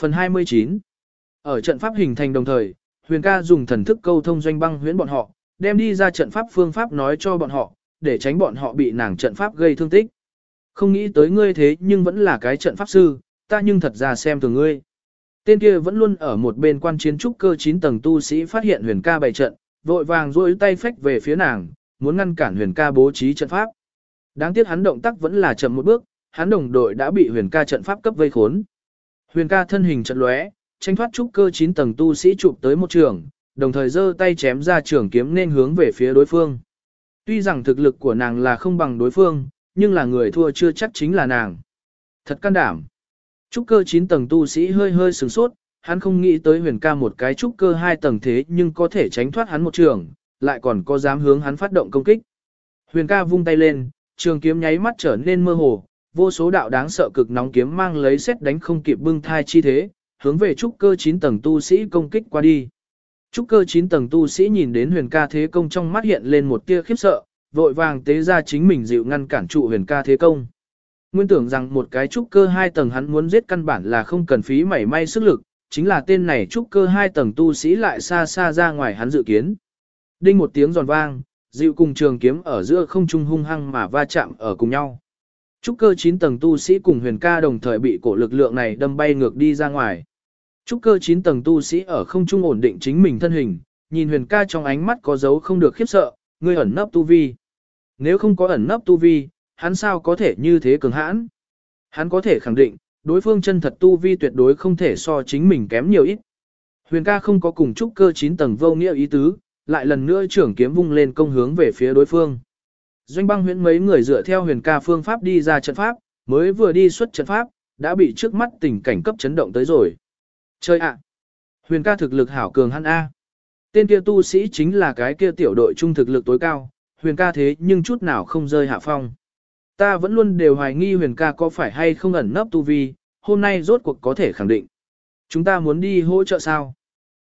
Phần 29 Ở trận pháp hình thành đồng thời, huyền ca dùng thần thức câu thông doanh băng huyễn bọn họ, đem đi ra trận pháp phương pháp nói cho bọn họ, để tránh bọn họ bị nàng trận pháp gây thương tích. Không nghĩ tới ngươi thế nhưng vẫn là cái trận pháp sư, ta nhưng thật ra xem thường ngươi. Tên kia vẫn luôn ở một bên quan chiến trúc cơ 9 tầng tu sĩ phát hiện huyền ca bày trận, vội vàng duỗi tay phách về phía nàng, muốn ngăn cản huyền ca bố trí trận pháp. Đáng tiếc hắn động tác vẫn là chậm một bước, hắn đồng đội đã bị huyền ca trận pháp cấp vây khốn. Huyền ca thân hình trận lóe, tranh thoát trúc cơ 9 tầng tu sĩ chụp tới một trường, đồng thời giơ tay chém ra trường kiếm nên hướng về phía đối phương. Tuy rằng thực lực của nàng là không bằng đối phương, nhưng là người thua chưa chắc chính là nàng. Thật can đảm. Trúc cơ 9 tầng tu sĩ hơi hơi sửng sốt, hắn không nghĩ tới huyền ca một cái trúc cơ 2 tầng thế nhưng có thể tránh thoát hắn một trường, lại còn có dám hướng hắn phát động công kích. Huyền ca vung tay lên, trường kiếm nháy mắt trở nên mơ hồ, vô số đạo đáng sợ cực nóng kiếm mang lấy xét đánh không kịp bưng thai chi thế, hướng về trúc cơ 9 tầng tu sĩ công kích qua đi. Trúc cơ 9 tầng tu sĩ nhìn đến huyền ca thế công trong mắt hiện lên một tia khiếp sợ, vội vàng tế ra chính mình dịu ngăn cản trụ huyền ca thế công. Nguyên tưởng rằng một cái trúc cơ 2 tầng hắn muốn giết căn bản là không cần phí mảy may sức lực, chính là tên này trúc cơ 2 tầng tu sĩ lại xa xa ra ngoài hắn dự kiến. Đinh một tiếng giòn vang, dịu cùng trường kiếm ở giữa không trung hung hăng mà va chạm ở cùng nhau. Trúc cơ 9 tầng tu sĩ cùng huyền ca đồng thời bị cổ lực lượng này đâm bay ngược đi ra ngoài. Trúc cơ 9 tầng tu sĩ ở không trung ổn định chính mình thân hình, nhìn huyền ca trong ánh mắt có dấu không được khiếp sợ, ngươi ẩn nấp tu vi. Nếu không có ẩn nấp tu vi, hắn sao có thể như thế cường hãn? Hắn có thể khẳng định, đối phương chân thật tu vi tuyệt đối không thể so chính mình kém nhiều ít. Huyền ca không có cùng trúc cơ 9 tầng vô nghĩa ý tứ, lại lần nữa trưởng kiếm vung lên công hướng về phía đối phương. Doanh băng huyễn mấy người dựa theo huyền ca phương pháp đi ra trận pháp, mới vừa đi xuất trận pháp, đã bị trước mắt tình cảnh cấp chấn động tới rồi. Chơi ạ! Huyền ca thực lực hảo cường hắn A. Tên kia tu sĩ chính là cái kia tiểu đội trung thực lực tối cao, huyền ca thế nhưng chút nào không rơi hạ phong. Ta vẫn luôn đều hoài nghi huyền ca có phải hay không ẩn nấp tu vi, hôm nay rốt cuộc có thể khẳng định. Chúng ta muốn đi hỗ trợ sao?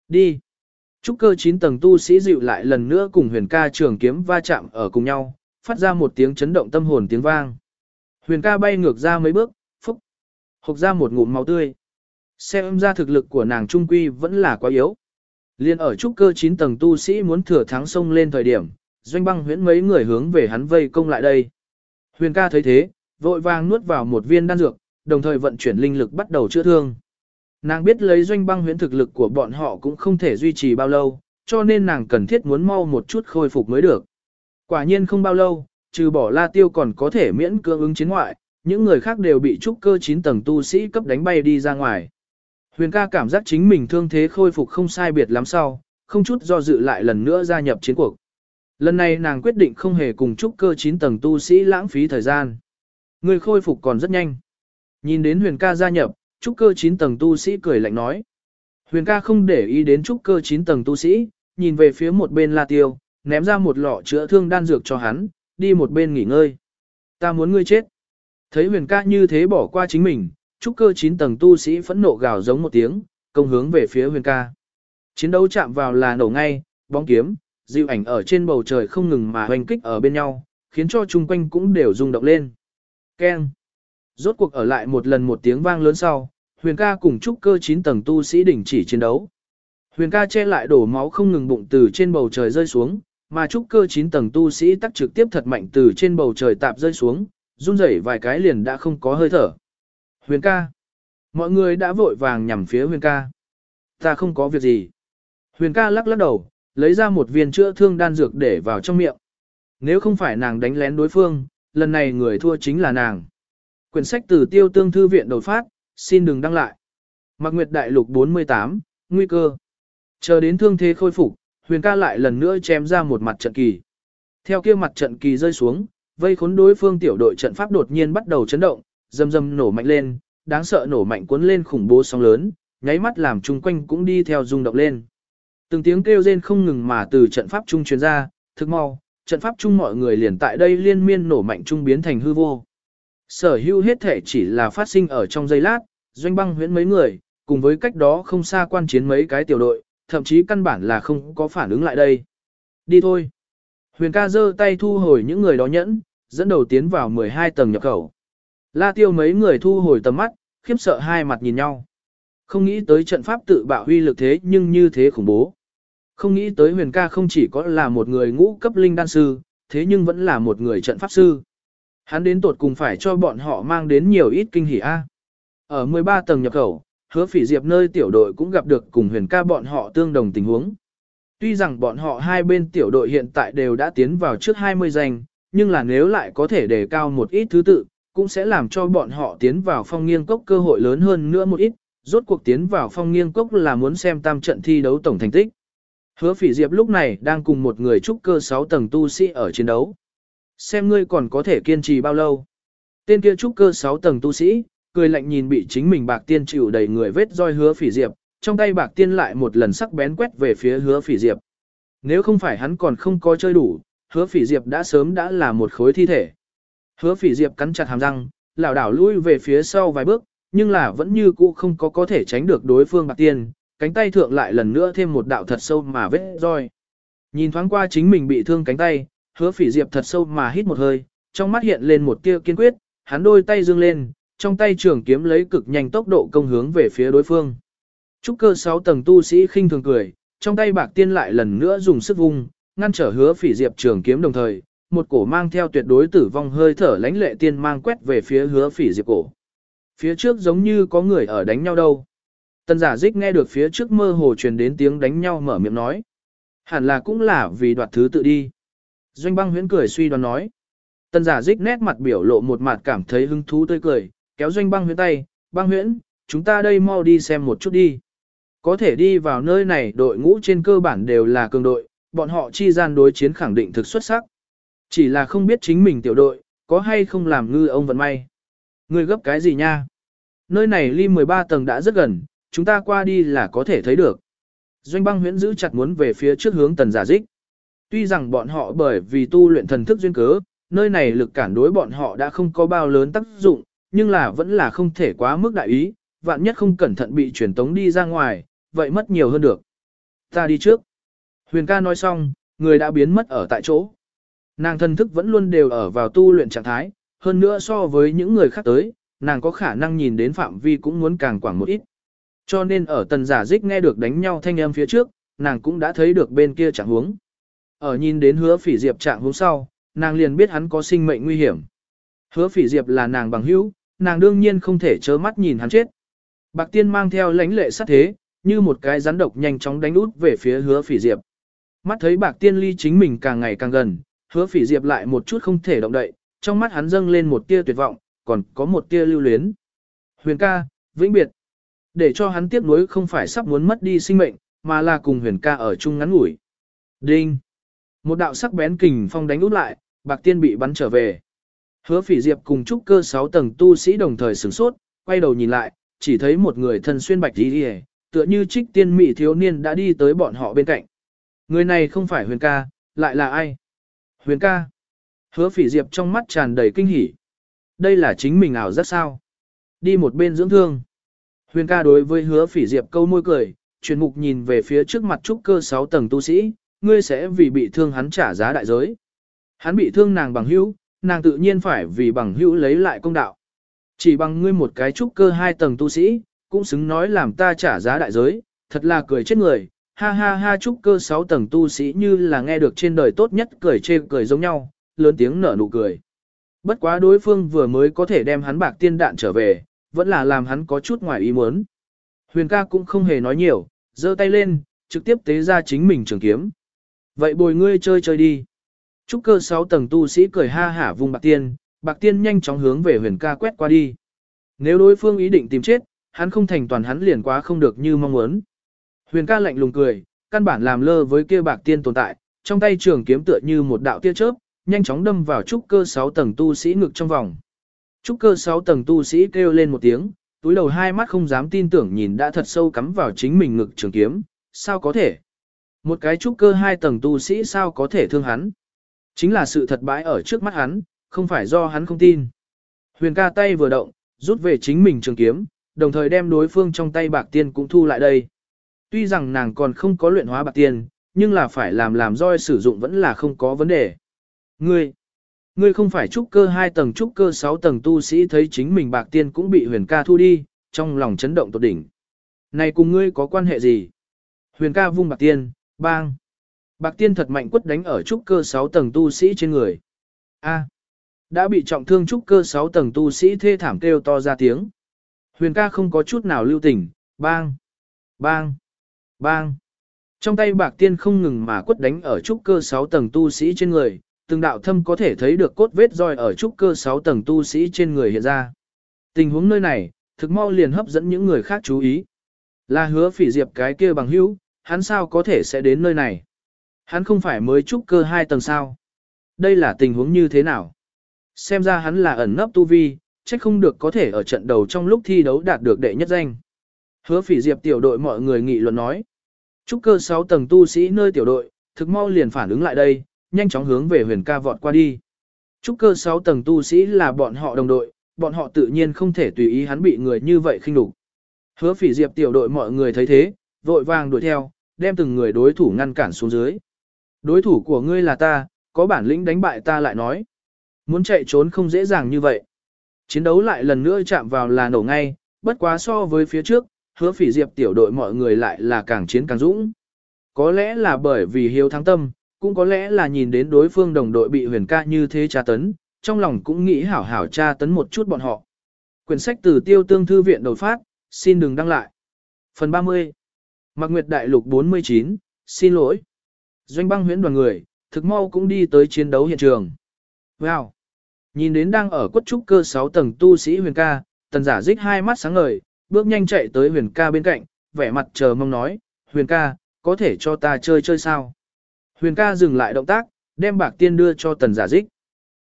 Đi! Trúc cơ 9 tầng tu sĩ dịu lại lần nữa cùng huyền ca trường kiếm va chạm ở cùng nhau, phát ra một tiếng chấn động tâm hồn tiếng vang. Huyền ca bay ngược ra mấy bước, phúc, hộc ra một ngụm máu tươi. Xem ra thực lực của nàng trung quy vẫn là quá yếu. Liên ở trúc cơ 9 tầng tu sĩ muốn thừa thắng sông lên thời điểm, doanh băng huyễn mấy người hướng về hắn vây công lại đây. Huyền ca thấy thế, vội vàng nuốt vào một viên đan dược, đồng thời vận chuyển linh lực bắt đầu chữa thương. Nàng biết lấy doanh băng huyễn thực lực của bọn họ cũng không thể duy trì bao lâu, cho nên nàng cần thiết muốn mau một chút khôi phục mới được. Quả nhiên không bao lâu, trừ bỏ la tiêu còn có thể miễn cưỡng ứng chiến ngoại, những người khác đều bị trúc cơ 9 tầng tu sĩ cấp đánh bay đi ra ngoài. Huyền ca cảm giác chính mình thương thế khôi phục không sai biệt lắm sau, không chút do dự lại lần nữa gia nhập chiến cuộc. Lần này nàng quyết định không hề cùng trúc cơ 9 tầng tu sĩ lãng phí thời gian. Người khôi phục còn rất nhanh. Nhìn đến huyền ca gia nhập, trúc cơ 9 tầng tu sĩ cười lạnh nói. Huyền ca không để ý đến trúc cơ 9 tầng tu sĩ, nhìn về phía một bên la tiêu, ném ra một lọ chữa thương đan dược cho hắn, đi một bên nghỉ ngơi. Ta muốn ngươi chết. Thấy huyền ca như thế bỏ qua chính mình, trúc cơ 9 tầng tu sĩ phẫn nộ gào giống một tiếng, công hướng về phía huyền ca. Chiến đấu chạm vào là nổ ngay, bóng kiếm, dịu ảnh ở trên bầu trời không ngừng mà hoành kích ở bên nhau, khiến cho chung quanh cũng đều rung động lên. Keng. Rốt cuộc ở lại một lần một tiếng vang lớn sau, huyền ca cùng trúc cơ 9 tầng tu sĩ đỉnh chỉ chiến đấu. Huyền ca che lại đổ máu không ngừng bụng từ trên bầu trời rơi xuống, mà trúc cơ 9 tầng tu sĩ tắc trực tiếp thật mạnh từ trên bầu trời tạp rơi xuống, run rẩy vài cái liền đã không có hơi thở. Huyền ca. Mọi người đã vội vàng nhằm phía huyền ca. Ta không có việc gì. Huyền ca lắc lắc đầu, lấy ra một viên chữa thương đan dược để vào trong miệng. Nếu không phải nàng đánh lén đối phương, lần này người thua chính là nàng. Quyển sách từ tiêu tương thư viện đột phát, xin đừng đăng lại. Mạc Nguyệt Đại Lục 48, Nguy cơ. Chờ đến thương thế khôi phục, huyền ca lại lần nữa chém ra một mặt trận kỳ. Theo kia mặt trận kỳ rơi xuống, vây khốn đối phương tiểu đội trận pháp đột nhiên bắt đầu chấn động, dầm dầm nổ mạnh lên, đáng sợ nổ mạnh cuốn lên khủng bố sóng lớn, nháy mắt làm chung quanh cũng đi theo rung động lên. Từng tiếng kêu rên không ngừng mà từ trận pháp trung truyền ra, thực mau, trận pháp trung mọi người liền tại đây liên miên nổ mạnh trung biến thành hư vô. Sở hữu hết thể chỉ là phát sinh ở trong giây lát, doanh băng huyễn mấy người, cùng với cách đó không xa quan chiến mấy cái tiểu đội, thậm chí căn bản là không có phản ứng lại đây. Đi thôi. Huyền ca giơ tay thu hồi những người đó nhẫn, dẫn đầu tiến vào 12 tầng nhập khẩu. La tiêu mấy người thu hồi tầm mắt, khiếp sợ hai mặt nhìn nhau. Không nghĩ tới trận pháp tự bạo huy lực thế nhưng như thế khủng bố. Không nghĩ tới huyền ca không chỉ có là một người ngũ cấp linh đan sư, thế nhưng vẫn là một người trận pháp sư. Hắn đến tột cùng phải cho bọn họ mang đến nhiều ít kinh hỉ a. Ở 13 tầng nhập khẩu, hứa phỉ diệp nơi tiểu đội cũng gặp được cùng huyền ca bọn họ tương đồng tình huống. Tuy rằng bọn họ hai bên tiểu đội hiện tại đều đã tiến vào trước 20 danh, nhưng là nếu lại có thể đề cao một ít thứ tự, cũng sẽ làm cho bọn họ tiến vào phong nghiêng cốc cơ hội lớn hơn nữa một ít, rốt cuộc tiến vào phong nghiêng cốc là muốn xem tam trận thi đấu tổng thành tích. Hứa phỉ diệp lúc này đang cùng một người trúc cơ 6 tầng tu sĩ ở chiến đấu. Xem ngươi còn có thể kiên trì bao lâu. Tên kia trúc cơ 6 tầng tu sĩ, cười lạnh nhìn bị chính mình bạc tiên chịu đầy người vết roi hứa phỉ diệp, trong tay bạc tiên lại một lần sắc bén quét về phía hứa phỉ diệp. Nếu không phải hắn còn không có chơi đủ, hứa phỉ diệp đã sớm đã là một khối thi thể. Hứa phỉ diệp cắn chặt hàm răng, lảo đảo lui về phía sau vài bước, nhưng là vẫn như cũ không có có thể tránh được đối phương bạc tiên, cánh tay thượng lại lần nữa thêm một đạo thật sâu mà vết roi. Nhìn thoáng qua chính mình bị thương cánh tay, hứa phỉ diệp thật sâu mà hít một hơi, trong mắt hiện lên một tia kiên quyết, hắn đôi tay dương lên, trong tay trường kiếm lấy cực nhanh tốc độ công hướng về phía đối phương. Trúc cơ 6 tầng tu sĩ khinh thường cười, trong tay bạc tiên lại lần nữa dùng sức vung, ngăn trở hứa phỉ diệp trường kiếm đồng thời, một cổ mang theo tuyệt đối tử vong hơi thở lãnh lệ tiên mang quét về phía hứa phỉ diệp cổ. Phía trước giống như có người ở đánh nhau đâu. Tần giả dích nghe được phía trước mơ hồ truyền đến tiếng đánh nhau mở miệng nói. Hẳn là cũng là vì đoạt thứ tự đi. Doanh băng huyễn cười suy đoán nói. Tần giả dích nét mặt biểu lộ một mặt cảm thấy hứng thú tươi cười, kéo doanh băng huyễn tay, băng huyễn, chúng ta đây mau đi xem một chút đi. Có thể đi vào nơi này đội ngũ trên cơ bản đều là cường đội, bọn họ chi gian đối chiến khẳng định thực xuất sắc. Chỉ là không biết chính mình tiểu đội, có hay không làm ngư ông vận may. Người gấp cái gì nha? Nơi này ly 13 tầng đã rất gần, chúng ta qua đi là có thể thấy được. Doanh băng huyễn giữ chặt muốn về phía trước hướng tần giả dích. Tuy rằng bọn họ bởi vì tu luyện thần thức duyên cớ, nơi này lực cản đối bọn họ đã không có bao lớn tác dụng, nhưng là vẫn là không thể quá mức đại ý, vạn nhất không cẩn thận bị truyền tống đi ra ngoài, vậy mất nhiều hơn được. Ta đi trước. Huyền ca nói xong, người đã biến mất ở tại chỗ. Nàng thân thức vẫn luôn đều ở vào tu luyện trạng thái, hơn nữa so với những người khác tới, nàng có khả năng nhìn đến phạm vi cũng muốn càng quảng một ít. Cho nên ở tần giả dích nghe được đánh nhau thanh âm phía trước, nàng cũng đã thấy được bên kia trạng huống. Ở nhìn đến hứa phỉ diệp trạng huống sau, nàng liền biết hắn có sinh mệnh nguy hiểm. Hứa phỉ diệp là nàng bằng hữu, nàng đương nhiên không thể chớ mắt nhìn hắn chết. Bạc tiên mang theo lãnh lệ sát thế, như một cái rắn độc nhanh chóng đánh út về phía hứa phỉ diệp. Mắt thấy bạc tiên ly chính mình càng ngày càng gần, hứa phỉ diệp lại một chút không thể động đậy, trong mắt hắn dâng lên một tia tuyệt vọng, còn có một tia lưu luyến. Huyền ca, vĩnh biệt. Để cho hắn tiếc nuối không phải sắp muốn mất đi sinh mệnh, mà là cùng huyền ca ở chung ngắn ngủi. Đinh. Một đạo sắc bén kình phong đánh út lại, bạc tiên bị bắn trở về. Hứa phỉ diệp cùng trúc cơ 6 tầng tu sĩ đồng thời sửng sốt, quay đầu nhìn lại, chỉ thấy một người thân xuyên bạch đi đi tựa như trích tiên mỹ thiếu niên đã đi tới bọn họ bên cạnh. Người này không phải huyền ca, lại là ai? Huyền ca. Hứa phỉ diệp trong mắt tràn đầy kinh hỉ. Đây là chính mình ảo rất sao. Đi một bên dưỡng thương. Huyền ca đối với hứa phỉ diệp câu môi cười, truyền mục nhìn về phía trước mặt trúc cơ 6 tầng tu sĩ, ngươi sẽ vì bị thương hắn trả giá đại giới. Hắn bị thương nàng bằng hữu, nàng tự nhiên phải vì bằng hữu lấy lại công đạo. Chỉ bằng ngươi một cái trúc cơ hai tầng tu sĩ, cũng xứng nói làm ta trả giá đại giới, thật là cười chết người, ha ha ha trúc cơ sáu tầng tu sĩ như là nghe được trên đời tốt nhất cười chê cười giống nhau, lớn tiếng nở nụ cười. Bất quá đối phương vừa mới có thể đem hắn bạc tiên đạn trở về, vẫn là làm hắn có chút ngoài ý muốn. Huyền ca cũng không hề nói nhiều, giơ tay lên, trực tiếp tế ra chính mình trường kiếm. Vậy bồi ngươi chơi chơi đi. Trúc cơ sáu tầng tu sĩ cười ha hả vùng bạc tiên, bạc tiên nhanh chóng hướng về huyền ca quét qua đi. Nếu đối phương ý định tìm chết, hắn không thành toàn hắn liền quá không được như mong muốn. Huyền ca lạnh lùng cười, căn bản làm lơ với kia bạc tiên tồn tại, trong tay trường kiếm tựa như một đạo tia chớp, nhanh chóng đâm vào trúc cơ 6 tầng tu sĩ ngực trong vòng. Trúc cơ 6 tầng tu sĩ kêu lên một tiếng, túi đầu hai mắt không dám tin tưởng nhìn đã thật sâu cắm vào chính mình ngực trường kiếm, sao có thể? Một cái trúc cơ hai tầng tu sĩ sao có thể thương hắn? Chính là sự thật bãi ở trước mắt hắn, không phải do hắn không tin. Huyền ca tay vừa động, rút về chính mình trường kiếm, đồng thời đem đối phương trong tay bạc tiên cũng thu lại đây. Tuy rằng nàng còn không có luyện hóa bạc tiên, nhưng là phải làm làm roi sử dụng vẫn là không có vấn đề. Ngươi, ngươi không phải trúc cơ 2 tầng trúc cơ 6 tầng tu sĩ thấy chính mình bạc tiên cũng bị huyền ca thu đi, trong lòng chấn động tột đỉnh. Này cùng ngươi có quan hệ gì? Huyền ca vung bạc tiên, bang. Bạc tiên thật mạnh quất đánh ở trúc cơ 6 tầng tu sĩ trên người. A. đã bị trọng thương trúc cơ 6 tầng tu sĩ thê thảm kêu to ra tiếng. Huyền ca không có chút nào lưu tình, bang, bang, bang. Trong tay bạc tiên không ngừng mà quất đánh ở trúc cơ 6 tầng tu sĩ trên người, từng đạo thâm có thể thấy được cốt vết roi ở trúc cơ 6 tầng tu sĩ trên người hiện ra. Tình huống nơi này, thực mau liền hấp dẫn những người khác chú ý. Là hứa phỉ diệp cái kia bằng hữu, hắn sao có thể sẽ đến nơi này? Hắn không phải mới trúc cơ hai tầng sao? Đây là tình huống như thế nào? Xem ra hắn là ẩn nấp tu vi, trách không được có thể ở trận đầu trong lúc thi đấu đạt được đệ nhất danh. Hứa phỉ diệp tiểu đội mọi người nghị luận nói. Trúc cơ 6 tầng tu sĩ nơi tiểu đội, thực mau liền phản ứng lại đây, nhanh chóng hướng về huyền ca vọt qua đi. Trúc cơ 6 tầng tu sĩ là bọn họ đồng đội, bọn họ tự nhiên không thể tùy ý hắn bị người như vậy khinh đục. Hứa phỉ diệp tiểu đội mọi người thấy thế, vội vàng đuổi theo, đem từng người đối thủ ngăn cản xuống dưới. Đối thủ của ngươi là ta, có bản lĩnh đánh bại ta lại nói. Muốn chạy trốn không dễ dàng như vậy. Chiến đấu lại lần nữa chạm vào là nổ ngay, bất quá so với phía trước, hứa phỉ diệp tiểu đội mọi người lại là càng chiến càng dũng. Có lẽ là bởi vì hiếu thắng tâm, cũng có lẽ là nhìn đến đối phương đồng đội bị huyền ca như thế tra tấn, trong lòng cũng nghĩ hảo hảo tra tấn một chút bọn họ. Quyển sách từ tiêu tương thư viện đột phát, xin đừng đăng lại. Phần 30 Mạc Nguyệt Đại Lục 49, xin lỗi. Doanh băng huyễn đoàn người, thực mau cũng đi tới chiến đấu hiện trường. Wow! Nhìn đến đang ở quất trúc cơ 6 tầng tu sĩ huyền ca, tần giả dích hai mắt sáng ngời, bước nhanh chạy tới huyền ca bên cạnh, vẻ mặt chờ mong nói, huyền ca, có thể cho ta chơi chơi sao? Huyền ca dừng lại động tác, đem bạc tiên đưa cho tần giả dích.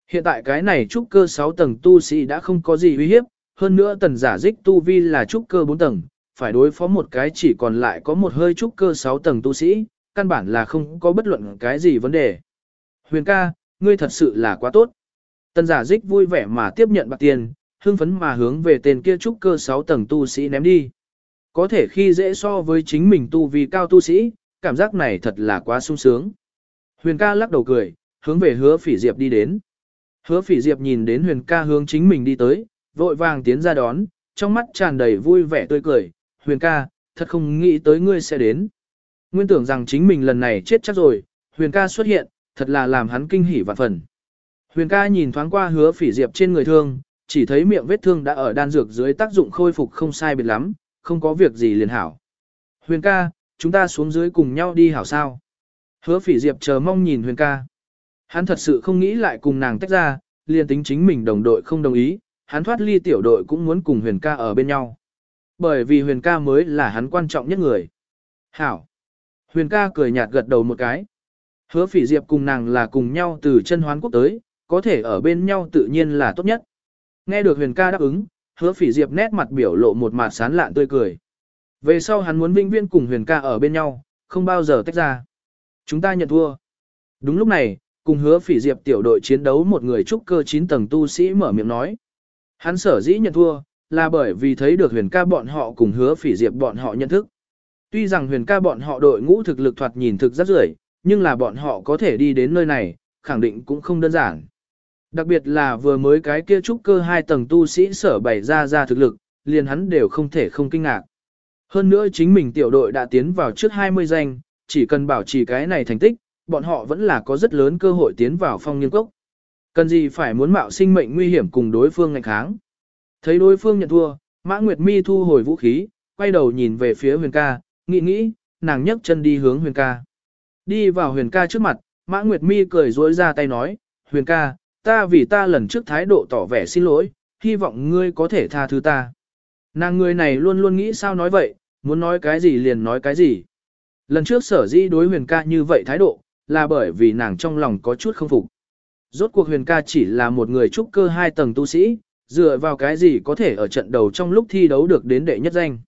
Hiện tại cái này trúc cơ 6 tầng tu sĩ đã không có gì uy hiếp, hơn nữa tần giả dích tu vi là trúc cơ 4 tầng, phải đối phó một cái chỉ còn lại có một hơi trúc cơ 6 tầng tu sĩ, căn bản là không có bất luận cái gì vấn đề. Huyền ca, ngươi thật sự là quá tốt. Tần giả dích vui vẻ mà tiếp nhận bạc tiền, hưng phấn mà hướng về tên kia trúc cơ 6 tầng tu sĩ ném đi. Có thể khi dễ so với chính mình tu vì cao tu sĩ, cảm giác này thật là quá sung sướng. Huyền ca lắc đầu cười, hướng về hứa phỉ diệp đi đến. Hứa phỉ diệp nhìn đến huyền ca hướng chính mình đi tới, vội vàng tiến ra đón, trong mắt tràn đầy vui vẻ tươi cười. Huyền ca, thật không nghĩ tới ngươi sẽ đến. Nguyên tưởng rằng chính mình lần này chết chắc rồi, huyền ca xuất hiện, thật là làm hắn kinh hỉ vạn phần. Huyền ca nhìn thoáng qua hứa phỉ diệp trên người thương, chỉ thấy miệng vết thương đã ở đan dược dưới tác dụng khôi phục không sai biệt lắm, không có việc gì liền hảo. Huyền ca, chúng ta xuống dưới cùng nhau đi hảo sao. Hứa phỉ diệp chờ mong nhìn huyền ca. Hắn thật sự không nghĩ lại cùng nàng tách ra, liền tính chính mình đồng đội không đồng ý, hắn thoát ly tiểu đội cũng muốn cùng huyền ca ở bên nhau. Bởi vì huyền ca mới là hắn quan trọng nhất người. Hảo. Huyền ca cười nhạt gật đầu một cái. Hứa phỉ diệp cùng nàng là cùng nhau từ chân hoán quốc tới, có thể ở bên nhau tự nhiên là tốt nhất. Nghe được huyền ca đáp ứng, hứa phỉ diệp nét mặt biểu lộ một mặt sán lạn tươi cười. Về sau hắn muốn vinh viên cùng huyền ca ở bên nhau, không bao giờ tách ra. Chúng ta nhận thua. Đúng lúc này, cùng hứa phỉ diệp tiểu đội chiến đấu một người trúc cơ 9 tầng tu sĩ mở miệng nói. Hắn sở dĩ nhận thua, là bởi vì thấy được huyền ca bọn họ cùng hứa phỉ diệp bọn họ nhận thức. Tuy rằng huyền ca bọn họ đội ngũ thực lực thoạt nhìn thực rất rưởi, nhưng là bọn họ có thể đi đến nơi này, khẳng định cũng không đơn giản. Đặc biệt là vừa mới cái kia trúc cơ hai tầng tu sĩ sở bày ra ra thực lực, liền hắn đều không thể không kinh ngạc. Hơn nữa chính mình tiểu đội đã tiến vào trước 20 danh, chỉ cần bảo trì cái này thành tích, bọn họ vẫn là có rất lớn cơ hội tiến vào phong nghiên cốc. Cần gì phải muốn mạo sinh mệnh nguy hiểm cùng đối phương ngạch kháng. Thấy đối phương nhận thua, Mã Nguyệt Mi thu hồi vũ khí, quay đầu nhìn về phía huyền ca, nghĩ nghĩ, nàng nhấc chân đi hướng huyền ca. Đi vào huyền ca trước mặt, Mã Nguyệt Mi cười dối ra tay nói, huyền ca, ta vì ta lần trước thái độ tỏ vẻ xin lỗi, hy vọng ngươi có thể tha thứ ta. Nàng người này luôn luôn nghĩ sao nói vậy, muốn nói cái gì liền nói cái gì. Lần trước sở dĩ đối huyền ca như vậy thái độ, là bởi vì nàng trong lòng có chút không phục. Rốt cuộc huyền ca chỉ là một người trúc cơ hai tầng tu sĩ, dựa vào cái gì có thể ở trận đầu trong lúc thi đấu được đến đệ nhất danh.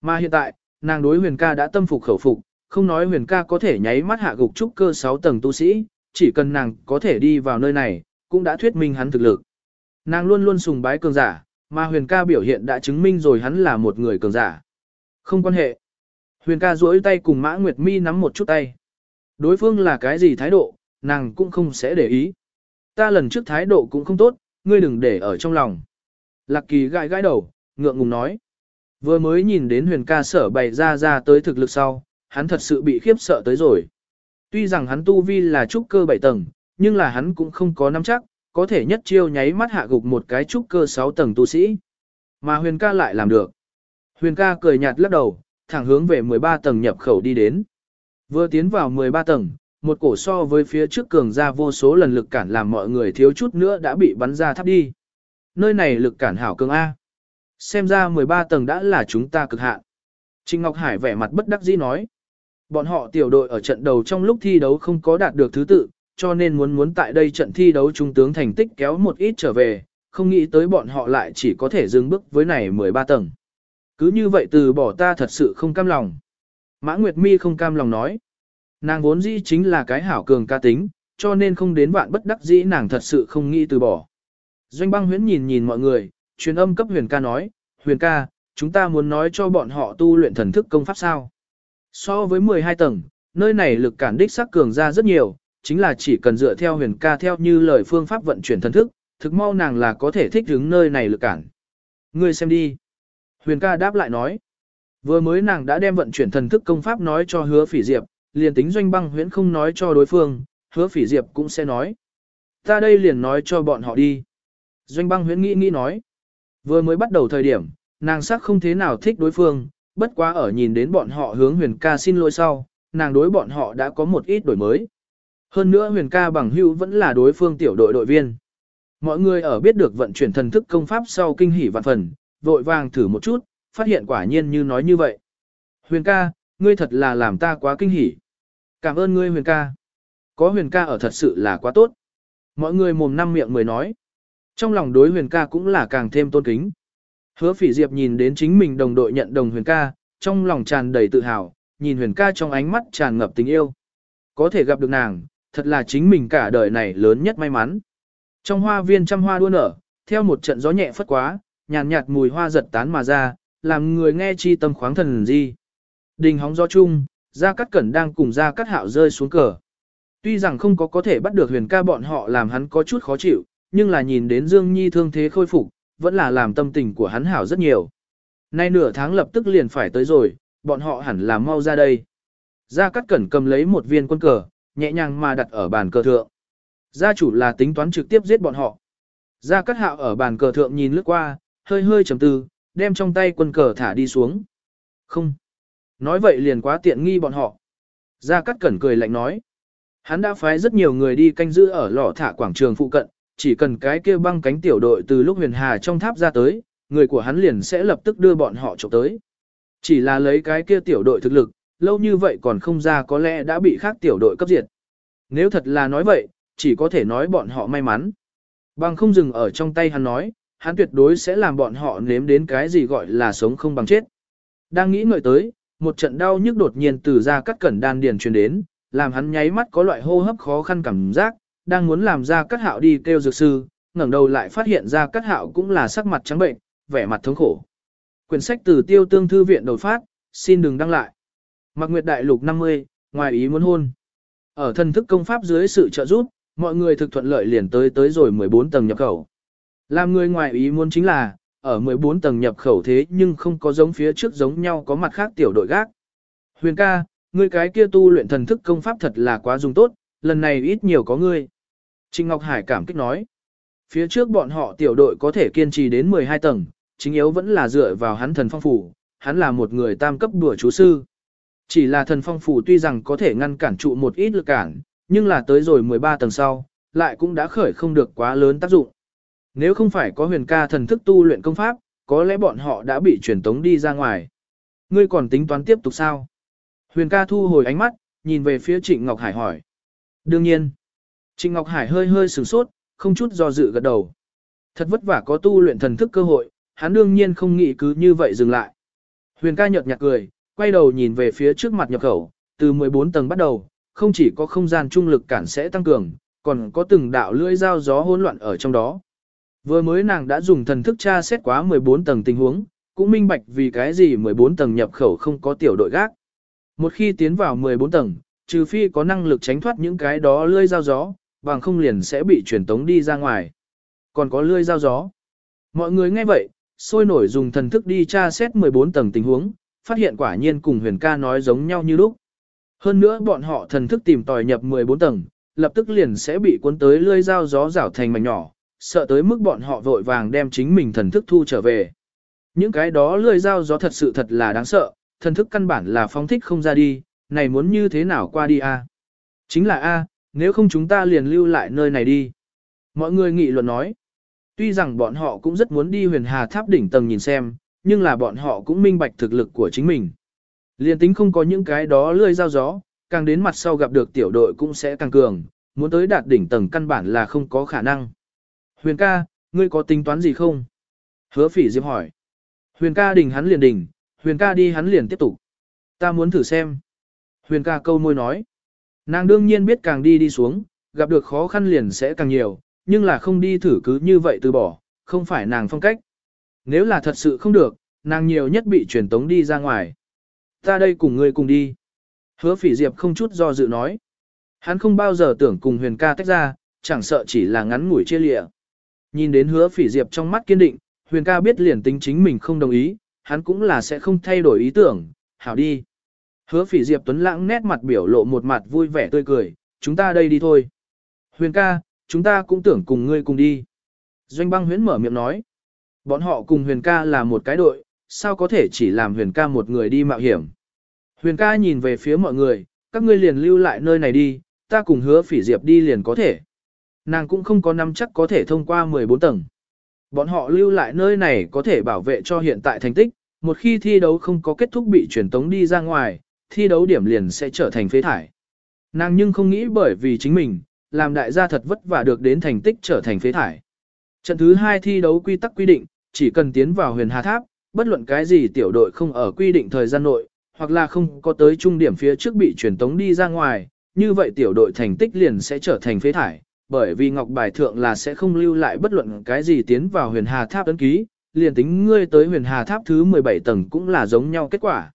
Mà hiện tại, nàng đối huyền ca đã tâm phục khẩu phục, không nói huyền ca có thể nháy mắt hạ gục trúc cơ 6 tầng tu sĩ, chỉ cần nàng có thể đi vào nơi này, cũng đã thuyết minh hắn thực lực. Nàng luôn luôn sùng bái cường giả, mà huyền ca biểu hiện đã chứng minh rồi hắn là một người cường giả. Không quan hệ. Huyền ca duỗi tay cùng Mã Nguyệt Mi nắm một chút tay. Đối phương là cái gì thái độ, nàng cũng không sẽ để ý. Ta lần trước thái độ cũng không tốt, ngươi đừng để ở trong lòng. Lạc kỳ gãi gãi đầu, ngượng ngùng nói. Vừa mới nhìn đến huyền ca sở bày ra ra tới thực lực sau, hắn thật sự bị khiếp sợ tới rồi. Tuy rằng hắn tu vi là trúc cơ 7 tầng, nhưng là hắn cũng không có nắm chắc, có thể nhất chiêu nháy mắt hạ gục một cái trúc cơ 6 tầng tu sĩ. Mà huyền ca lại làm được. Huyền ca cười nhạt lắc đầu, thẳng hướng về 13 tầng nhập khẩu đi đến. Vừa tiến vào 13 tầng, một cổ so với phía trước cường ra vô số lần lực cản làm mọi người thiếu chút nữa đã bị bắn ra thắp đi. Nơi này lực cản hảo cường A. Xem ra 13 tầng đã là chúng ta cực hạn. Trình Ngọc Hải vẻ mặt bất đắc dĩ nói. Bọn họ tiểu đội ở trận đầu trong lúc thi đấu không có đạt được thứ tự, cho nên muốn muốn tại đây trận thi đấu trung tướng thành tích kéo một ít trở về, không nghĩ tới bọn họ lại chỉ có thể dừng bước với này 13 tầng. Cứ như vậy từ bỏ ta thật sự không cam lòng. Mã Nguyệt Mi không cam lòng nói. Nàng vốn dĩ chính là cái hảo cường ca tính, cho nên không đến vạn bất đắc dĩ nàng thật sự không nghĩ từ bỏ. Doanh băng huyễn nhìn nhìn mọi người, truyền âm cấp huyền ca nói, huyền ca, chúng ta muốn nói cho bọn họ tu luyện thần thức công pháp sao. So với 12 tầng, nơi này lực cản đích sắc cường ra rất nhiều, chính là chỉ cần dựa theo huyền ca theo như lời phương pháp vận chuyển thần thức, thực mau nàng là có thể thích ứng nơi này lực cản. Ngươi xem đi. Huyền ca đáp lại nói. Vừa mới nàng đã đem vận chuyển thần thức công pháp nói cho hứa phỉ diệp, liền tính doanh băng huyễn không nói cho đối phương, hứa phỉ diệp cũng sẽ nói. Ta đây liền nói cho bọn họ đi. Doanh băng huyễn nghĩ nghĩ nói. Vừa mới bắt đầu thời điểm, nàng sắc không thế nào thích đối phương, bất quá ở nhìn đến bọn họ hướng huyền ca xin lỗi sau, nàng đối bọn họ đã có một ít đổi mới. Hơn nữa huyền ca bằng hữu vẫn là đối phương tiểu đội đội viên. Mọi người ở biết được vận chuyển thần thức công pháp sau kinh hỉ vạn phần, vội vàng thử một chút, phát hiện quả nhiên như nói như vậy. Huyền ca, ngươi thật là làm ta quá kinh hỉ. Cảm ơn ngươi huyền ca. Có huyền ca ở thật sự là quá tốt. Mọi người mồm năm miệng mới nói. Trong lòng đối huyền ca cũng là càng thêm tôn kính. Hứa phỉ diệp nhìn đến chính mình đồng đội nhận đồng huyền ca, trong lòng tràn đầy tự hào, nhìn huyền ca trong ánh mắt tràn ngập tình yêu. Có thể gặp được nàng, thật là chính mình cả đời này lớn nhất may mắn. Trong hoa viên trăm hoa đua nở, theo một trận gió nhẹ phất quá, nhàn nhạt, mùi hoa giật tán mà ra, làm người nghe chi tâm khoáng thần di. Đình hóng gió chung, Gia Cát Cẩn đang cùng Gia Cát Hạo rơi xuống cờ. Tuy rằng không có có thể bắt được huyền ca bọn họ làm hắn có chút khó chịu, nhưng là nhìn đến Dương Nhi thương thế khôi phục, vẫn là làm tâm tình của hắn hảo rất nhiều. Nay nửa tháng lập tức liền phải tới rồi, bọn họ hẳn là mau ra đây. Gia Cát Cẩn cầm lấy một viên quân cờ, nhẹ nhàng mà đặt ở bàn cờ thượng. Gia chủ là tính toán trực tiếp giết bọn họ. Gia Cát Hạo ở bàn cờ thượng nhìn lướt qua, hơi hơi trầm tư, đem trong tay quân cờ thả đi xuống. Không. Nói vậy liền quá tiện nghi bọn họ. Gia Cát Cẩn cười lạnh nói. Hắn đã phái rất nhiều người đi canh giữ ở lò thả quảng trường phụ cận, chỉ cần cái kia băng cánh tiểu đội từ lúc huyền hà trong tháp ra tới, người của hắn liền sẽ lập tức đưa bọn họ trộm tới. Chỉ là lấy cái kia tiểu đội thực lực, lâu như vậy còn không ra có lẽ đã bị khác tiểu đội cấp diệt. Nếu thật là nói vậy, chỉ có thể nói bọn họ may mắn. Bằng không dừng ở trong tay hắn nói, hắn tuyệt đối sẽ làm bọn họ nếm đến cái gì gọi là sống không bằng chết. Đang nghĩ ngợi tới, một trận đau nhức đột nhiên từ ra cắt cẩn đan điền truyền đến, làm hắn nháy mắt có loại hô hấp khó khăn cảm giác, đang muốn làm ra cắt hạo đi kêu dược sư, ngẩng đầu lại phát hiện ra cắt hạo cũng là sắc mặt trắng bệnh, vẻ mặt thống khổ. Quyển sách từ tiêu tương thư viện đột phát, xin đừng đăng lại. Mạc Nguyệt Đại Lục 50, ngoài ý muốn hôn. Ở thần thức công pháp dưới sự trợ giúp, mọi người thực thuận lợi liền tới tới rồi 14 tầng nhập khẩu. Làm người ngoài ý muốn chính là, ở 14 tầng nhập khẩu thế nhưng không có giống phía trước giống nhau có mặt khác tiểu đội gác. Huyền ca, ngươi cái kia tu luyện thần thức công pháp thật là quá dùng tốt, lần này ít nhiều có ngươi. Trình Ngọc Hải cảm kích nói. Phía trước bọn họ tiểu đội có thể kiên trì đến 12 tầng, chính yếu vẫn là dựa vào hắn thần phong phủ, hắn là một người tam cấp đùa chú sư. Chỉ là thần phong phủ tuy rằng có thể ngăn cản trụ một ít lực cản, nhưng là tới rồi 13 tầng sau, lại cũng đã khởi không được quá lớn tác dụng. Nếu không phải có huyền ca thần thức tu luyện công pháp, có lẽ bọn họ đã bị truyền tống đi ra ngoài. Ngươi còn tính toán tiếp tục sao? Huyền ca thu hồi ánh mắt, nhìn về phía Trịnh Ngọc Hải hỏi. Đương nhiên. Trịnh Ngọc Hải hơi hơi sửng sốt, không chút do dự gật đầu. Thật vất vả có tu luyện thần thức cơ hội, hắn đương nhiên không nghĩ cứ như vậy dừng lại. Huyền ca nhợt nhạt cười, quay đầu nhìn về phía trước mặt nhập khẩu, từ 14 tầng bắt đầu, không chỉ có không gian trung lực cản sẽ tăng cường, còn có từng đạo lưỡi dao gió hỗn loạn ở trong đó. Vừa mới nàng đã dùng thần thức tra xét quá 14 tầng tình huống, cũng minh bạch vì cái gì 14 tầng nhập khẩu không có tiểu đội gác. Một khi tiến vào 14 tầng, trừ phi có năng lực tránh thoát những cái đó lưỡi dao gió, bằng không liền sẽ bị truyền tống đi ra ngoài. Còn có lưỡi dao gió. Mọi người nghe vậy, sôi nổi dùng thần thức đi tra xét 14 tầng tình huống, phát hiện quả nhiên cùng huyền ca nói giống nhau như lúc. Hơn nữa bọn họ thần thức tìm tòi nhập 14 tầng, lập tức liền sẽ bị cuốn tới lưỡi dao gió rảo thành mảnh nhỏ, sợ tới mức bọn họ vội vàng đem chính mình thần thức thu trở về. Những cái đó lưỡi dao gió thật sự thật là đáng sợ, thần thức căn bản là phóng thích không ra đi, này muốn như thế nào qua đi a? Chính là a, nếu không chúng ta liền lưu lại nơi này đi. Mọi người nghị luận nói. Tuy rằng bọn họ cũng rất muốn đi huyền hà tháp đỉnh tầng nhìn xem, nhưng là bọn họ cũng minh bạch thực lực của chính mình. liền tính không có những cái đó lươi dao gió, càng đến mặt sau gặp được tiểu đội cũng sẽ càng cường, muốn tới đạt đỉnh tầng căn bản là không có khả năng. Huyền ca, ngươi có tính toán gì không? Hứa phỉ diệp hỏi. Huyền ca đỉnh hắn liền đỉnh, huyền ca đi hắn liền tiếp tục. Ta muốn thử xem. Huyền ca câu môi nói. Nàng đương nhiên biết càng đi đi xuống, gặp được khó khăn liền sẽ càng nhiều, nhưng là không đi thử cứ như vậy từ bỏ, không phải nàng phong cách. Nếu là thật sự không được, nàng nhiều nhất bị truyền tống đi ra ngoài. Ta đây cùng ngươi cùng đi. Hứa phỉ diệp không chút do dự nói. Hắn không bao giờ tưởng cùng huyền ca tách ra, chẳng sợ chỉ là ngắn ngủi chia lịa. Nhìn đến hứa phỉ diệp trong mắt kiên định, huyền ca biết liền tính chính mình không đồng ý, hắn cũng là sẽ không thay đổi ý tưởng, hảo đi. Hứa phỉ diệp tuấn lãng nét mặt biểu lộ một mặt vui vẻ tươi cười, chúng ta đây đi thôi. Huyền ca, chúng ta cũng tưởng cùng ngươi cùng đi. Doanh băng huyễn mở miệng nói. Bọn họ cùng huyền ca là một cái đội, sao có thể chỉ làm huyền ca một người đi mạo hiểm. Huyền ca nhìn về phía mọi người, các ngươi liền lưu lại nơi này đi, ta cùng hứa phỉ diệp đi liền có thể. Nàng cũng không có nắm chắc có thể thông qua 14 tầng. Bọn họ lưu lại nơi này có thể bảo vệ cho hiện tại thành tích, một khi thi đấu không có kết thúc bị truyền tống đi ra ngoài, thi đấu điểm liền sẽ trở thành phế thải. Nàng nhưng không nghĩ bởi vì chính mình, làm đại gia thật vất vả được đến thành tích trở thành phế thải. Trận thứ hai thi đấu quy tắc quy định, chỉ cần tiến vào huyền hà tháp, bất luận cái gì tiểu đội không ở quy định thời gian nội, hoặc là không có tới trung điểm phía trước bị truyền tống đi ra ngoài, như vậy tiểu đội thành tích liền sẽ trở thành phế thải, bởi vì ngọc bài thượng là sẽ không lưu lại bất luận cái gì tiến vào huyền hà tháp ấn ký, liền tính ngươi tới huyền hà tháp thứ 17 tầng cũng là giống nhau kết quả.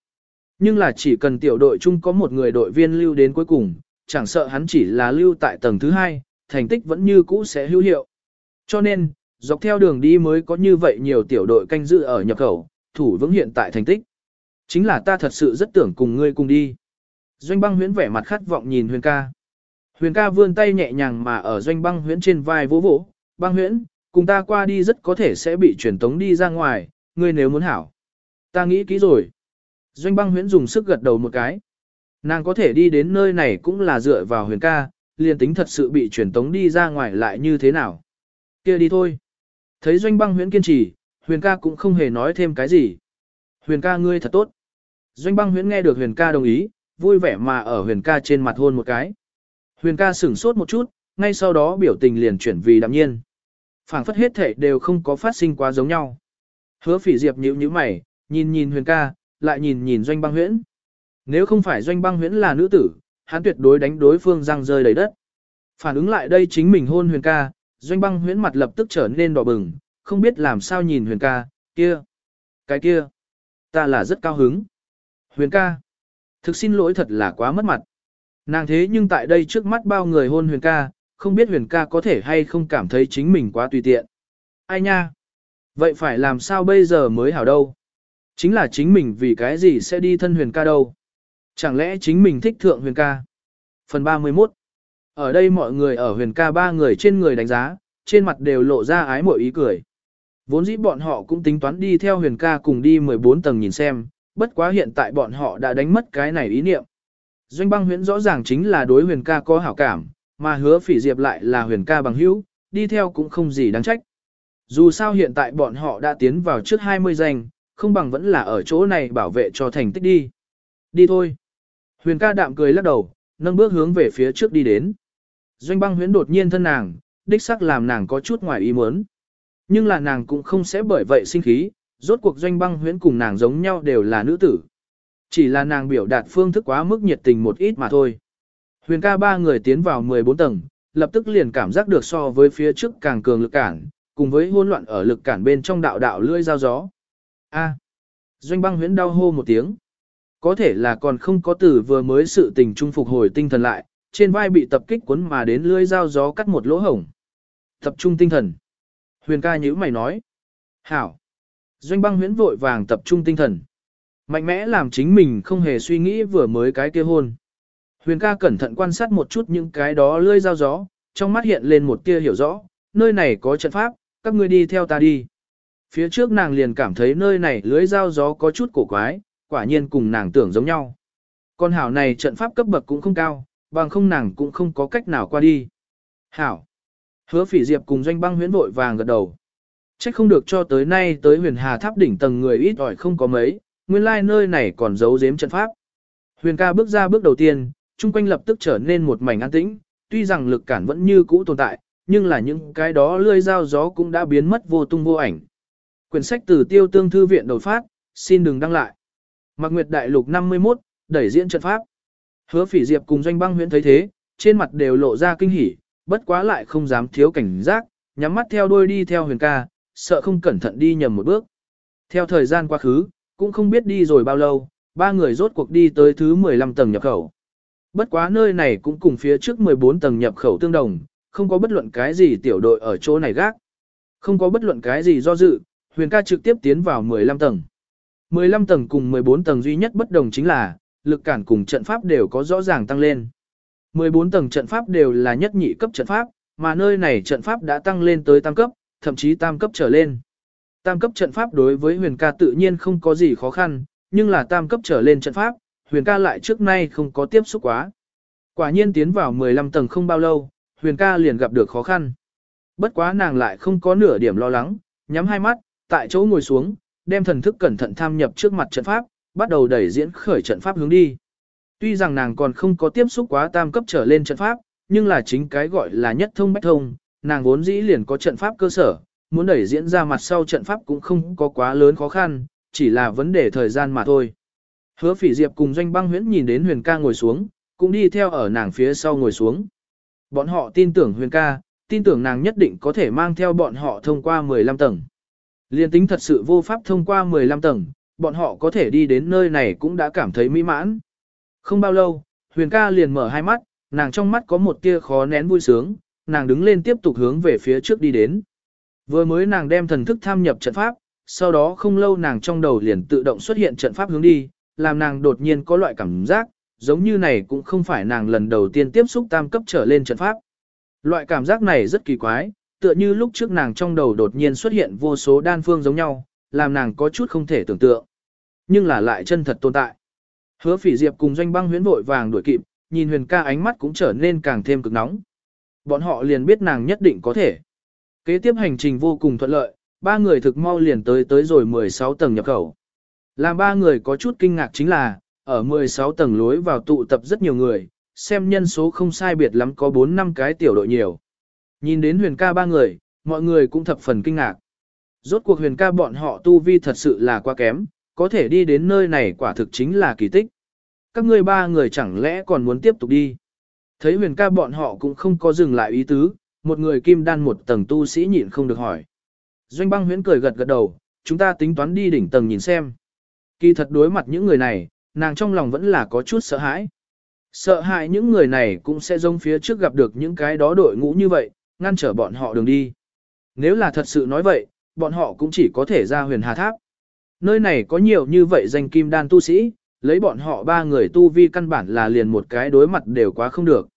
Nhưng là chỉ cần tiểu đội chung có một người đội viên lưu đến cuối cùng, chẳng sợ hắn chỉ là lưu tại tầng thứ hai, thành tích vẫn như cũ sẽ hữu hiệu. Cho nên, dọc theo đường đi mới có như vậy nhiều tiểu đội canh giữ ở nhập khẩu, thủ vững hiện tại thành tích. Chính là ta thật sự rất tưởng cùng ngươi cùng đi. Doanh băng huyễn vẻ mặt khát vọng nhìn huyền ca. Huyền ca vươn tay nhẹ nhàng mà ở doanh băng huyễn trên vai vỗ vỗ, băng huyễn, cùng ta qua đi rất có thể sẽ bị truyền tống đi ra ngoài, ngươi nếu muốn hảo. Ta nghĩ kỹ rồi. Doanh băng huyễn dùng sức gật đầu một cái. Nàng có thể đi đến nơi này cũng là dựa vào huyền ca, liền tính thật sự bị truyền tống đi ra ngoài lại như thế nào. kia đi thôi. Thấy doanh băng huyễn kiên trì, huyền ca cũng không hề nói thêm cái gì. Huyền ca ngươi thật tốt. Doanh băng huyễn nghe được huyền ca đồng ý, vui vẻ mà ở huyền ca trên mặt hôn một cái. Huyền ca sửng sốt một chút, ngay sau đó biểu tình liền chuyển vì đạm nhiên. phảng phất hết thể đều không có phát sinh quá giống nhau. Hứa phỉ diệp nhíu nhíu mày, nhìn nhìn huyền ca, lại nhìn nhìn doanh băng huyễn. Nếu không phải doanh băng huyễn là nữ tử, hắn tuyệt đối đánh đối phương răng rơi đầy đất. Phản ứng lại đây chính mình hôn huyền ca, doanh băng huyễn mặt lập tức trở nên đỏ bừng, không biết làm sao nhìn huyền ca, kia, cái kia, ta là rất cao hứng. Huyền ca, thực xin lỗi thật là quá mất mặt. Nàng thế nhưng tại đây trước mắt bao người hôn huyền ca, không biết huyền ca có thể hay không cảm thấy chính mình quá tùy tiện. Ai nha? Vậy phải làm sao bây giờ mới hảo đâu? Chính là chính mình vì cái gì sẽ đi thân huyền ca đâu? Chẳng lẽ chính mình thích thượng huyền ca? Phần 31 Ở đây mọi người ở huyền ca ba người trên người đánh giá, trên mặt đều lộ ra ái mội ý cười. Vốn dĩ bọn họ cũng tính toán đi theo huyền ca cùng đi 14 tầng nhìn xem, bất quá hiện tại bọn họ đã đánh mất cái này ý niệm. Doanh băng huyễn rõ ràng chính là đối huyền ca có hảo cảm, mà hứa phỉ diệp lại là huyền ca bằng hữu, đi theo cũng không gì đáng trách. Dù sao hiện tại bọn họ đã tiến vào trước 20 danh, không bằng vẫn là ở chỗ này bảo vệ cho thành tích đi. Đi thôi. Huyền ca đạm cười lắc đầu, nâng bước hướng về phía trước đi đến. Doanh băng huyến đột nhiên thân nàng, đích sắc làm nàng có chút ngoài ý muốn. Nhưng là nàng cũng không sẽ bởi vậy sinh khí, rốt cuộc doanh băng huyến cùng nàng giống nhau đều là nữ tử. Chỉ là nàng biểu đạt phương thức quá mức nhiệt tình một ít mà thôi. Huyền ca ba người tiến vào 14 tầng, lập tức liền cảm giác được so với phía trước càng cường lực cản, cùng với hỗn loạn ở lực cản bên trong đạo đạo lưỡi dao gió. A. Doanh băng huyễn đau hô một tiếng. Có thể là còn không có từ vừa mới sự tình trung phục hồi tinh thần lại, trên vai bị tập kích cuốn mà đến lưỡi dao gió cắt một lỗ hổng. Tập trung tinh thần. Huyền ca nhíu mày nói. Hảo. Doanh băng huyễn vội vàng tập trung tinh thần. Mạnh mẽ làm chính mình không hề suy nghĩ vừa mới cái kia hôn. Huyền ca cẩn thận quan sát một chút những cái đó lưỡi dao gió, trong mắt hiện lên một tia hiểu rõ, nơi này có trận pháp, các ngươi đi theo ta đi. Phía trước nàng liền cảm thấy nơi này lưới dao gió có chút cổ quái, quả nhiên cùng nàng tưởng giống nhau. Con hảo này trận pháp cấp bậc cũng không cao, bằng không nàng cũng không có cách nào qua đi. Hảo. Hứa phỉ diệp cùng doanh băng huyễn vội vàng gật đầu. Trách không được cho tới nay tới huyền hà tháp đỉnh tầng người ít ỏi không có mấy, nguyên lai like nơi này còn giấu giếm trận pháp. Huyền ca bước ra bước đầu tiên, chung quanh lập tức trở nên một mảnh an tĩnh, tuy rằng lực cản vẫn như cũ tồn tại, nhưng là những cái đó lươi dao gió cũng đã biến mất vô tung vô ảnh. Quyển sách từ tiêu tương thư viện đột phát, xin đừng đăng lại. Mạc Nguyệt Đại Lục 51, đẩy diễn trận pháp. Hứa phỉ diệp cùng doanh băng huyễn thấy thế, trên mặt đều lộ ra kinh hỉ, bất quá lại không dám thiếu cảnh giác, nhắm mắt theo đuôi đi theo huyền ca, sợ không cẩn thận đi nhầm một bước. Theo thời gian quá khứ, cũng không biết đi rồi bao lâu, ba người rốt cuộc đi tới thứ 15 tầng nhập khẩu. Bất quá nơi này cũng cùng phía trước 14 tầng nhập khẩu tương đồng, không có bất luận cái gì tiểu đội ở chỗ này gác. Không có bất luận cái gì do dự, huyền ca trực tiếp tiến vào 15 tầng. 15 tầng cùng 14 tầng duy nhất bất đồng chính là, lực cản cùng trận pháp đều có rõ ràng tăng lên. 14 tầng trận pháp đều là nhất nhị cấp trận pháp, mà nơi này trận pháp đã tăng lên tới tam cấp, thậm chí tam cấp trở lên. Tam cấp trận pháp đối với huyền ca tự nhiên không có gì khó khăn, nhưng là tam cấp trở lên trận pháp, huyền ca lại trước nay không có tiếp xúc quá. Quả nhiên tiến vào 15 tầng không bao lâu, huyền ca liền gặp được khó khăn. Bất quá nàng lại không có nửa điểm lo lắng, nhắm hai mắt, tại chỗ ngồi xuống, đem thần thức cẩn thận tham nhập trước mặt trận pháp, bắt đầu đẩy diễn khởi trận pháp hướng đi. Tuy rằng nàng còn không có tiếp xúc quá tam cấp trở lên trận pháp, nhưng là chính cái gọi là nhất thông bách thông, nàng vốn dĩ liền có trận pháp cơ sở, muốn đẩy diễn ra mặt sau trận pháp cũng không có quá lớn khó khăn, chỉ là vấn đề thời gian mà thôi. Hứa phỉ diệp cùng doanh băng huyễn nhìn đến huyền ca ngồi xuống, cũng đi theo ở nàng phía sau ngồi xuống. Bọn họ tin tưởng huyền ca, tin tưởng nàng nhất định có thể mang theo bọn họ thông qua 15 tầng. Liên tính thật sự vô pháp thông qua 15 tầng, bọn họ có thể đi đến nơi này cũng đã cảm thấy mỹ mãn. Không bao lâu, huyền ca liền mở hai mắt, nàng trong mắt có một tia khó nén vui sướng, nàng đứng lên tiếp tục hướng về phía trước đi đến. Vừa mới nàng đem thần thức tham nhập trận pháp, sau đó không lâu nàng trong đầu liền tự động xuất hiện trận pháp hướng đi, làm nàng đột nhiên có loại cảm giác, giống như này cũng không phải nàng lần đầu tiên tiếp xúc tam cấp trở lên trận pháp. Loại cảm giác này rất kỳ quái, tựa như lúc trước nàng trong đầu đột nhiên xuất hiện vô số đan phương giống nhau, làm nàng có chút không thể tưởng tượng. Nhưng là lại chân thật tồn tại. Hứa phỉ diệp cùng doanh băng huyến vội vàng đuổi kịp, nhìn huyền ca ánh mắt cũng trở nên càng thêm cực nóng. Bọn họ liền biết nàng nhất định có thể. Kế tiếp hành trình vô cùng thuận lợi, ba người thực mau liền tới tới rồi 16 tầng nhập khẩu. Làm ba người có chút kinh ngạc chính là, ở 16 tầng lối vào tụ tập rất nhiều người, xem nhân số không sai biệt lắm có 4 năm cái tiểu đội nhiều. Nhìn đến huyền ca ba người, mọi người cũng thập phần kinh ngạc. Rốt cuộc huyền ca bọn họ tu vi thật sự là quá kém, có thể đi đến nơi này quả thực chính là kỳ tích. Các ngươi ba người chẳng lẽ còn muốn tiếp tục đi. Thấy huyền ca bọn họ cũng không có dừng lại ý tứ, một người kim đan một tầng tu sĩ nhịn không được hỏi. Doanh băng huyễn cười gật gật đầu, chúng ta tính toán đi đỉnh tầng nhìn xem. Kỳ thật đối mặt những người này, nàng trong lòng vẫn là có chút sợ hãi. Sợ hãi những người này cũng sẽ giống phía trước gặp được những cái đó đội ngũ như vậy, ngăn trở bọn họ đường đi. Nếu là thật sự nói vậy, bọn họ cũng chỉ có thể ra huyền hà tháp. Nơi này có nhiều như vậy danh kim đan tu sĩ, lấy bọn họ ba người tu vi căn bản là liền một cái đối mặt đều quá không được.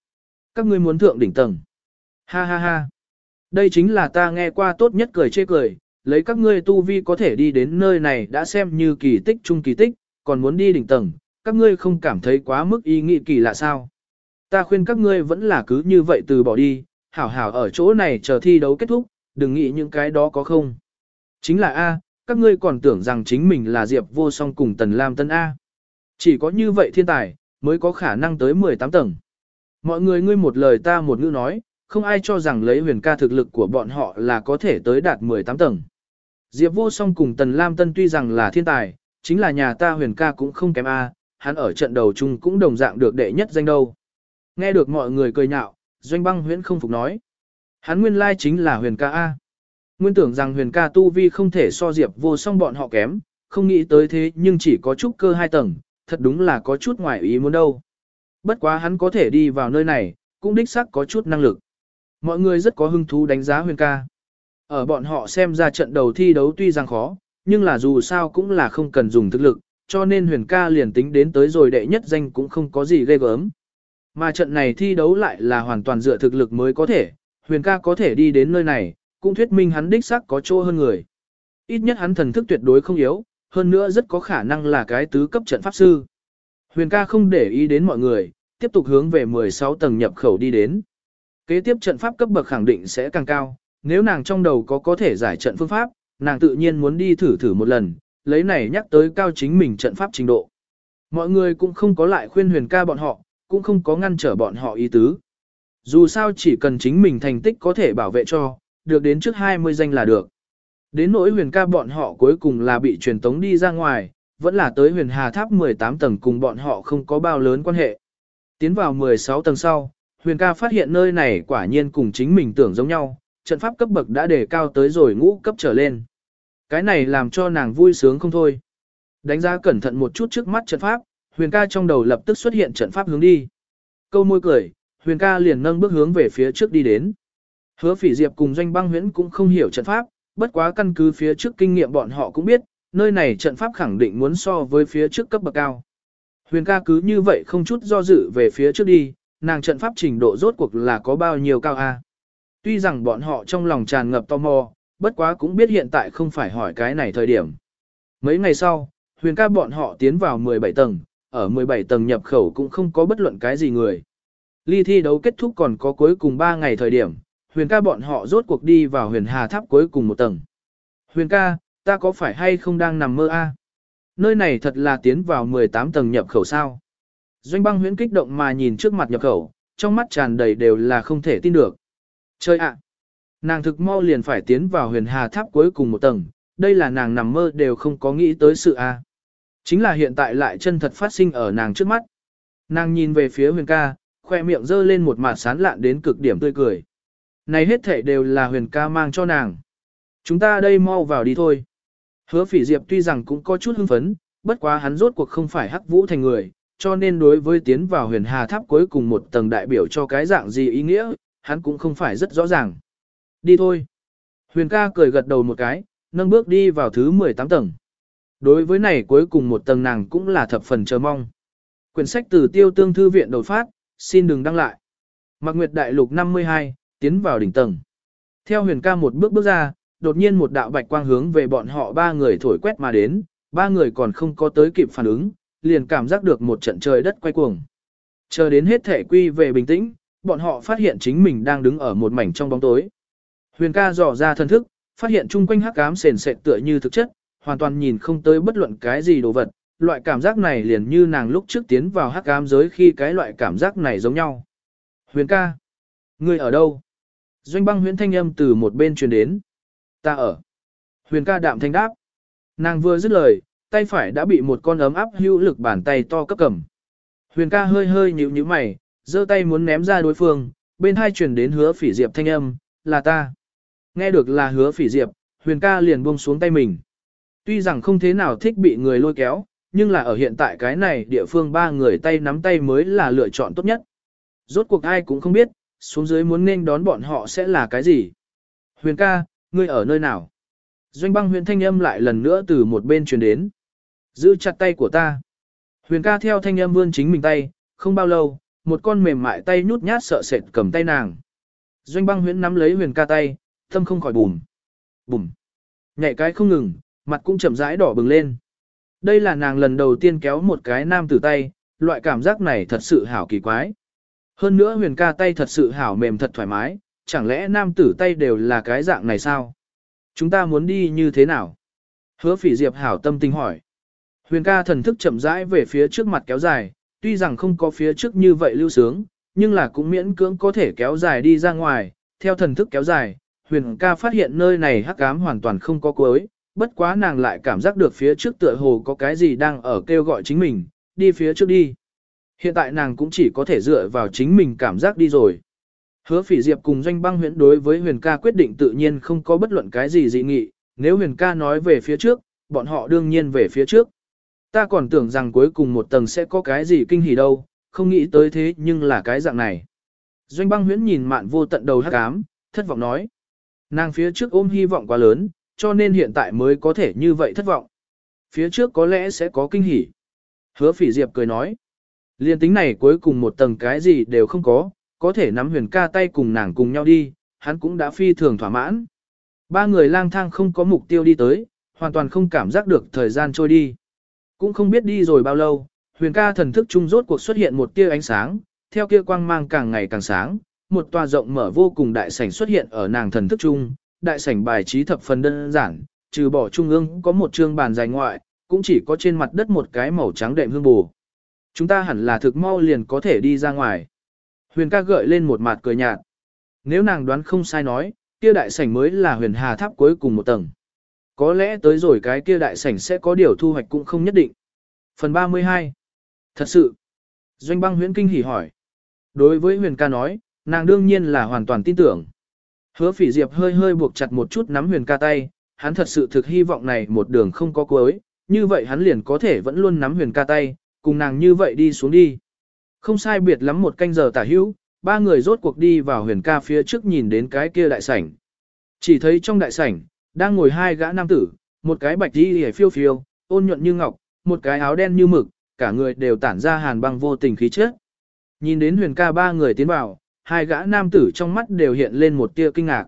Các ngươi muốn thượng đỉnh tầng. Ha ha ha. Đây chính là ta nghe qua tốt nhất cười chê cười, lấy các ngươi tu vi có thể đi đến nơi này đã xem như kỳ tích chung kỳ tích, còn muốn đi đỉnh tầng, các ngươi không cảm thấy quá mức ý nghĩ kỳ lạ sao. Ta khuyên các ngươi vẫn là cứ như vậy từ bỏ đi, hảo hảo ở chỗ này chờ thi đấu kết thúc, đừng nghĩ những cái đó có không. Chính là A, các ngươi còn tưởng rằng chính mình là Diệp vô song cùng Tần Lam Tân A. Chỉ có như vậy thiên tài, mới có khả năng tới 18 tầng. Mọi người ngươi một lời ta một ngữ nói, không ai cho rằng lấy huyền ca thực lực của bọn họ là có thể tới đạt 18 tầng. Diệp vô song cùng Tần Lam Tân tuy rằng là thiên tài, chính là nhà ta huyền ca cũng không kém A, hắn ở trận đầu chung cũng đồng dạng được đệ nhất danh đâu. Nghe được mọi người cười nhạo, doanh băng huyễn không phục nói. Hắn nguyên lai chính là huyền ca A. Nguyên tưởng rằng huyền ca tu vi không thể so diệp vô song bọn họ kém, không nghĩ tới thế nhưng chỉ có chút cơ hai tầng, thật đúng là có chút ngoài ý muốn đâu. Bất quá hắn có thể đi vào nơi này, cũng đích xác có chút năng lực. Mọi người rất có hứng thú đánh giá huyền ca. Ở bọn họ xem ra trận đầu thi đấu tuy rằng khó, nhưng là dù sao cũng là không cần dùng thực lực, cho nên huyền ca liền tính đến tới rồi đệ nhất danh cũng không có gì ghê gớm. Mà trận này thi đấu lại là hoàn toàn dựa thực lực mới có thể, huyền ca có thể đi đến nơi này, cũng thuyết minh hắn đích xác có chỗ hơn người. Ít nhất hắn thần thức tuyệt đối không yếu, hơn nữa rất có khả năng là cái tứ cấp trận pháp sư. Huyền ca không để ý đến mọi người, tiếp tục hướng về 16 tầng nhập khẩu đi đến. Kế tiếp trận pháp cấp bậc khẳng định sẽ càng cao, nếu nàng trong đầu có có thể giải trận phương pháp, nàng tự nhiên muốn đi thử thử một lần, lấy này nhắc tới cao chính mình trận pháp trình độ. Mọi người cũng không có lại khuyên huyền ca bọn họ, cũng không có ngăn trở bọn họ ý tứ. Dù sao chỉ cần chính mình thành tích có thể bảo vệ cho, được đến trước 20 danh là được. Đến nỗi huyền ca bọn họ cuối cùng là bị truyền tống đi ra ngoài, vẫn là tới huyền hà tháp 18 tầng cùng bọn họ không có bao lớn quan hệ. Tiến vào 16 tầng sau, huyền ca phát hiện nơi này quả nhiên cùng chính mình tưởng giống nhau, trận pháp cấp bậc đã đề cao tới rồi ngũ cấp trở lên. Cái này làm cho nàng vui sướng không thôi. Đánh giá cẩn thận một chút trước mắt trận pháp, huyền ca trong đầu lập tức xuất hiện trận pháp hướng đi. Câu môi cười, huyền ca liền nâng bước hướng về phía trước đi đến. Hứa phỉ diệp cùng doanh băng huyễn cũng không hiểu trận pháp, bất quá căn cứ phía trước kinh nghiệm bọn họ cũng biết, nơi này trận pháp khẳng định muốn so với phía trước cấp bậc cao. Huyền ca cứ như vậy không chút do dự về phía trước đi, nàng trận pháp trình độ rốt cuộc là có bao nhiêu cao a? Tuy rằng bọn họ trong lòng tràn ngập tò mò, bất quá cũng biết hiện tại không phải hỏi cái này thời điểm. Mấy ngày sau, huyền ca bọn họ tiến vào 17 tầng, ở 17 tầng nhập khẩu cũng không có bất luận cái gì người. Ly thi đấu kết thúc còn có cuối cùng 3 ngày thời điểm, huyền ca bọn họ rốt cuộc đi vào huyền hà tháp cuối cùng một tầng. Huyền ca, ta có phải hay không đang nằm mơ a? Nơi này thật là tiến vào 18 tầng nhập khẩu sao. Doanh băng huyễn kích động mà nhìn trước mặt nhập khẩu, trong mắt tràn đầy đều là không thể tin được. Chơi ạ! Nàng thực mau liền phải tiến vào huyền hà tháp cuối cùng một tầng, đây là nàng nằm mơ đều không có nghĩ tới sự a. Chính là hiện tại lại chân thật phát sinh ở nàng trước mắt. Nàng nhìn về phía huyền ca, khoe miệng dơ lên một mặt sán lạn đến cực điểm tươi cười. Này hết thể đều là huyền ca mang cho nàng. Chúng ta đây mau vào đi thôi. Hứa phỉ diệp tuy rằng cũng có chút hưng phấn, bất quá hắn rốt cuộc không phải hắc vũ thành người, cho nên đối với tiến vào huyền hà tháp cuối cùng một tầng đại biểu cho cái dạng gì ý nghĩa, hắn cũng không phải rất rõ ràng. Đi thôi. Huyền ca cười gật đầu một cái, nâng bước đi vào thứ 18 tầng. Đối với này cuối cùng một tầng nàng cũng là thập phần chờ mong. Quyển sách từ tiêu tương thư viện đột phát, xin đừng đăng lại. Mạc Nguyệt Đại Lục 52, tiến vào đỉnh tầng. Theo huyền ca một bước bước ra, đột nhiên một đạo bạch quang hướng về bọn họ ba người thổi quét mà đến, ba người còn không có tới kịp phản ứng, liền cảm giác được một trận trời đất quay cuồng. Chờ đến hết thể quy về bình tĩnh, bọn họ phát hiện chính mình đang đứng ở một mảnh trong bóng tối. Huyền ca dò ra thân thức, phát hiện chung quanh hắc ám sền sệt tựa như thực chất, hoàn toàn nhìn không tới bất luận cái gì đồ vật, loại cảm giác này liền như nàng lúc trước tiến vào hắc ám giới khi cái loại cảm giác này giống nhau. Huyền ca, ngươi ở đâu? Doanh băng huyễn thanh âm từ một bên truyền đến. Ta ở. Huyền ca đạm thanh đáp. Nàng vừa dứt lời, tay phải đã bị một con ấm áp hữu lực bàn tay to cấp cầm. Huyền ca hơi hơi nhíu nhíu mày, giơ tay muốn ném ra đối phương, bên hai truyền đến hứa phỉ diệp thanh âm, là ta. Nghe được là hứa phỉ diệp, huyền ca liền buông xuống tay mình. Tuy rằng không thế nào thích bị người lôi kéo, nhưng là ở hiện tại cái này địa phương ba người tay nắm tay mới là lựa chọn tốt nhất. Rốt cuộc ai cũng không biết, xuống dưới muốn nên đón bọn họ sẽ là cái gì. Huyền ca, ngươi ở nơi nào? Doanh băng huyền thanh âm lại lần nữa từ một bên truyền đến. Giữ chặt tay của ta. Huyền ca theo thanh âm vươn chính mình tay, không bao lâu, một con mềm mại tay nhút nhát sợ sệt cầm tay nàng. Doanh băng huyễn nắm lấy huyền ca tay, tâm không khỏi bùm. Bùm. Nhảy cái không ngừng, mặt cũng chậm rãi đỏ bừng lên. Đây là nàng lần đầu tiên kéo một cái nam tử tay, loại cảm giác này thật sự hảo kỳ quái. Hơn nữa huyền ca tay thật sự hảo mềm thật thoải mái, chẳng lẽ nam tử tay đều là cái dạng này sao? Chúng ta muốn đi như thế nào? Hứa phỉ diệp hảo tâm tình hỏi. Huyền ca thần thức chậm rãi về phía trước mặt kéo dài, tuy rằng không có phía trước như vậy lưu sướng, nhưng là cũng miễn cưỡng có thể kéo dài đi ra ngoài, theo thần thức kéo dài, huyền ca phát hiện nơi này hắc ám hoàn toàn không có cuối, bất quá nàng lại cảm giác được phía trước tựa hồ có cái gì đang ở kêu gọi chính mình, đi phía trước đi. Hiện tại nàng cũng chỉ có thể dựa vào chính mình cảm giác đi rồi. Hứa phỉ diệp cùng doanh băng huyễn đối với huyền ca quyết định tự nhiên không có bất luận cái gì dị nghị, nếu huyền ca nói về phía trước, bọn họ đương nhiên về phía trước. Ta còn tưởng rằng cuối cùng một tầng sẽ có cái gì kinh hỉ đâu, không nghĩ tới thế nhưng là cái dạng này. Doanh băng huyễn nhìn mạn vô tận đầu hắc ám, thất vọng nói. Nàng phía trước ôm hy vọng quá lớn, cho nên hiện tại mới có thể như vậy thất vọng. Phía trước có lẽ sẽ có kinh hỉ. Hứa phỉ diệp cười nói. Liên tính này cuối cùng một tầng cái gì đều không có, có thể nắm huyền ca tay cùng nàng cùng nhau đi, hắn cũng đã phi thường thỏa mãn. Ba người lang thang không có mục tiêu đi tới, hoàn toàn không cảm giác được thời gian trôi đi. Cũng không biết đi rồi bao lâu, huyền ca thần thức trung rốt cuộc xuất hiện một tia ánh sáng, theo kia quang mang càng ngày càng sáng, một tòa rộng mở vô cùng đại sảnh xuất hiện ở nàng thần thức trung, đại sảnh bài trí thập phần đơn giản, trừ bỏ trung ương có một trương bàn dài ngoại, cũng chỉ có trên mặt đất một cái màu trắng đệm hương bù. Chúng ta hẳn là thực mau liền có thể đi ra ngoài. Huyền ca gợi lên một mặt cười nhạt. Nếu nàng đoán không sai nói, kia đại sảnh mới là huyền hà tháp cuối cùng một tầng. Có lẽ tới rồi cái kia đại sảnh sẽ có điều thu hoạch cũng không nhất định. Phần 32 Thật sự Doanh băng huyễn kinh hỉ hỏi. Đối với huyền ca nói, nàng đương nhiên là hoàn toàn tin tưởng. Hứa phỉ diệp hơi hơi buộc chặt một chút nắm huyền ca tay, hắn thật sự thực hy vọng này một đường không có cuối, như vậy hắn liền có thể vẫn luôn nắm huyền ca tay, cùng nàng như vậy đi xuống đi. Không sai biệt lắm một canh giờ tả hữu, ba người rốt cuộc đi vào huyền ca phía trước nhìn đến cái kia đại sảnh. Chỉ thấy trong đại sảnh, đang ngồi hai gã nam tử, một cái bạch đi hề phiêu phiêu, ôn nhuận như ngọc, một cái áo đen như mực, cả người đều tản ra hàn băng vô tình khí chất. Nhìn đến huyền ca ba người tiến vào, hai gã nam tử trong mắt đều hiện lên một tia kinh ngạc.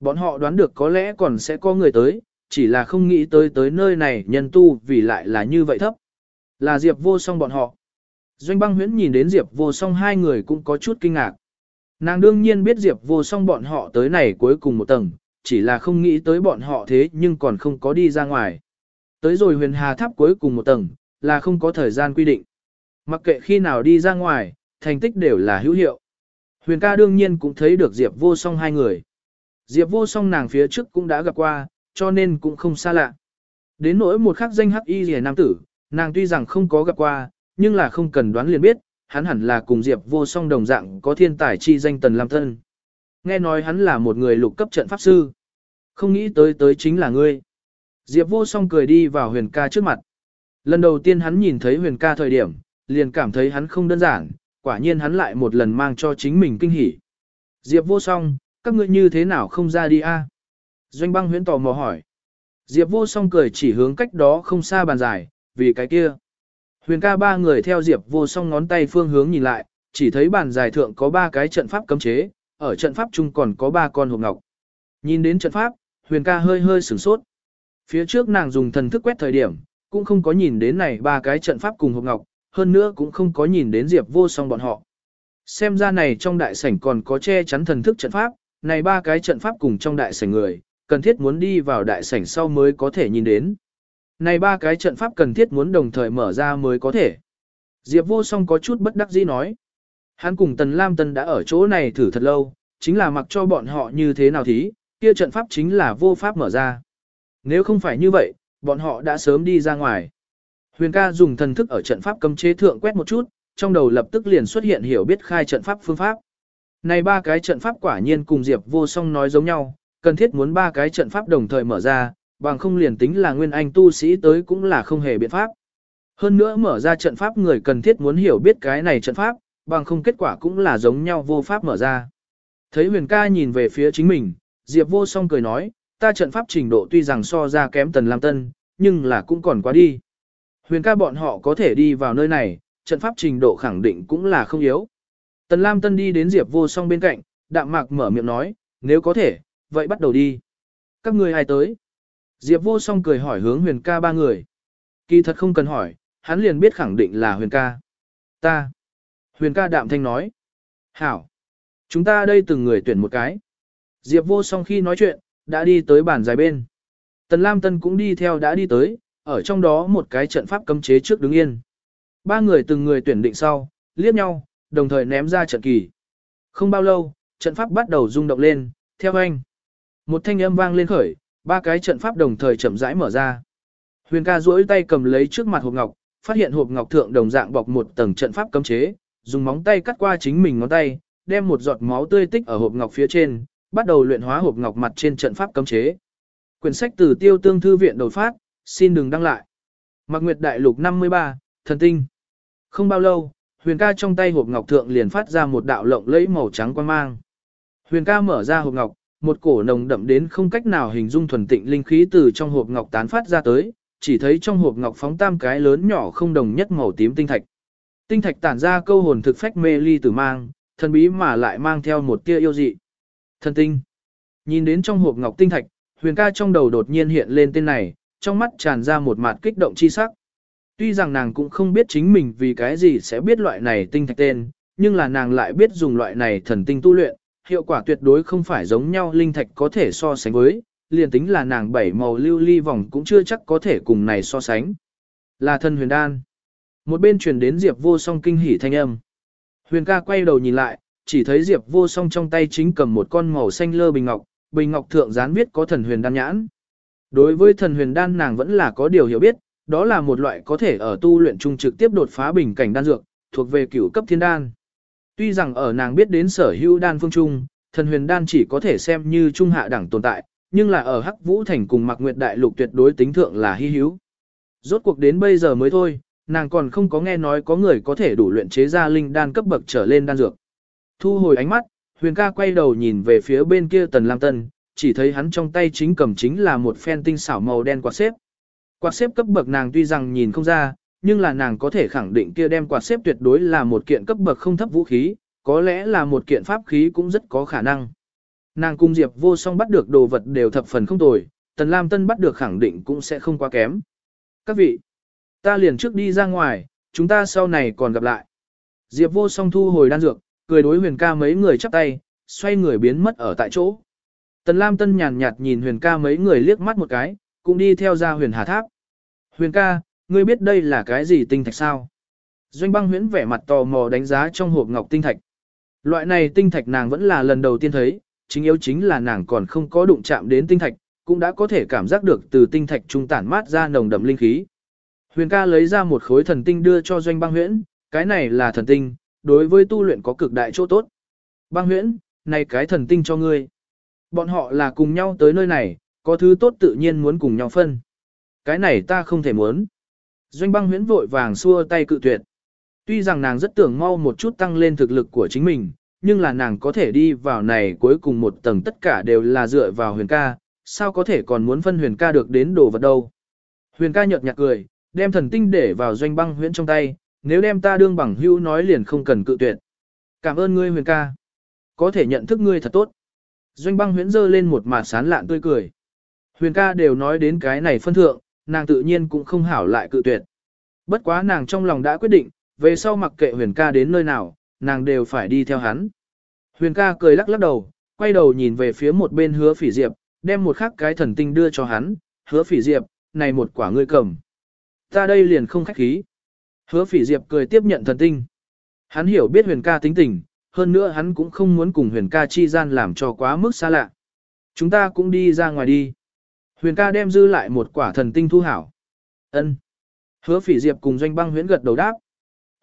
Bọn họ đoán được có lẽ còn sẽ có người tới, chỉ là không nghĩ tới tới nơi này nhân tu vì lại là như vậy thấp. Là Diệp vô song bọn họ. Doanh băng huyễn nhìn đến Diệp vô song hai người cũng có chút kinh ngạc. Nàng đương nhiên biết Diệp vô song bọn họ tới này cuối cùng một tầng, chỉ là không nghĩ tới bọn họ thế nhưng còn không có đi ra ngoài. Tới rồi huyền hà tháp cuối cùng một tầng, là không có thời gian quy định. Mặc kệ khi nào đi ra ngoài, thành tích đều là hữu hiệu. Huyền ca đương nhiên cũng thấy được Diệp vô song hai người. Diệp vô song nàng phía trước cũng đã gặp qua, cho nên cũng không xa lạ. Đến nỗi một khắc danh hắc y rìa nam tử, nàng tuy rằng không có gặp qua, nhưng là không cần đoán liền biết, hắn hẳn là cùng Diệp vô song đồng dạng có thiên tài chi danh Tần Lam thân. Nghe nói hắn là một người lục cấp trận pháp sư. Không nghĩ tới tới chính là ngươi. Diệp vô song cười đi vào huyền ca trước mặt. Lần đầu tiên hắn nhìn thấy huyền ca thời điểm, liền cảm thấy hắn không đơn giản, quả nhiên hắn lại một lần mang cho chính mình kinh hỉ. Diệp vô song, các ngươi như thế nào không ra đi a? Doanh băng huyễn tò mò hỏi. Diệp vô song cười chỉ hướng cách đó không xa bàn dài, vì cái kia. Huyền ca ba người theo Diệp vô song ngón tay phương hướng nhìn lại, chỉ thấy bàn dài thượng có ba cái trận pháp cấm chế, ở trận pháp chung còn có ba con hộp ngọc. Nhìn đến trận pháp, huyền ca hơi hơi sửng sốt. Phía trước nàng dùng thần thức quét thời điểm, cũng không có nhìn đến này ba cái trận pháp cùng hộp ngọc, hơn nữa cũng không có nhìn đến Diệp vô song bọn họ. Xem ra này trong đại sảnh còn có che chắn thần thức trận pháp, này ba cái trận pháp cùng trong đại sảnh người, cần thiết muốn đi vào đại sảnh sau mới có thể nhìn đến. Này ba cái trận pháp cần thiết muốn đồng thời mở ra mới có thể. Diệp vô song có chút bất đắc dĩ nói. Hắn cùng Tần Lam Tân đã ở chỗ này thử thật lâu, chính là mặc cho bọn họ như thế nào thí, kia trận pháp chính là vô pháp mở ra. Nếu không phải như vậy, bọn họ đã sớm đi ra ngoài. Huyền ca dùng thần thức ở trận pháp cấm chế thượng quét một chút, trong đầu lập tức liền xuất hiện hiểu biết khai trận pháp phương pháp. Này ba cái trận pháp quả nhiên cùng Diệp vô song nói giống nhau, cần thiết muốn ba cái trận pháp đồng thời mở ra, bằng không liền tính là nguyên anh tu sĩ tới cũng là không hề biện pháp. Hơn nữa mở ra trận pháp người cần thiết muốn hiểu biết cái này trận pháp, bằng không kết quả cũng là giống nhau vô pháp mở ra. Thấy huyền ca nhìn về phía chính mình, Diệp vô song cười nói, ta trận pháp trình độ tuy rằng so ra kém tần lam tân, nhưng là cũng còn quá đi. Huyền ca bọn họ có thể đi vào nơi này, trận pháp trình độ khẳng định cũng là không yếu. Tần Lam Tân đi đến Diệp Vô Song bên cạnh, đạm mạc mở miệng nói, nếu có thể, vậy bắt đầu đi. Các người ai tới? Diệp Vô Song cười hỏi hướng huyền ca ba người. Kỳ thật không cần hỏi, hắn liền biết khẳng định là huyền ca. Ta. Huyền ca đạm thanh nói. Hảo. Chúng ta đây từng người tuyển một cái. Diệp Vô Song khi nói chuyện, đã đi tới bàn dài bên. Tần Lam Tân cũng đi theo đã đi tới, ở trong đó một cái trận pháp cấm chế trước đứng yên. Ba người từng người tuyển định sau, liếc nhau, đồng thời ném ra trận kỳ. Không bao lâu, trận pháp bắt đầu rung động lên, theo anh. Một thanh âm vang lên khởi, ba cái trận pháp đồng thời chậm rãi mở ra. Huyền ca duỗi tay cầm lấy trước mặt hộp ngọc, phát hiện hộp ngọc thượng đồng dạng bọc một tầng trận pháp cấm chế, dùng móng tay cắt qua chính mình ngón tay, đem một giọt máu tươi tích ở hộp ngọc phía trên, bắt đầu luyện hóa hộp ngọc mặt trên trận pháp cấm chế. Quyển sách từ Tiêu Tương thư viện đột phát, xin đừng đăng lại. Mạc Nguyệt Đại Lục 53, Thần Tinh. Không bao lâu, Huyền ca trong tay hộp ngọc thượng liền phát ra một đạo lộng lẫy màu trắng quan mang. Huyền ca mở ra hộp ngọc, một cổ nồng đậm đến không cách nào hình dung thuần tịnh linh khí từ trong hộp ngọc tán phát ra tới, chỉ thấy trong hộp ngọc phóng tam cái lớn nhỏ không đồng nhất màu tím tinh thạch. Tinh thạch tản ra câu hồn thực phách mê ly tử mang, thần bí mà lại mang theo một tia yêu dị. Thần tinh. Nhìn đến trong hộp ngọc tinh thạch, huyền ca trong đầu đột nhiên hiện lên tên này, trong mắt tràn ra một mặt kích động chi sắc. Tuy rằng nàng cũng không biết chính mình vì cái gì sẽ biết loại này tinh thạch tên, nhưng là nàng lại biết dùng loại này thần tinh tu luyện, hiệu quả tuyệt đối không phải giống nhau linh thạch có thể so sánh với, liền tính là nàng bảy màu lưu ly vòng cũng chưa chắc có thể cùng này so sánh. Là thần huyền đan. Một bên truyền đến Diệp vô song kinh hỉ thanh âm. Huyền ca quay đầu nhìn lại, chỉ thấy Diệp vô song trong tay chính cầm một con màu xanh lơ bình ngọc, bình ngọc thượng dán viết có thần huyền đan nhãn. Đối với thần huyền đan nàng vẫn là có điều hiểu biết, đó là một loại có thể ở tu luyện trung trực tiếp đột phá bình cảnh đan dược, thuộc về cửu cấp thiên đan. Tuy rằng ở nàng biết đến sở hữu đan phương trung, thần huyền đan chỉ có thể xem như trung hạ đẳng tồn tại, nhưng là ở Hắc Vũ Thành cùng Mạc Nguyệt Đại Lục tuyệt đối tính thượng là hy hữu. Rốt cuộc đến bây giờ mới thôi, nàng còn không có nghe nói có người có thể đủ luyện chế ra linh đan cấp bậc trở lên đan dược. Thu hồi ánh mắt, Huyền ca quay đầu nhìn về phía bên kia Tần Lam Tân, chỉ thấy hắn trong tay chính cầm chính là một phen tinh xảo màu đen quạt xếp. Quạt xếp cấp bậc nàng tuy rằng nhìn không ra, nhưng là nàng có thể khẳng định kia đem quạt xếp tuyệt đối là một kiện cấp bậc không thấp vũ khí, có lẽ là một kiện pháp khí cũng rất có khả năng. Nàng cung Diệp vô song bắt được đồ vật đều thập phần không tồi, Tần Lam Tân bắt được khẳng định cũng sẽ không quá kém. Các vị, ta liền trước đi ra ngoài, chúng ta sau này còn gặp lại. Diệp vô song thu hồi đan dược, cười đối huyền ca mấy người chắp tay, xoay người biến mất ở tại chỗ. Tần Lam Tân nhàn nhạt nhìn huyền ca mấy người liếc mắt một cái, cũng đi theo ra huyền hà tháp. Huyền ca, ngươi biết đây là cái gì tinh thạch sao? Doanh băng huyễn vẻ mặt tò mò đánh giá trong hộp ngọc tinh thạch. Loại này tinh thạch nàng vẫn là lần đầu tiên thấy, chính yếu chính là nàng còn không có đụng chạm đến tinh thạch, cũng đã có thể cảm giác được từ tinh thạch trung tản mát ra nồng đậm linh khí. Huyền ca lấy ra một khối thần tinh đưa cho doanh băng huyễn, cái này là thần tinh, đối với tu luyện có cực đại chỗ tốt. Băng huyễn, này cái thần tinh cho ngươi. Bọn họ là cùng nhau tới nơi này, có thứ tốt tự nhiên muốn cùng nhau phân. Cái này ta không thể muốn. Doanh băng huyễn vội vàng xua tay cự tuyệt. Tuy rằng nàng rất tưởng mau một chút tăng lên thực lực của chính mình, nhưng là nàng có thể đi vào này cuối cùng một tầng tất cả đều là dựa vào huyền ca, sao có thể còn muốn phân huyền ca được đến đồ vật đâu. Huyền ca nhợt nhạt cười, đem thần tinh để vào doanh băng huyễn trong tay, nếu đem ta đương bằng hữu nói liền không cần cự tuyệt. Cảm ơn ngươi huyền ca. Có thể nhận thức ngươi thật tốt. Doanh băng huyễn dơ lên một mặt sán lạn tươi cười. Huyền ca đều nói đến cái này phân thượng, nàng tự nhiên cũng không hảo lại cự tuyệt. Bất quá nàng trong lòng đã quyết định, về sau mặc kệ huyền ca đến nơi nào, nàng đều phải đi theo hắn. Huyền ca cười lắc lắc đầu, quay đầu nhìn về phía một bên hứa phỉ diệp, đem một khắc cái thần tinh đưa cho hắn, hứa phỉ diệp, này một quả ngươi cầm. Ta đây liền không khách khí. Hứa phỉ diệp cười tiếp nhận thần tinh. Hắn hiểu biết huyền ca tính tình, hơn nữa hắn cũng không muốn cùng huyền ca chi gian làm cho quá mức xa lạ. Chúng ta cũng đi ra ngoài đi. Huyền ca đem dư lại một quả thần tinh thu hảo. ân Hứa phỉ diệp cùng doanh băng huyễn gật đầu đáp.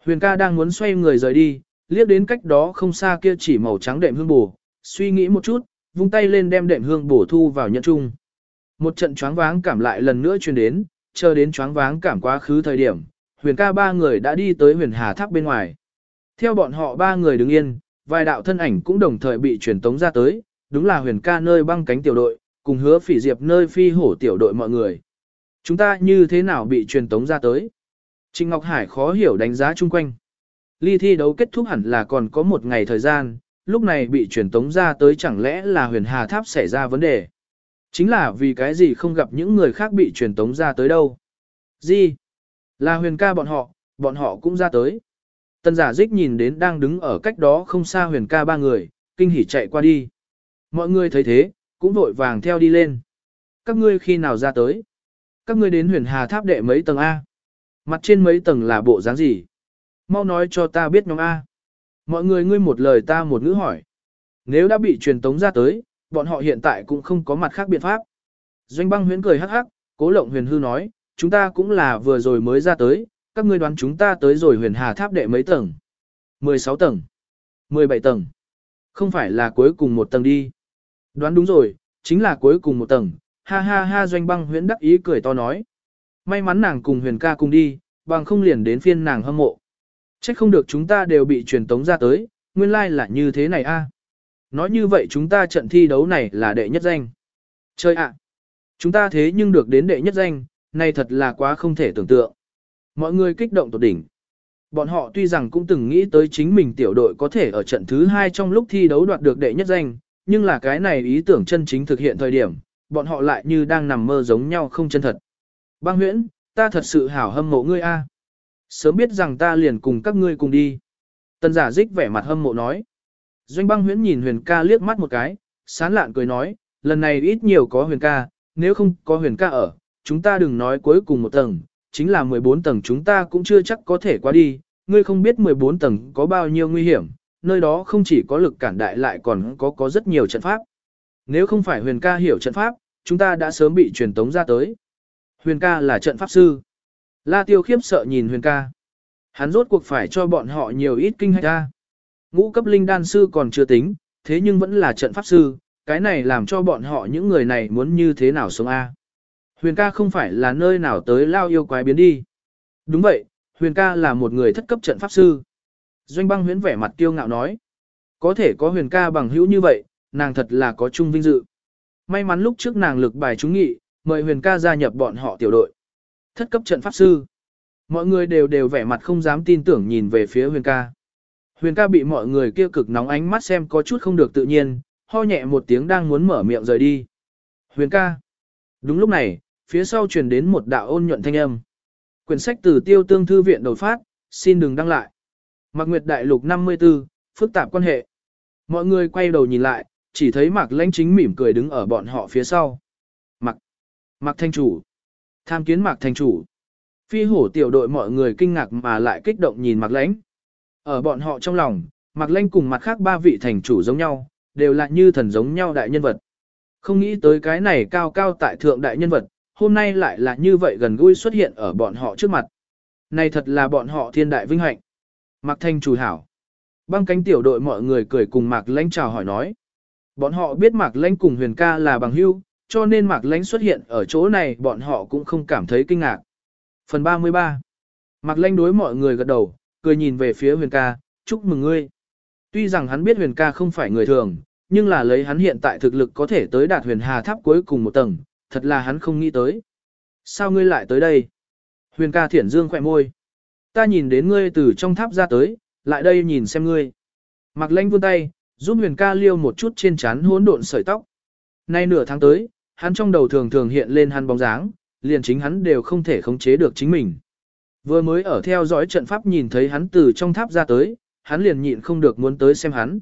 Huyền ca đang muốn xoay người rời đi, liếc đến cách đó không xa kia chỉ màu trắng đệm hương bổ, suy nghĩ một chút, vung tay lên đem đệm hương bổ thu vào nhận chung. Một trận choáng váng cảm lại lần nữa truyền đến, chờ đến choáng váng cảm quá khứ thời điểm, huyền ca ba người đã đi tới huyền hà tháp bên ngoài. Theo bọn họ ba người đứng yên, vài đạo thân ảnh cũng đồng thời bị truyền tống ra tới, đúng là huyền ca nơi băng cánh tiểu đội, cùng hứa phỉ diệp nơi phi hổ tiểu đội mọi người. Chúng ta như thế nào bị truyền tống ra tới? Trịnh Ngọc Hải khó hiểu đánh giá chung quanh. Ly thi đấu kết thúc hẳn là còn có một ngày thời gian, lúc này bị truyền tống ra tới chẳng lẽ là huyền hà tháp xảy ra vấn đề. Chính là vì cái gì không gặp những người khác bị truyền tống ra tới đâu. Gì? Là huyền ca bọn họ, bọn họ cũng ra tới. Tân giả dích nhìn đến đang đứng ở cách đó không xa huyền ca ba người, kinh hỉ chạy qua đi. Mọi người thấy thế, cũng vội vàng theo đi lên. Các ngươi khi nào ra tới? Các ngươi đến huyền hà tháp đệ mấy tầng A? Mặt trên mấy tầng là bộ dáng gì? Mau nói cho ta biết nhóm A. Mọi người ngươi một lời ta một ngữ hỏi. Nếu đã bị truyền tống ra tới, bọn họ hiện tại cũng không có mặt khác biện pháp. Doanh băng huyến cười hắc hắc, cố lộng huyền hư nói, chúng ta cũng là vừa rồi mới ra tới, các ngươi đoán chúng ta tới rồi huyền hà tháp đệ mấy tầng? 16 tầng, 17 tầng. Không phải là cuối cùng một tầng đi. Đoán đúng rồi, chính là cuối cùng một tầng. Ha ha ha doanh băng huyễn đắc ý cười to nói. May mắn nàng cùng huyền ca cùng đi, bằng không liền đến phiên nàng hâm mộ. Trách không được chúng ta đều bị truyền tống ra tới, nguyên lai like là như thế này a. nói như vậy chúng ta trận thi đấu này là đệ nhất danh. Chơi ạ! chúng ta thế nhưng được đến đệ nhất danh, này thật là quá không thể tưởng tượng. Mọi người kích động tột đỉnh. Bọn họ tuy rằng cũng từng nghĩ tới chính mình tiểu đội có thể ở trận thứ hai trong lúc thi đấu đoạt được đệ nhất danh, nhưng là cái này ý tưởng chân chính thực hiện thời điểm, bọn họ lại như đang nằm mơ giống nhau không chân thật. Bang huyễn, ta thật sự hảo hâm mộ ngươi a. Sớm biết rằng ta liền cùng các ngươi cùng đi. Tân giả dích vẻ mặt hâm mộ nói. Doanh băng huyễn nhìn huyền ca liếc mắt một cái, sán lạn cười nói, lần này ít nhiều có huyền ca, nếu không có huyền ca ở, chúng ta đừng nói cuối cùng một tầng, chính là 14 tầng chúng ta cũng chưa chắc có thể qua đi, ngươi không biết 14 tầng có bao nhiêu nguy hiểm, nơi đó không chỉ có lực cản đại lại còn có có rất nhiều trận pháp. Nếu không phải huyền ca hiểu trận pháp, chúng ta đã sớm bị truyền tống ra tới. Huyền ca là trận pháp sư. La tiêu khiếp sợ nhìn huyền ca. Hắn rốt cuộc phải cho bọn họ nhiều ít kinh hạch ra. Ngũ cấp linh đan sư còn chưa tính, thế nhưng vẫn là trận pháp sư, cái này làm cho bọn họ những người này muốn như thế nào sống a? Huyền ca không phải là nơi nào tới lao yêu quái biến đi. Đúng vậy, huyền ca là một người thất cấp trận pháp sư. Doanh băng huyễn vẻ mặt tiêu ngạo nói. Có thể có huyền ca bằng hữu như vậy, nàng thật là có chung vinh dự. May mắn lúc trước nàng lực bài trúng nghị, mời huyền ca gia nhập bọn họ tiểu đội. Thất cấp trận pháp sư. Mọi người đều đều vẻ mặt không dám tin tưởng nhìn về phía huyền ca. Huyền ca bị mọi người kia cực nóng ánh mắt xem có chút không được tự nhiên, ho nhẹ một tiếng đang muốn mở miệng rời đi. Huyền ca. Đúng lúc này, phía sau truyền đến một đạo ôn nhuận thanh âm. Quyển sách từ tiêu tương thư viện đột phát, xin đừng đăng lại. Mạc Nguyệt Đại Lục 54, phức tạp quan hệ. Mọi người quay đầu nhìn lại, chỉ thấy Mạc Lãnh chính mỉm cười đứng ở bọn họ phía sau. Mạc, Mạc Thanh Chủ. Tham kiến Mạc Thanh Chủ. Phi hổ tiểu đội mọi người kinh ngạc mà lại kích động nhìn Mạc Lãnh. Ở bọn họ trong lòng, Mạc Lãnh cùng mặt khác ba vị thành chủ giống nhau, đều là như thần giống nhau đại nhân vật. Không nghĩ tới cái này cao cao tại thượng đại nhân vật, hôm nay lại là như vậy gần gũi xuất hiện ở bọn họ trước mặt. Này thật là bọn họ thiên đại vinh hạnh. Mạc Thanh chủ hảo. Băng cánh tiểu đội mọi người cười cùng Mạc Lãnh chào hỏi nói. Bọn họ biết Mạc Lãnh cùng Huyền ca là bằng hữu, cho nên Mạc Lãnh xuất hiện ở chỗ này bọn họ cũng không cảm thấy kinh ngạc. Phần 33 Mạc Lãnh đối mọi người gật đầu, cười nhìn về phía Huyền ca, chúc mừng ngươi. Tuy rằng hắn biết Huyền ca không phải người thường, nhưng là lấy hắn hiện tại thực lực có thể tới đạt Huyền Hà Tháp cuối cùng một tầng, thật là hắn không nghĩ tới. Sao ngươi lại tới đây? Huyền ca thiển dương khỏe môi. Ta nhìn đến ngươi từ trong tháp ra tới, lại đây nhìn xem ngươi. Mặc Lanh vươn tay, giúp huyền ca liêu một chút trên trán hỗn độn sợi tóc. Nay nửa tháng tới, hắn trong đầu thường thường hiện lên hắn bóng dáng, liền chính hắn đều không thể khống chế được chính mình. Vừa mới ở theo dõi trận pháp nhìn thấy hắn từ trong tháp ra tới, hắn liền nhịn không được muốn tới xem hắn.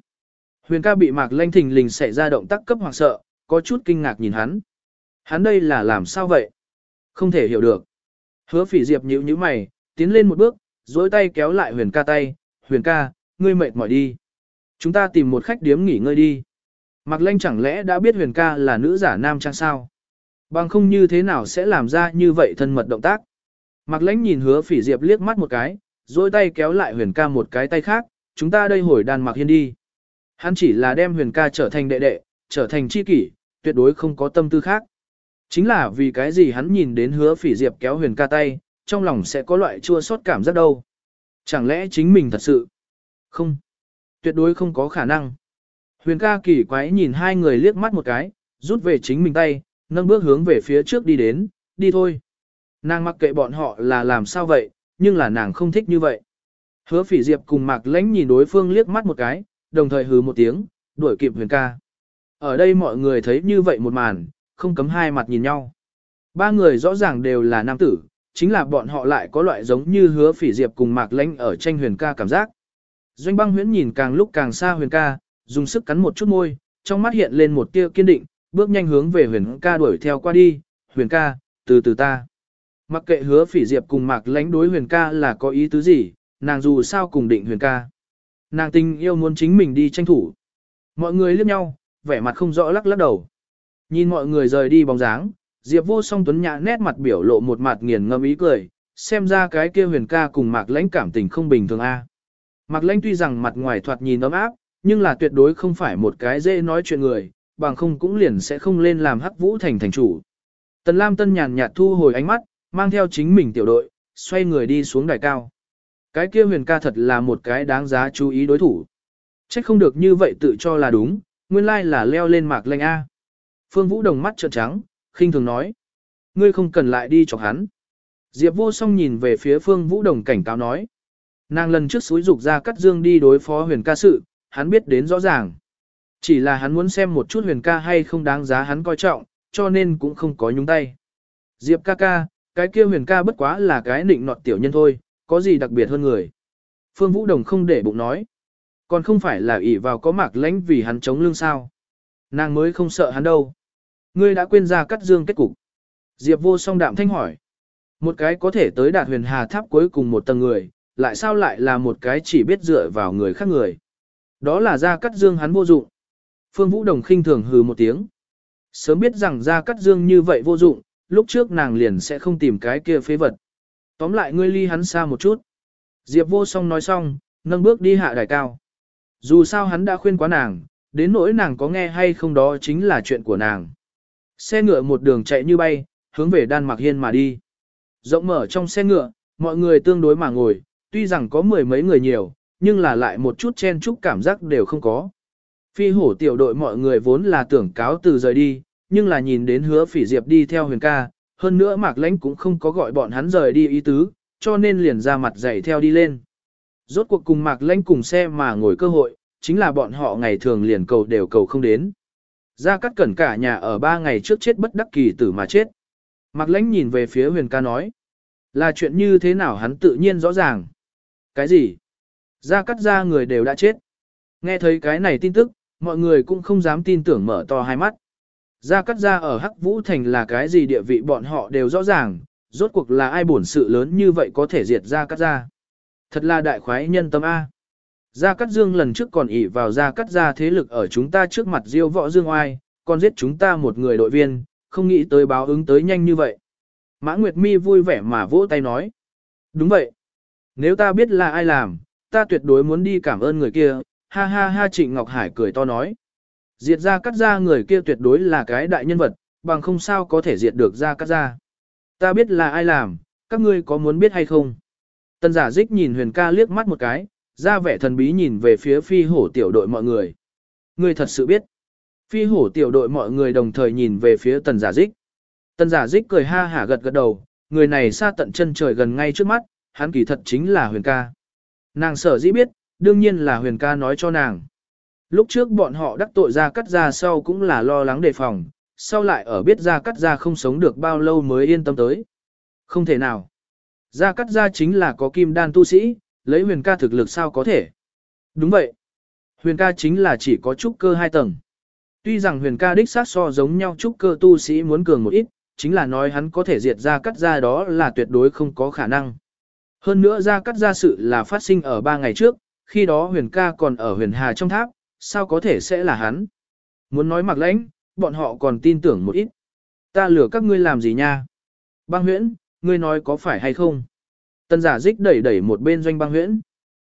Huyền ca bị Mạc Lanh thình lình xảy ra động tác cấp hoặc sợ, có chút kinh ngạc nhìn hắn. Hắn đây là làm sao vậy? Không thể hiểu được. Hứa phỉ diệp nhíu nhíu mày, tiến lên một bước, dối tay kéo lại huyền ca tay, huyền ca, ngươi mệt mỏi đi. Chúng ta tìm một khách điếm nghỉ ngơi đi. Mạc Lanh chẳng lẽ đã biết huyền ca là nữ giả nam trang sao? Bằng không như thế nào sẽ làm ra như vậy thân mật động tác? Mạc Lanh nhìn hứa phỉ diệp liếc mắt một cái, dối tay kéo lại huyền ca một cái tay khác, chúng ta đây hồi đàn Mạc Hiên đi. Hắn chỉ là đem huyền ca trở thành đệ đệ, trở thành chi kỷ, tuyệt đối không có tâm tư khác. Chính là vì cái gì hắn nhìn đến hứa phỉ diệp kéo huyền ca tay, trong lòng sẽ có loại chua xót cảm giác đâu. Chẳng lẽ chính mình thật sự? Không. Tuyệt đối không có khả năng. Huyền ca kỳ quái nhìn hai người liếc mắt một cái, rút về chính mình tay, nâng bước hướng về phía trước đi đến, đi thôi. Nàng mặc kệ bọn họ là làm sao vậy, nhưng là nàng không thích như vậy. Hứa phỉ diệp cùng mạc lãnh nhìn đối phương liếc mắt một cái, đồng thời hừ một tiếng, đuổi kịp huyền ca. Ở đây mọi người thấy như vậy một màn, không cấm hai mặt nhìn nhau. Ba người rõ ràng đều là nam tử, chính là bọn họ lại có loại giống như hứa phỉ diệp cùng mạc lãnh ở tranh huyền ca cảm giác. Doanh băng huyễn nhìn càng lúc càng xa huyền ca, dùng sức cắn một chút môi, trong mắt hiện lên một tia kiên định, bước nhanh hướng về huyền ca đuổi theo qua đi, huyền ca, từ từ ta. Mặc kệ hứa phỉ diệp cùng mạc lãnh đối huyền ca là có ý tứ gì, nàng dù sao cùng định huyền ca. Nàng tình yêu muốn chính mình đi tranh thủ. Mọi người liếc nhau, vẻ mặt không rõ lắc lắc đầu. Nhìn mọi người rời đi bóng dáng, Diệp vô song tuấn nhã nét mặt biểu lộ một mặt nghiền ngẫm ý cười, xem ra cái kia huyền ca cùng mạc lãnh cảm tình không bình thường a. Mạc lãnh tuy rằng mặt ngoài thoạt nhìn ấm áp, nhưng là tuyệt đối không phải một cái dễ nói chuyện người, bằng không cũng liền sẽ không lên làm hắc vũ thành thành chủ. Tần Lam Tân nhàn nhạt thu hồi ánh mắt, mang theo chính mình tiểu đội, xoay người đi xuống đài cao. Cái kia huyền ca thật là một cái đáng giá chú ý đối thủ. Trách không được như vậy tự cho là đúng, nguyên lai là leo lên mạc Lãnh A. Phương Vũ đồng mắt trợn trắng, khinh thường nói. Ngươi không cần lại đi chọc hắn. Diệp vô song nhìn về phía Phương Vũ đồng cảnh cáo nói. Nàng lần trước suối dục ra cắt dương đi đối phó huyền ca sự, hắn biết đến rõ ràng. Chỉ là hắn muốn xem một chút huyền ca hay không đáng giá hắn coi trọng, cho nên cũng không có nhúng tay. Diệp ca ca, cái kia huyền ca bất quá là cái nịnh nọt tiểu nhân thôi, có gì đặc biệt hơn người. Phương Vũ Đồng không để bụng nói. Còn không phải là ỷ vào có mạc lãnh vì hắn chống lưng sao. Nàng mới không sợ hắn đâu. Ngươi đã quên ra cắt dương kết cục. Diệp vô song đạm thanh hỏi. Một cái có thể tới đạt huyền hà tháp cuối cùng một tầng người, lại sao lại là một cái chỉ biết dựa vào người khác người. Đó là ra cắt dương hắn vô dụng. Phương Vũ Đồng khinh thường hừ một tiếng. Sớm biết rằng ra cắt dương như vậy vô dụng, lúc trước nàng liền sẽ không tìm cái kia phế vật. Tóm lại ngươi ly hắn xa một chút. Diệp vô song nói xong, nâng bước đi hạ đài cao. Dù sao hắn đã khuyên quá nàng, đến nỗi nàng có nghe hay không đó chính là chuyện của nàng. Xe ngựa một đường chạy như bay, hướng về Đan Mạc Hiên mà đi. Rộng mở trong xe ngựa, mọi người tương đối mà ngồi, tuy rằng có mười mấy người nhiều, nhưng là lại một chút chen chúc cảm giác đều không có. Phi hổ tiểu đội mọi người vốn là tưởng cáo từ rời đi, nhưng là nhìn đến hứa phỉ diệp đi theo huyền ca, hơn nữa mạc lãnh cũng không có gọi bọn hắn rời đi ý tứ, cho nên liền ra mặt dạy theo đi lên. Rốt cuộc cùng mạc lãnh cùng xe mà ngồi cơ hội, chính là bọn họ ngày thường liền cầu đều cầu không đến. Ra cắt cẩn cả nhà ở ba ngày trước chết bất đắc kỳ tử mà chết. Mạc lãnh nhìn về phía huyền ca nói. Là chuyện như thế nào hắn tự nhiên rõ ràng. Cái gì? Ra cắt ra người đều đã chết. Nghe thấy cái này tin tức, mọi người cũng không dám tin tưởng mở to hai mắt. Ra cắt ra ở Hắc Vũ Thành là cái gì địa vị bọn họ đều rõ ràng, rốt cuộc là ai bổn sự lớn như vậy có thể diệt ra cắt ra. Thật là đại khoái nhân tâm A. Gia Cát Dương lần trước còn ỷ vào Gia Cát gia thế lực ở chúng ta trước mặt diêu võ dương oai, còn giết chúng ta một người đội viên, không nghĩ tới báo ứng tới nhanh như vậy. Mã Nguyệt Mi vui vẻ mà vỗ tay nói. Đúng vậy. Nếu ta biết là ai làm, ta tuyệt đối muốn đi cảm ơn người kia, ha ha ha Trịnh Ngọc Hải cười to nói. Diệt ra cắt ra người kia tuyệt đối là cái đại nhân vật, bằng không sao có thể diệt được ra cắt ra. Ta biết là ai làm, các ngươi có muốn biết hay không? Tân giả dích nhìn huyền ca liếc mắt một cái, ra vẻ thần bí nhìn về phía phi hổ tiểu đội mọi người. Ngươi thật sự biết. Phi hổ tiểu đội mọi người đồng thời nhìn về phía tần giả dích. Tần giả dích cười ha hả gật gật đầu, người này xa tận chân trời gần ngay trước mắt, hắn kỳ thật chính là huyền ca. Nàng sở dĩ biết, đương nhiên là huyền ca nói cho nàng. Lúc trước bọn họ đắc tội ra cắt ra sau cũng là lo lắng đề phòng, sau lại ở biết ra cắt ra không sống được bao lâu mới yên tâm tới. Không thể nào. Ra cắt ra chính là có kim đan tu sĩ, lấy huyền ca thực lực sao có thể. Đúng vậy. Huyền ca chính là chỉ có trúc cơ hai tầng. Tuy rằng huyền ca đích sát so giống nhau trúc cơ tu sĩ muốn cường một ít, chính là nói hắn có thể diệt ra cắt ra đó là tuyệt đối không có khả năng. Hơn nữa ra cắt ra sự là phát sinh ở ba ngày trước, khi đó huyền ca còn ở huyền hà trong tháp, sao có thể sẽ là hắn. Muốn nói mặc lãnh, bọn họ còn tin tưởng một ít. Ta lừa các ngươi làm gì nha? Băng huyễn, ngươi nói có phải hay không? Tần giả dích đẩy đẩy một bên doanh băng huyễn.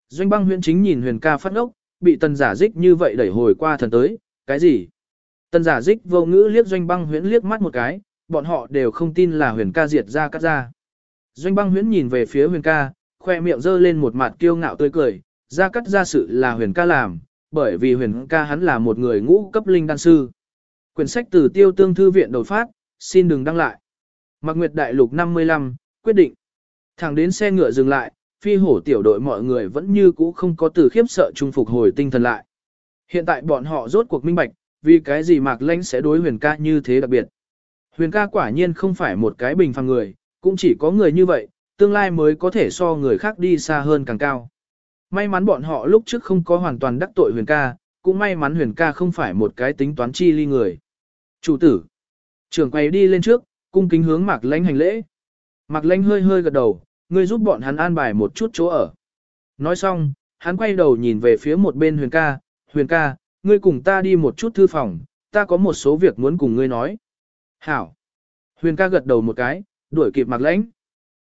Doanh băng huyễn chính nhìn huyền ca phát ốc, bị tần giả dích như vậy đẩy hồi qua thần tới, cái gì? Tần giả dích vô ngữ liếc doanh băng huyễn liếc mắt một cái, bọn họ đều không tin là huyền ca diệt ra cắt ra. Doanh băng huyễn nhìn về phía huyền ca, khoe miệng giơ lên một mặt kiêu ngạo tươi cười, ra cắt ra sự là huyền ca làm, bởi vì huyền ca hắn là một người ngũ cấp linh đan sư. Quyển sách từ tiêu tương thư viện đột phát, xin đừng đăng lại. Mạc Nguyệt Đại Lục 55, quyết định. Thẳng đến xe ngựa dừng lại, phi hổ tiểu đội mọi người vẫn như cũ không có từ khiếp sợ trung phục hồi tinh thần lại. Hiện tại bọn họ rốt cuộc minh bạch, vì cái gì Mạc Lanh sẽ đối huyền ca như thế đặc biệt. Huyền ca quả nhiên không phải một cái bình phàm người, cũng chỉ có người như vậy, tương lai mới có thể so người khác đi xa hơn càng cao. May mắn bọn họ lúc trước không có hoàn toàn đắc tội huyền ca, cũng may mắn huyền ca không phải một cái tính toán chi ly người. Chủ tử. Trưởng quay đi lên trước, cung kính hướng Mạc Lanh hành lễ. Mạc Lanh hơi hơi gật đầu, ngươi giúp bọn hắn an bài một chút chỗ ở. Nói xong, hắn quay đầu nhìn về phía một bên huyền ca, huyền ca, ngươi cùng ta đi một chút thư phòng, ta có một số việc muốn cùng ngươi nói. Hảo. Huyền ca gật đầu một cái, đuổi kịp Mạc Lãnh.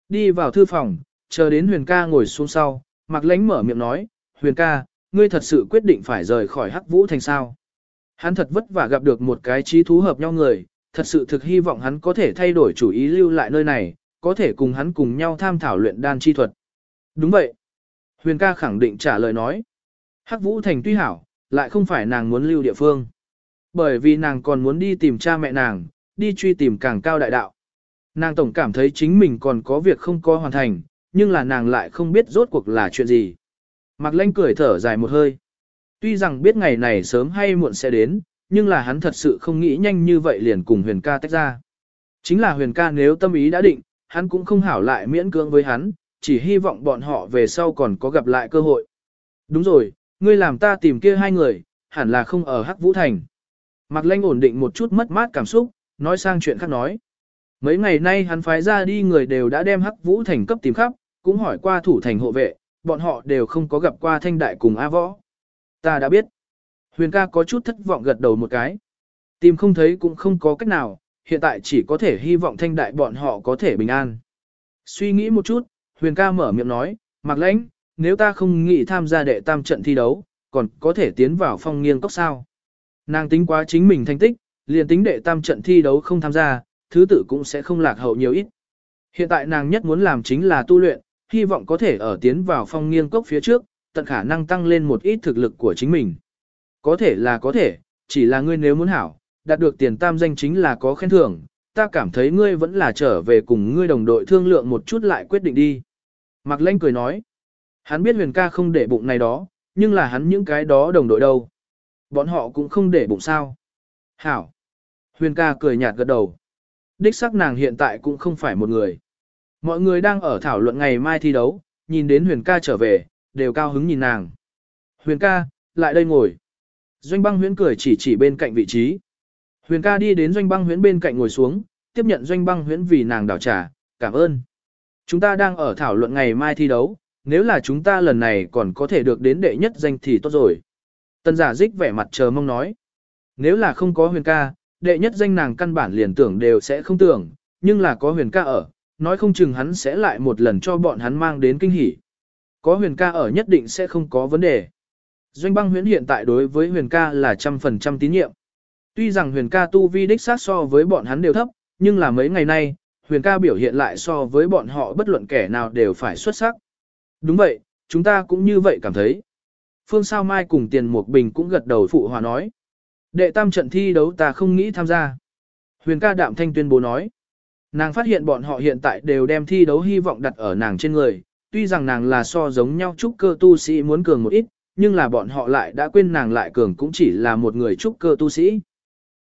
Đi vào thư phòng, chờ đến Huyền ca ngồi xuống sau, Mạc Lãnh mở miệng nói, Huyền ca, ngươi thật sự quyết định phải rời khỏi Hắc Vũ thành sao. Hắn thật vất vả gặp được một cái trí thú hợp nhau người, thật sự thực hy vọng hắn có thể thay đổi chủ ý lưu lại nơi này, có thể cùng hắn cùng nhau tham thảo luyện đan chi thuật. Đúng vậy. Huyền ca khẳng định trả lời nói. Hắc Vũ Thành tuy hảo, lại không phải nàng muốn lưu địa phương. Bởi vì nàng còn muốn đi tìm cha mẹ nàng, đi truy tìm càng cao đại đạo. Nàng tổng cảm thấy chính mình còn có việc không có hoàn thành, nhưng là nàng lại không biết rốt cuộc là chuyện gì. Mạc Lanh cười thở dài một hơi. Tuy rằng biết ngày này sớm hay muộn sẽ đến, nhưng là hắn thật sự không nghĩ nhanh như vậy liền cùng huyền ca tách ra. Chính là huyền ca nếu tâm ý đã định, hắn cũng không hảo lại miễn cưỡng với hắn, chỉ hy vọng bọn họ về sau còn có gặp lại cơ hội. Đúng rồi, ngươi làm ta tìm kia hai người, hẳn là không ở Hắc Vũ Thành. Mạc Lanh ổn định một chút mất mát cảm xúc, nói sang chuyện khác nói. Mấy ngày nay hắn phái ra đi người đều đã đem Hắc Vũ Thành cấp tìm khắp, cũng hỏi qua thủ thành hộ vệ, bọn họ đều không có gặp qua thanh đại cùng A Võ. Ta đã biết. Huyền ca có chút thất vọng gật đầu một cái. Tìm không thấy cũng không có cách nào, hiện tại chỉ có thể hy vọng thanh đại bọn họ có thể bình an. Suy nghĩ một chút, Huyền ca mở miệng nói, Mạc Lãnh, nếu ta không nghĩ tham gia đệ tam trận thi đấu, còn có thể tiến vào phong nghiêng cốc sao. Nàng tính quá chính mình thành tích, liền tính đệ tam trận thi đấu không tham gia, thứ tự cũng sẽ không lạc hậu nhiều ít. Hiện tại nàng nhất muốn làm chính là tu luyện, hy vọng có thể ở tiến vào phong nghiêng cốc phía trước, tận khả năng tăng lên một ít thực lực của chính mình. Có thể là có thể, chỉ là ngươi nếu muốn hảo, đạt được tiền tam danh chính là có khen thưởng, ta cảm thấy ngươi vẫn là trở về cùng ngươi đồng đội thương lượng một chút lại quyết định đi. Mạc Lanh cười nói, hắn biết huyền ca không để bụng này đó, nhưng là hắn những cái đó đồng đội đâu. Bọn họ cũng không để bụng sao. Hảo. Huyền ca cười nhạt gật đầu. Đích sắc nàng hiện tại cũng không phải một người. Mọi người đang ở thảo luận ngày mai thi đấu, nhìn đến huyền ca trở về, đều cao hứng nhìn nàng. Huyền ca, lại đây ngồi. Doanh băng huyễn cười chỉ chỉ bên cạnh vị trí. Huyền ca đi đến doanh băng huyễn bên cạnh ngồi xuống, tiếp nhận doanh băng huyễn vì nàng đảo trà, cảm ơn. Chúng ta đang ở thảo luận ngày mai thi đấu, nếu là chúng ta lần này còn có thể được đến đệ nhất danh thì tốt rồi. Tân giả dích vẻ mặt chờ mong nói. Nếu là không có huyền ca, đệ nhất danh nàng căn bản liền tưởng đều sẽ không tưởng, nhưng là có huyền ca ở, nói không chừng hắn sẽ lại một lần cho bọn hắn mang đến kinh hỉ. Có huyền ca ở nhất định sẽ không có vấn đề. Doanh băng huyễn hiện tại đối với huyền ca là trăm phần trăm tín nhiệm. Tuy rằng huyền ca tu vi đích sát so với bọn hắn đều thấp, nhưng là mấy ngày nay, huyền ca biểu hiện lại so với bọn họ bất luận kẻ nào đều phải xuất sắc. Đúng vậy, chúng ta cũng như vậy cảm thấy. Phương Sao Mai cùng Tiền Mục Bình cũng gật đầu phụ hòa nói. Đệ tam trận thi đấu ta không nghĩ tham gia. Huyền ca đạm thanh tuyên bố nói. Nàng phát hiện bọn họ hiện tại đều đem thi đấu hy vọng đặt ở nàng trên người, tuy rằng nàng là so giống nhau trúc cơ tu sĩ muốn cường một ít, nhưng là bọn họ lại đã quên nàng lại cường cũng chỉ là một người trúc cơ tu sĩ.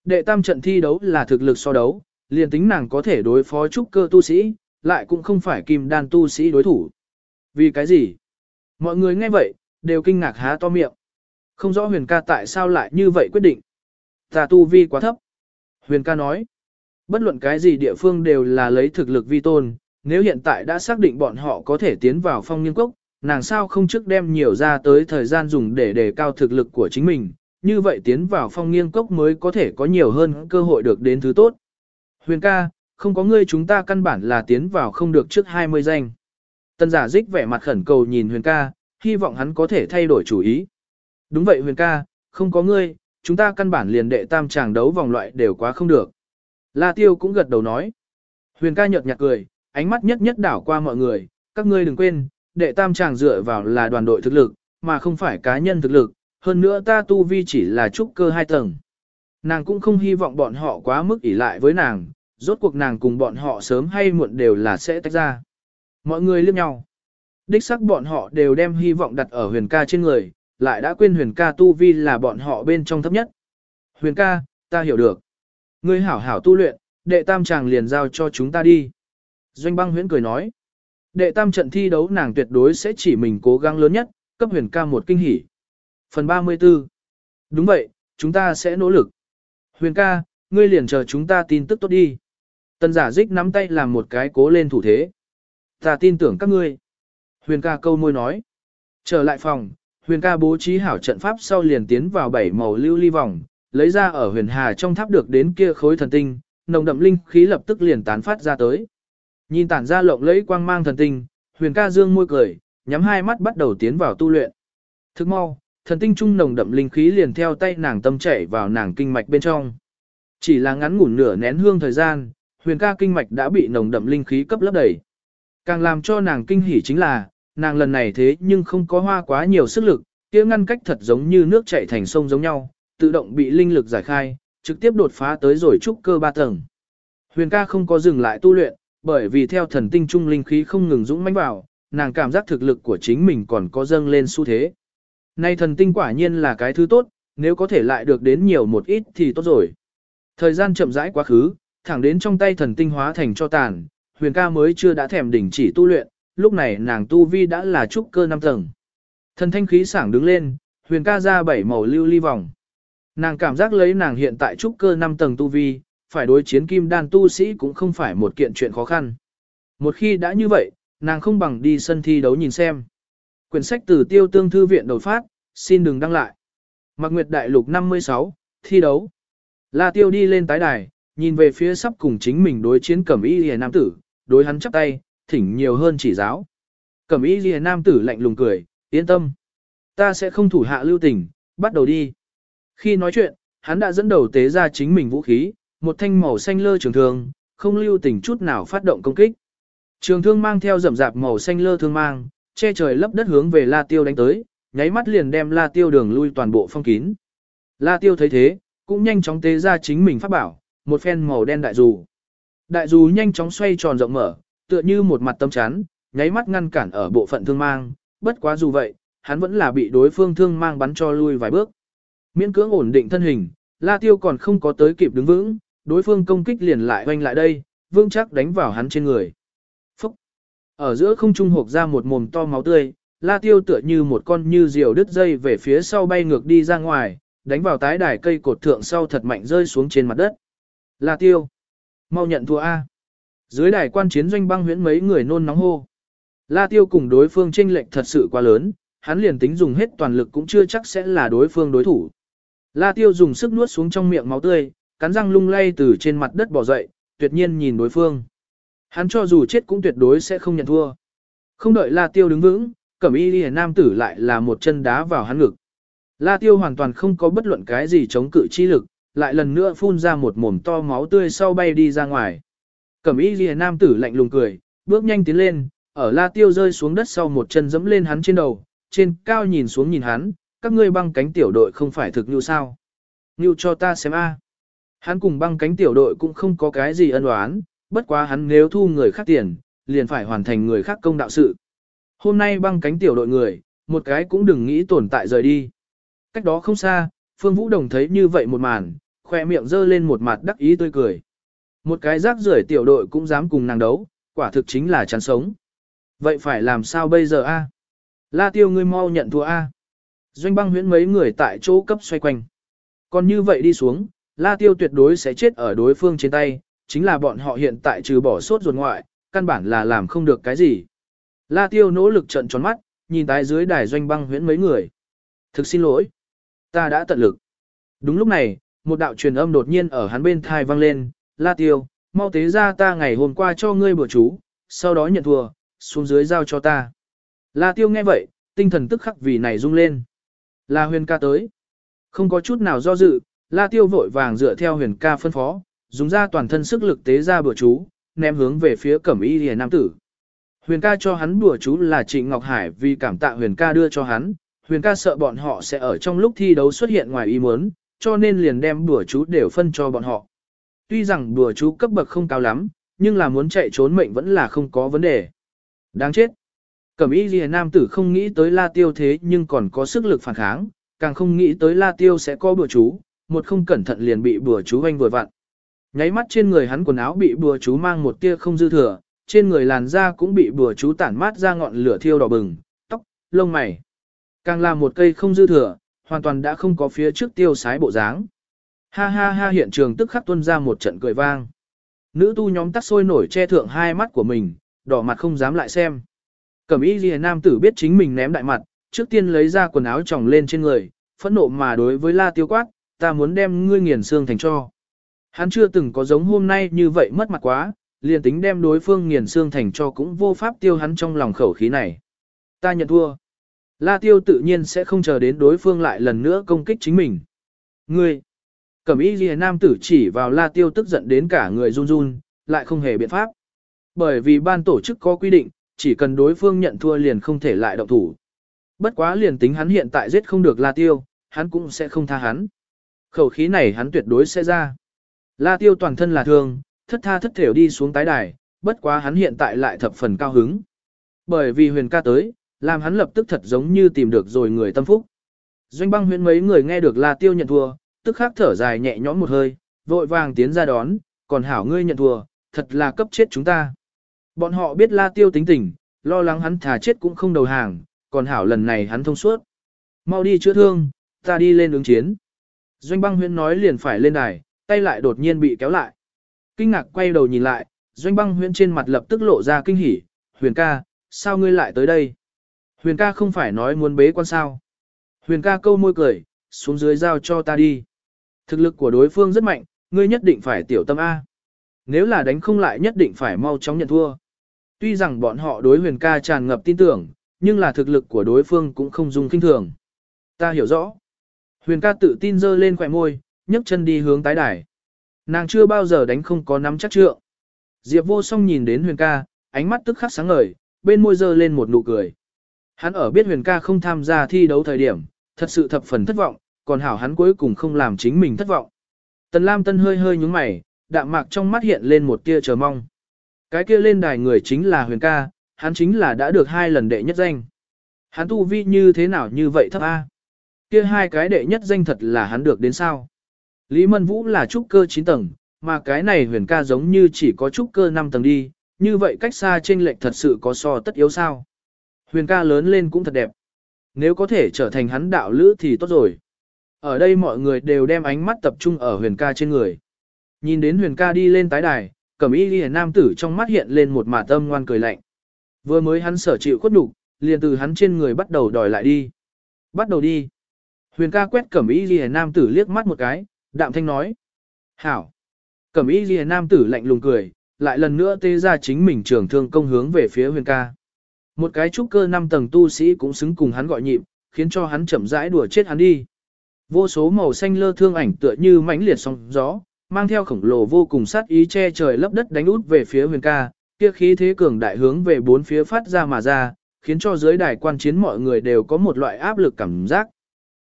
Đệ tam trận thi đấu là thực lực so đấu, liền tính nàng có thể đối phó trúc cơ tu sĩ, lại cũng không phải kim đan tu sĩ đối thủ. Vì cái gì? Mọi người nghe vậy, đều kinh ngạc há to miệng. Không rõ huyền ca tại sao lại như vậy quyết định. Ta tu vi quá thấp. Huyền ca nói, bất luận cái gì địa phương đều là lấy thực lực vi tôn, nếu hiện tại đã xác định bọn họ có thể tiến vào phong nghiên quốc, nàng sao không trước đem nhiều ra tới thời gian dùng để đề cao thực lực của chính mình, như vậy tiến vào phong nghiên cốc mới có thể có nhiều hơn cơ hội được đến thứ tốt. Huyền ca, không có ngươi chúng ta căn bản là tiến vào không được trước 20 danh. Tân giả dích vẻ mặt khẩn cầu nhìn huyền ca, hy vọng hắn có thể thay đổi chủ ý. Đúng vậy huyền ca, không có ngươi, chúng ta căn bản liền đệ tam tràng đấu vòng loại đều quá không được. La tiêu cũng gật đầu nói. Huyền ca nhợt nhạt cười, ánh mắt nhất nhất đảo qua mọi người, các ngươi đừng quên, đệ tam tràng dựa vào là đoàn đội thực lực, mà không phải cá nhân thực lực, hơn nữa ta tu vi chỉ là trúc cơ hai tầng. Nàng cũng không hy vọng bọn họ quá mức ỷ lại với nàng, rốt cuộc nàng cùng bọn họ sớm hay muộn đều là sẽ tách ra. Mọi người liếc nhau. Đích sắc bọn họ đều đem hy vọng đặt ở huyền ca trên người, lại đã quên huyền ca tu vi là bọn họ bên trong thấp nhất. Huyền ca, ta hiểu được. Ngươi hảo hảo tu luyện, đệ tam chàng liền giao cho chúng ta đi. Doanh băng huyễn cười nói. Đệ tam trận thi đấu nàng tuyệt đối sẽ chỉ mình cố gắng lớn nhất, cấp huyền ca một kinh hỉ. Phần 34 Đúng vậy, chúng ta sẽ nỗ lực. Huyền ca, ngươi liền chờ chúng ta tin tức tốt đi. tần giả dích nắm tay làm một cái cố lên thủ thế. Ta tin tưởng các ngươi. Huyền ca câu môi nói. Trở lại phòng, huyền ca bố trí hảo trận pháp sau liền tiến vào bảy màu lưu ly vòng, lấy ra ở huyền hà trong tháp được đến kia khối thần tinh, nồng đậm linh khí lập tức liền tán phát ra tới. Nhìn tản ra lộng lẫy quang mang thần tinh, huyền ca dương môi cười, nhắm hai mắt bắt đầu tiến vào tu luyện. Thức mau, thần tinh trung nồng đậm linh khí liền theo tay nàng tâm chảy vào nàng kinh mạch bên trong. Chỉ là ngắn ngủn nửa nén hương thời gian, huyền ca kinh mạch đã bị nồng đậm linh khí cấp lấp đầy. Càng làm cho nàng kinh hỉ chính là, nàng lần này thế nhưng không có hoa quá nhiều sức lực, kia ngăn cách thật giống như nước chảy thành sông giống nhau, tự động bị linh lực giải khai, trực tiếp đột phá tới rồi trúc cơ ba tầng. Huyền ca không có dừng lại tu luyện, bởi vì theo thần tinh trung linh khí không ngừng dũng mãnh vào, nàng cảm giác thực lực của chính mình còn có dâng lên xu thế. Nay thần tinh quả nhiên là cái thứ tốt, nếu có thể lại được đến nhiều một ít thì tốt rồi. Thời gian chậm rãi quá khứ, thẳng đến trong tay thần tinh hóa thành cho tàn, huyền ca mới chưa đã thèm đỉnh chỉ tu luyện, lúc này nàng tu vi đã là trúc cơ năm tầng. Thần thanh khí sảng đứng lên, huyền ca ra bảy màu lưu ly vòng. Nàng cảm giác lấy nàng hiện tại trúc cơ năm tầng tu vi, phải đối chiến kim đan tu sĩ cũng không phải một kiện chuyện khó khăn. Một khi đã như vậy, nàng không bằng đi sân thi đấu nhìn xem. Quyển sách từ tiêu tương thư viện đột phát, xin đừng đăng lại. Mạc Nguyệt Đại Lục 56, thi đấu. La Tiêu đi lên tái đài, nhìn về phía sắp cùng chính mình đối chiến cẩm y lìa nam tử, đối hắn chắp tay, thỉnh nhiều hơn chỉ giáo. Cẩm y lìa nam tử lạnh lùng cười, yên tâm. Ta sẽ không thủ hạ lưu tình, bắt đầu đi. Khi nói chuyện, hắn đã dẫn đầu tế ra chính mình vũ khí, một thanh màu xanh lơ trường thương, không lưu tình chút nào phát động công kích. Trường thương mang theo rậm rạp màu xanh lơ thương mang, che trời lấp đất hướng về La Tiêu đánh tới, nháy mắt liền đem La Tiêu đường lui toàn bộ phong kín. La Tiêu thấy thế, cũng nhanh chóng tế ra chính mình pháp bảo, một phen màu đen đại dù. Đại dù nhanh chóng xoay tròn rộng mở, tựa như một mặt tâm chắn, nháy mắt ngăn cản ở bộ phận thương mang, bất quá dù vậy, hắn vẫn là bị đối phương thương mang bắn cho lui vài bước. Miễn cưỡng ổn định thân hình, La Tiêu còn không có tới kịp đứng vững, đối phương công kích liền lại hoanh lại đây, vương chắc đánh vào hắn trên người. Ở giữa không trung hộp ra một mồm to máu tươi, La Tiêu tựa như một con như diều đứt dây về phía sau bay ngược đi ra ngoài, đánh vào tái đài cây cột thượng sau thật mạnh rơi xuống trên mặt đất. La Tiêu! Mau nhận thua A! Dưới đài quan chiến doanh băng huyễn mấy người nôn nóng hô. La Tiêu cùng đối phương tranh lệch thật sự quá lớn, hắn liền tính dùng hết toàn lực cũng chưa chắc sẽ là đối phương đối thủ. La Tiêu dùng sức nuốt xuống trong miệng máu tươi, cắn răng lung lay từ trên mặt đất bỏ dậy, tuyệt nhiên nhìn đối phương. Hắn cho dù chết cũng tuyệt đối sẽ không nhận thua. Không đợi La Tiêu đứng vững, cẩm y liễu nam tử lại là một chân đá vào hắn ngực. La Tiêu hoàn toàn không có bất luận cái gì chống cự chi lực, lại lần nữa phun ra một mồm to máu tươi sau bay đi ra ngoài. Cẩm y liễu nam tử lạnh lùng cười, bước nhanh tiến lên, ở La Tiêu rơi xuống đất sau một chân dẫm lên hắn trên đầu, trên cao nhìn xuống nhìn hắn, các ngươi băng cánh tiểu đội không phải thực như sao. Như cho ta xem a. Hắn cùng băng cánh tiểu đội cũng không có cái gì ân oán, bất quá hắn nếu thu người khác tiền, liền phải hoàn thành người khác công đạo sự. Hôm nay băng cánh tiểu đội người, một cái cũng đừng nghĩ tồn tại rời đi. Cách đó không xa, Phương Vũ Đồng thấy như vậy một màn, khoe miệng dơ lên một mặt đắc ý tươi cười. Một cái rác rưởi tiểu đội cũng dám cùng nàng đấu, quả thực chính là chán sống. Vậy phải làm sao bây giờ a? À? La tiêu ngươi mau nhận thua a. À? Doanh băng huyễn mấy người tại chỗ cấp xoay quanh. Còn như vậy đi xuống, La tiêu tuyệt đối sẽ chết ở đối phương trên tay, chính là bọn họ hiện tại trừ bỏ sốt ruột ngoại, căn bản là làm không được cái gì. La tiêu nỗ lực trận tròn mắt, nhìn tái dưới đài doanh băng huyễn mấy người. Thực xin lỗi. Ta đã tận lực. Đúng lúc này, một đạo truyền âm đột nhiên ở hắn bên thai vang lên. La tiêu, mau tế ra ta ngày hôm qua cho ngươi bữa chú, sau đó nhận thua, xuống dưới giao cho ta. La tiêu nghe vậy, tinh thần tức khắc vì này rung lên. La huyền ca tới. Không có chút nào do dự, la tiêu vội vàng dựa theo huyền ca phân phó, dùng ra toàn thân sức lực tế ra bữa chú, ném hướng về phía cẩm y lìa nam tử. Huyền ca cho hắn bữa chú là Trịnh Ngọc Hải vì cảm tạ huyền ca đưa cho hắn, huyền ca sợ bọn họ sẽ ở trong lúc thi đấu xuất hiện ngoài ý muốn, cho nên liền đem bữa chú đều phân cho bọn họ. Tuy rằng bữa chú cấp bậc không cao lắm, nhưng là muốn chạy trốn mệnh vẫn là không có vấn đề. Đáng chết. Cẩm y ghi nam tử không nghĩ tới la tiêu thế nhưng còn có sức lực phản kháng, càng không nghĩ tới la tiêu sẽ có bữa chú, một không cẩn thận liền bị bữa chú hoanh vừa vặn. Nháy mắt trên người hắn quần áo bị bùa chú mang một tia không dư thừa, trên người làn da cũng bị bùa chú tản mát ra ngọn lửa thiêu đỏ bừng, tóc, lông mày. Càng là một cây không dư thừa, hoàn toàn đã không có phía trước tiêu sái bộ dáng. Ha ha ha hiện trường tức khắc tuân ra một trận cười vang. Nữ tu nhóm tắt sôi nổi che thượng hai mắt của mình, đỏ mặt không dám lại xem. Cẩm y ghi nam tử biết chính mình ném đại mặt, trước tiên lấy ra quần áo tròng lên trên người, phẫn nộ mà đối với la tiêu quát, ta muốn đem ngươi nghiền xương thành cho. Hắn chưa từng có giống hôm nay như vậy mất mặt quá, liền tính đem đối phương nghiền xương thành cho cũng vô pháp tiêu hắn trong lòng khẩu khí này. Ta nhận thua. La tiêu tự nhiên sẽ không chờ đến đối phương lại lần nữa công kích chính mình. Ngươi. Cẩm y ghi nam tử chỉ vào la tiêu tức giận đến cả người run run, lại không hề biện pháp. Bởi vì ban tổ chức có quy định, chỉ cần đối phương nhận thua liền không thể lại động thủ. Bất quá liền tính hắn hiện tại giết không được La Tiêu, hắn cũng sẽ không tha hắn. Khẩu khí này hắn tuyệt đối sẽ ra. La tiêu toàn thân là thương, thất tha thất thểu đi xuống tái đài, bất quá hắn hiện tại lại thập phần cao hứng. Bởi vì huyền ca tới, làm hắn lập tức thật giống như tìm được rồi người tâm phúc. Doanh băng Huyền mấy người nghe được La tiêu nhận thua, tức khắc thở dài nhẹ nhõm một hơi, vội vàng tiến ra đón, còn hảo ngươi nhận thua, thật là cấp chết chúng ta. Bọn họ biết La tiêu tính tình, lo lắng hắn thà chết cũng không đầu hàng, còn hảo lần này hắn thông suốt. Mau đi chữa thương, ta đi lên ứng chiến. Doanh băng Huyền nói liền phải lên đài, tay lại đột nhiên bị kéo lại. Kinh ngạc quay đầu nhìn lại, doanh băng huyễn trên mặt lập tức lộ ra kinh hỉ, huyền ca, sao ngươi lại tới đây? Huyền ca không phải nói muốn bế quan sao? Huyền ca câu môi cười, xuống dưới giao cho ta đi. Thực lực của đối phương rất mạnh, ngươi nhất định phải tiểu tâm A. Nếu là đánh không lại nhất định phải mau chóng nhận thua. Tuy rằng bọn họ đối huyền ca tràn ngập tin tưởng, nhưng là thực lực của đối phương cũng không dùng kinh thường. Ta hiểu rõ. Huyền ca tự tin dơ lên khỏe môi, nhấc chân đi hướng tái đài. Nàng chưa bao giờ đánh không có nắm chắc trượng. Diệp vô song nhìn đến huyền ca, ánh mắt tức khắc sáng ngời, bên môi dơ lên một nụ cười. Hắn ở biết huyền ca không tham gia thi đấu thời điểm, thật sự thập phần thất vọng, còn hảo hắn cuối cùng không làm chính mình thất vọng. Tần Lam Tân hơi hơi nhúng mày, đạm mạc trong mắt hiện lên một tia chờ mong. Cái kia lên đài người chính là huyền ca, hắn chính là đã được hai lần đệ nhất danh. Hắn tu vi như thế nào như vậy thấp A. Kia hai cái đệ nhất danh thật là hắn được đến sao. Lý Mân Vũ là trúc cơ 9 tầng, mà cái này huyền ca giống như chỉ có trúc cơ 5 tầng đi, như vậy cách xa trên lệch thật sự có so tất yếu sao. Huyền ca lớn lên cũng thật đẹp. Nếu có thể trở thành hắn đạo lữ thì tốt rồi. Ở đây mọi người đều đem ánh mắt tập trung ở huyền ca trên người. Nhìn đến huyền ca đi lên tái đài, cẩm y ghi nam tử trong mắt hiện lên một mả tâm ngoan cười lạnh. Vừa mới hắn sở chịu khuất nhục, liền từ hắn trên người bắt đầu đòi lại đi. Bắt đầu đi. Huyền ca quét cẩm y ghi nam tử liếc mắt một cái, đạm thanh nói. Hảo. Cẩm y ghi nam tử lạnh lùng cười, lại lần nữa tê ra chính mình trường thương công hướng về phía huyền ca. Một cái trúc cơ năm tầng tu sĩ cũng xứng cùng hắn gọi nhịp, khiến cho hắn chậm rãi đùa chết hắn đi. Vô số màu xanh lơ thương ảnh tựa như mãnh liệt sóng gió, mang theo khổng lồ vô cùng sát ý che trời lấp đất đánh út về phía huyền ca, kia khí thế cường đại hướng về bốn phía phát ra mà ra, khiến cho giới đài quan chiến mọi người đều có một loại áp lực cảm giác.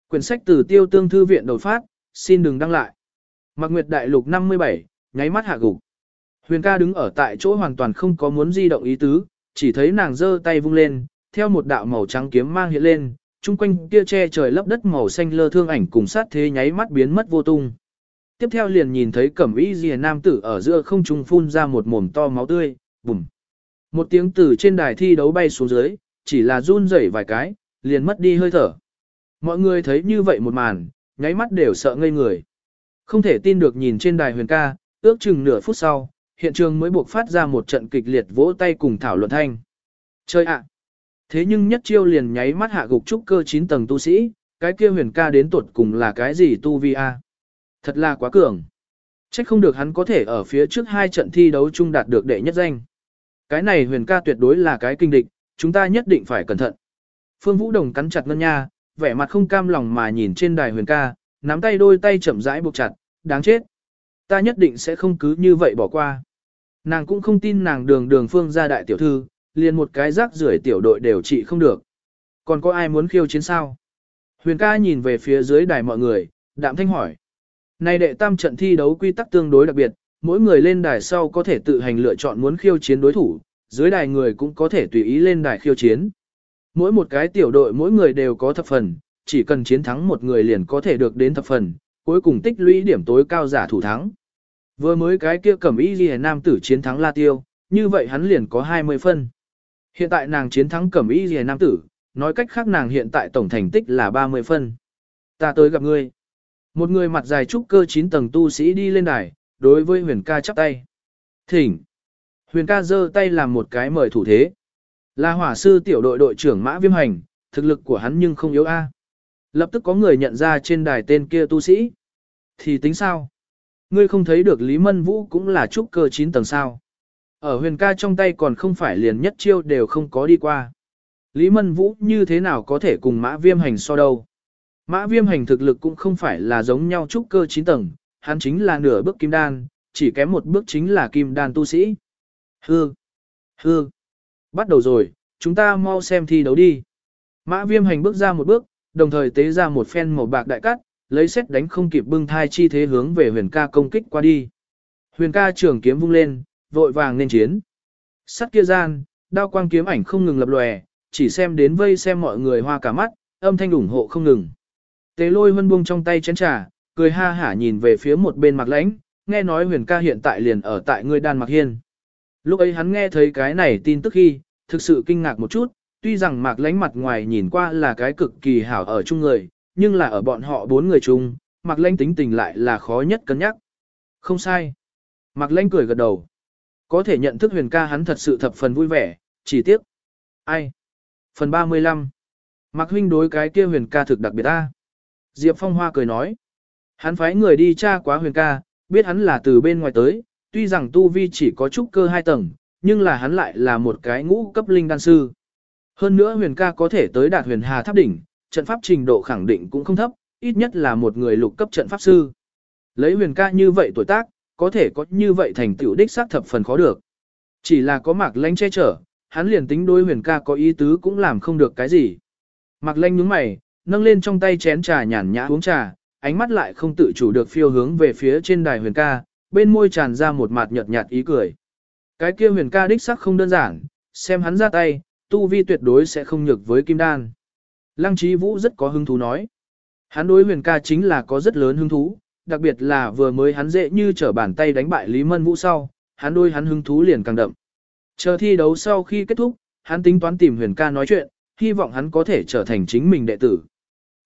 Quyển sách từ tiêu tương thư viện đột phát, xin đừng đăng lại. Mạc Nguyệt Đại Lục 57, nháy mắt hạ gục. Huyền ca đứng ở tại chỗ hoàn toàn không có muốn di động ý tứ, chỉ thấy nàng giơ tay vung lên, theo một đạo màu trắng kiếm mang hiện lên, chung quanh kia che trời lấp đất màu xanh lơ thương ảnh cùng sát thế nháy mắt biến mất vô tung. Tiếp theo liền nhìn thấy cẩm y rìa nam tử ở giữa không trung phun ra một mồm to máu tươi, bùm. Một tiếng từ trên đài thi đấu bay xuống dưới, chỉ là run rẩy vài cái, liền mất đi hơi thở. Mọi người thấy như vậy một màn, nháy mắt đều sợ ngây người. Không thể tin được nhìn trên đài huyền ca, ước chừng nửa phút sau, hiện trường mới buộc phát ra một trận kịch liệt vỗ tay cùng thảo luận thanh. Chơi ạ! Thế nhưng nhất chiêu liền nháy mắt hạ gục trúc cơ 9 tầng tu sĩ, cái kia huyền ca đến tuột cùng là cái gì tu vi a? Thật là quá cường. Trách không được hắn có thể ở phía trước hai trận thi đấu chung đạt được đệ nhất danh. Cái này huyền ca tuyệt đối là cái kinh địch, chúng ta nhất định phải cẩn thận. Phương Vũ Đồng cắn chặt ngân nha, vẻ mặt không cam lòng mà nhìn trên đài huyền ca, nắm tay đôi tay chậm rãi buộc chặt, đáng chết. Ta nhất định sẽ không cứ như vậy bỏ qua. Nàng cũng không tin nàng đường đường phương gia đại tiểu thư, liền một cái rác rưởi tiểu đội đều trị không được. Còn có ai muốn khiêu chiến sao? Huyền ca nhìn về phía dưới đài mọi người, đạm thanh hỏi. Này đệ tam trận thi đấu quy tắc tương đối đặc biệt, mỗi người lên đài sau có thể tự hành lựa chọn muốn khiêu chiến đối thủ, dưới đài người cũng có thể tùy ý lên đài khiêu chiến. Mỗi một cái tiểu đội mỗi người đều có thập phần, chỉ cần chiến thắng một người liền có thể được đến thập phần, cuối cùng tích lũy điểm tối cao giả thủ thắng. Vừa mới cái kia cẩm y ghi nam tử chiến thắng La Tiêu, như vậy hắn liền có 20 phân. Hiện tại nàng chiến thắng cẩm y ghi nam tử, nói cách khác nàng hiện tại tổng thành tích là 30 phân. Ta tới gặp ngươi. Một người mặt dài trúc cơ 9 tầng tu sĩ đi lên đài, đối với huyền ca chắp tay. Thỉnh. Huyền ca giơ tay làm một cái mời thủ thế. Là hỏa sư tiểu đội đội trưởng Mã Viêm Hành, thực lực của hắn nhưng không yếu a. Lập tức có người nhận ra trên đài tên kia tu sĩ. Thì tính sao? Ngươi không thấy được Lý Mân Vũ cũng là trúc cơ 9 tầng sao. Ở huyền ca trong tay còn không phải liền nhất chiêu đều không có đi qua. Lý Mân Vũ như thế nào có thể cùng Mã Viêm Hành so đâu? Mã Viêm Hành thực lực cũng không phải là giống nhau trúc cơ 9 tầng, hắn chính là nửa bước kim đan, chỉ kém một bước chính là kim đan tu sĩ. Hư! Hư! Bắt đầu rồi, chúng ta mau xem thi đấu đi. Mã Viêm Hành bước ra một bước, đồng thời tế ra một phen màu bạc đại cắt, lấy xét đánh không kịp bưng thai chi thế hướng về huyền ca công kích qua đi. Huyền ca trường kiếm vung lên, vội vàng nên chiến. Sắt kia gian, đao quang kiếm ảnh không ngừng lập lòe, chỉ xem đến vây xem mọi người hoa cả mắt, âm thanh ủng hộ không ngừng. Tế lôi vân buông trong tay chén trà, cười ha hả nhìn về phía một bên mặt lãnh, nghe nói huyền ca hiện tại liền ở tại người đan mặc hiên. Lúc ấy hắn nghe thấy cái này tin tức khi, thực sự kinh ngạc một chút, tuy rằng mạc lãnh mặt ngoài nhìn qua là cái cực kỳ hảo ở chung người, nhưng là ở bọn họ bốn người chung, mạc lãnh tính tình lại là khó nhất cân nhắc. Không sai. Mạc lãnh cười gật đầu. Có thể nhận thức huyền ca hắn thật sự thập phần vui vẻ, chỉ tiếc. Ai? Phần 35. Mạc huynh đối cái kia huyền ca thực đặc biệt ta. Diệp Phong Hoa cười nói. Hắn phái người đi tra quá huyền ca, biết hắn là từ bên ngoài tới, tuy rằng tu vi chỉ có trúc cơ hai tầng, nhưng là hắn lại là một cái ngũ cấp linh đan sư. Hơn nữa huyền ca có thể tới đạt huyền hà tháp đỉnh, trận pháp trình độ khẳng định cũng không thấp, ít nhất là một người lục cấp trận pháp sư. Lấy huyền ca như vậy tuổi tác, có thể có như vậy thành tựu đích xác thập phần khó được. Chỉ là có mạc lanh che chở, hắn liền tính đối huyền ca có ý tứ cũng làm không được cái gì. Mạc lanh nhướng mày, nâng lên trong tay chén trà nhàn nhã uống trà, ánh mắt lại không tự chủ được phiêu hướng về phía trên đài huyền ca, bên môi tràn ra một mặt nhợt nhạt ý cười. Cái kia huyền ca đích sắc không đơn giản, xem hắn ra tay, tu vi tuyệt đối sẽ không nhược với kim đan. Lăng trí vũ rất có hứng thú nói. Hắn đối huyền ca chính là có rất lớn hứng thú, đặc biệt là vừa mới hắn dễ như trở bàn tay đánh bại Lý Mân Vũ sau, hắn đôi hắn hứng thú liền càng đậm. Chờ thi đấu sau khi kết thúc, hắn tính toán tìm huyền ca nói chuyện, hy vọng hắn có thể trở thành chính mình đệ tử.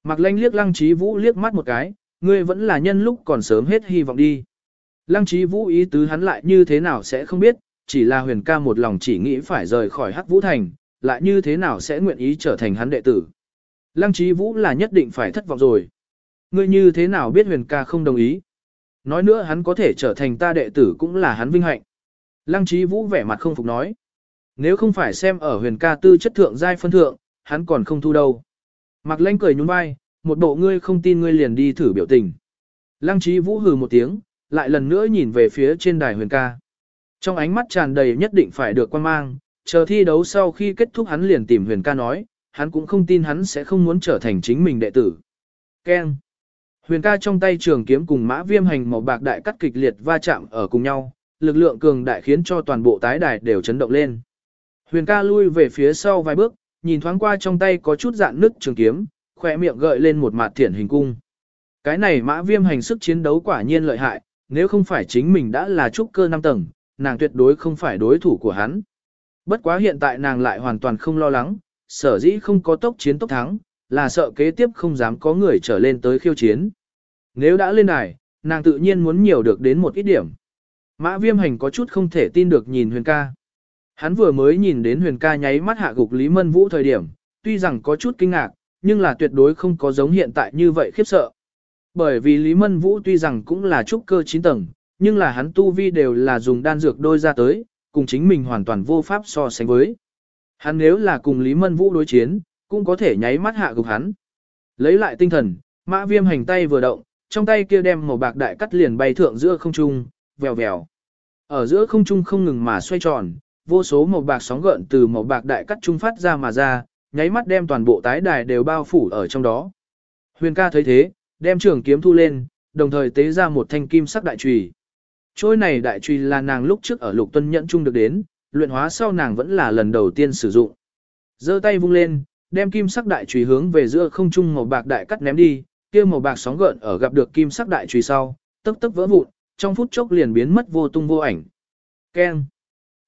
Mạc lanh liếc lăng trí vũ liếc mắt một cái, ngươi vẫn là nhân lúc còn sớm hết hy vọng đi. Lăng trí vũ ý tứ hắn lại như thế nào sẽ không biết, chỉ là huyền ca một lòng chỉ nghĩ phải rời khỏi hắc vũ thành, lại như thế nào sẽ nguyện ý trở thành hắn đệ tử. Lăng trí vũ là nhất định phải thất vọng rồi. Ngươi như thế nào biết huyền ca không đồng ý? Nói nữa hắn có thể trở thành ta đệ tử cũng là hắn vinh hạnh. Lăng trí vũ vẻ mặt không phục nói. Nếu không phải xem ở huyền ca tư chất thượng giai phân thượng, hắn còn không thu đâu. Mạc lanh cười nhún vai, một bộ ngươi không tin ngươi liền đi thử biểu tình. Lăng trí vũ hừ một tiếng, lại lần nữa nhìn về phía trên đài huyền ca. Trong ánh mắt tràn đầy nhất định phải được quan mang, chờ thi đấu sau khi kết thúc hắn liền tìm huyền ca nói, hắn cũng không tin hắn sẽ không muốn trở thành chính mình đệ tử. Ken. Huyền ca trong tay trường kiếm cùng mã viêm hành màu bạc đại cắt kịch liệt va chạm ở cùng nhau, lực lượng cường đại khiến cho toàn bộ tái đài đều chấn động lên. Huyền ca lui về phía sau vài bước, nhìn thoáng qua trong tay có chút dạn nứt trường kiếm, khỏe miệng gợi lên một mặt thiển hình cung. Cái này mã viêm hành sức chiến đấu quả nhiên lợi hại, nếu không phải chính mình đã là trúc cơ năm tầng, nàng tuyệt đối không phải đối thủ của hắn. Bất quá hiện tại nàng lại hoàn toàn không lo lắng, sở dĩ không có tốc chiến tốc thắng, là sợ kế tiếp không dám có người trở lên tới khiêu chiến. Nếu đã lên đài, nàng tự nhiên muốn nhiều được đến một ít điểm. Mã viêm hành có chút không thể tin được nhìn huyền ca. Hắn vừa mới nhìn đến huyền ca nháy mắt hạ gục Lý Mân Vũ thời điểm, tuy rằng có chút kinh ngạc, nhưng là tuyệt đối không có giống hiện tại như vậy khiếp sợ. Bởi vì Lý Mân Vũ tuy rằng cũng là trúc cơ 9 tầng, nhưng là hắn tu vi đều là dùng đan dược đôi ra tới, cùng chính mình hoàn toàn vô pháp so sánh với. Hắn nếu là cùng Lý Mân Vũ đối chiến, cũng có thể nháy mắt hạ gục hắn. Lấy lại tinh thần, mã viêm hành tay vừa động, trong tay kia đem màu bạc đại cắt liền bay thượng giữa không trung, vèo vèo. Ở giữa không trung không ngừng mà xoay tròn, vô số màu bạc sóng gợn từ màu bạc đại cắt trung phát ra mà ra, nháy mắt đem toàn bộ tái đài đều bao phủ ở trong đó. Huyền ca thấy thế, đem trường kiếm thu lên, đồng thời tế ra một thanh kim sắc đại chùy. Trôi này đại chùy là nàng lúc trước ở lục tuân nhẫn chung được đến, luyện hóa sau nàng vẫn là lần đầu tiên sử dụng. giơ tay vung lên, đem kim sắc đại chùy hướng về giữa không trung màu bạc đại cắt ném đi, kia màu bạc sóng gợn ở gặp được kim sắc đại chùy sau, tức tức vỡ vụn, trong phút chốc liền biến mất vô tung vô ảnh. Keng.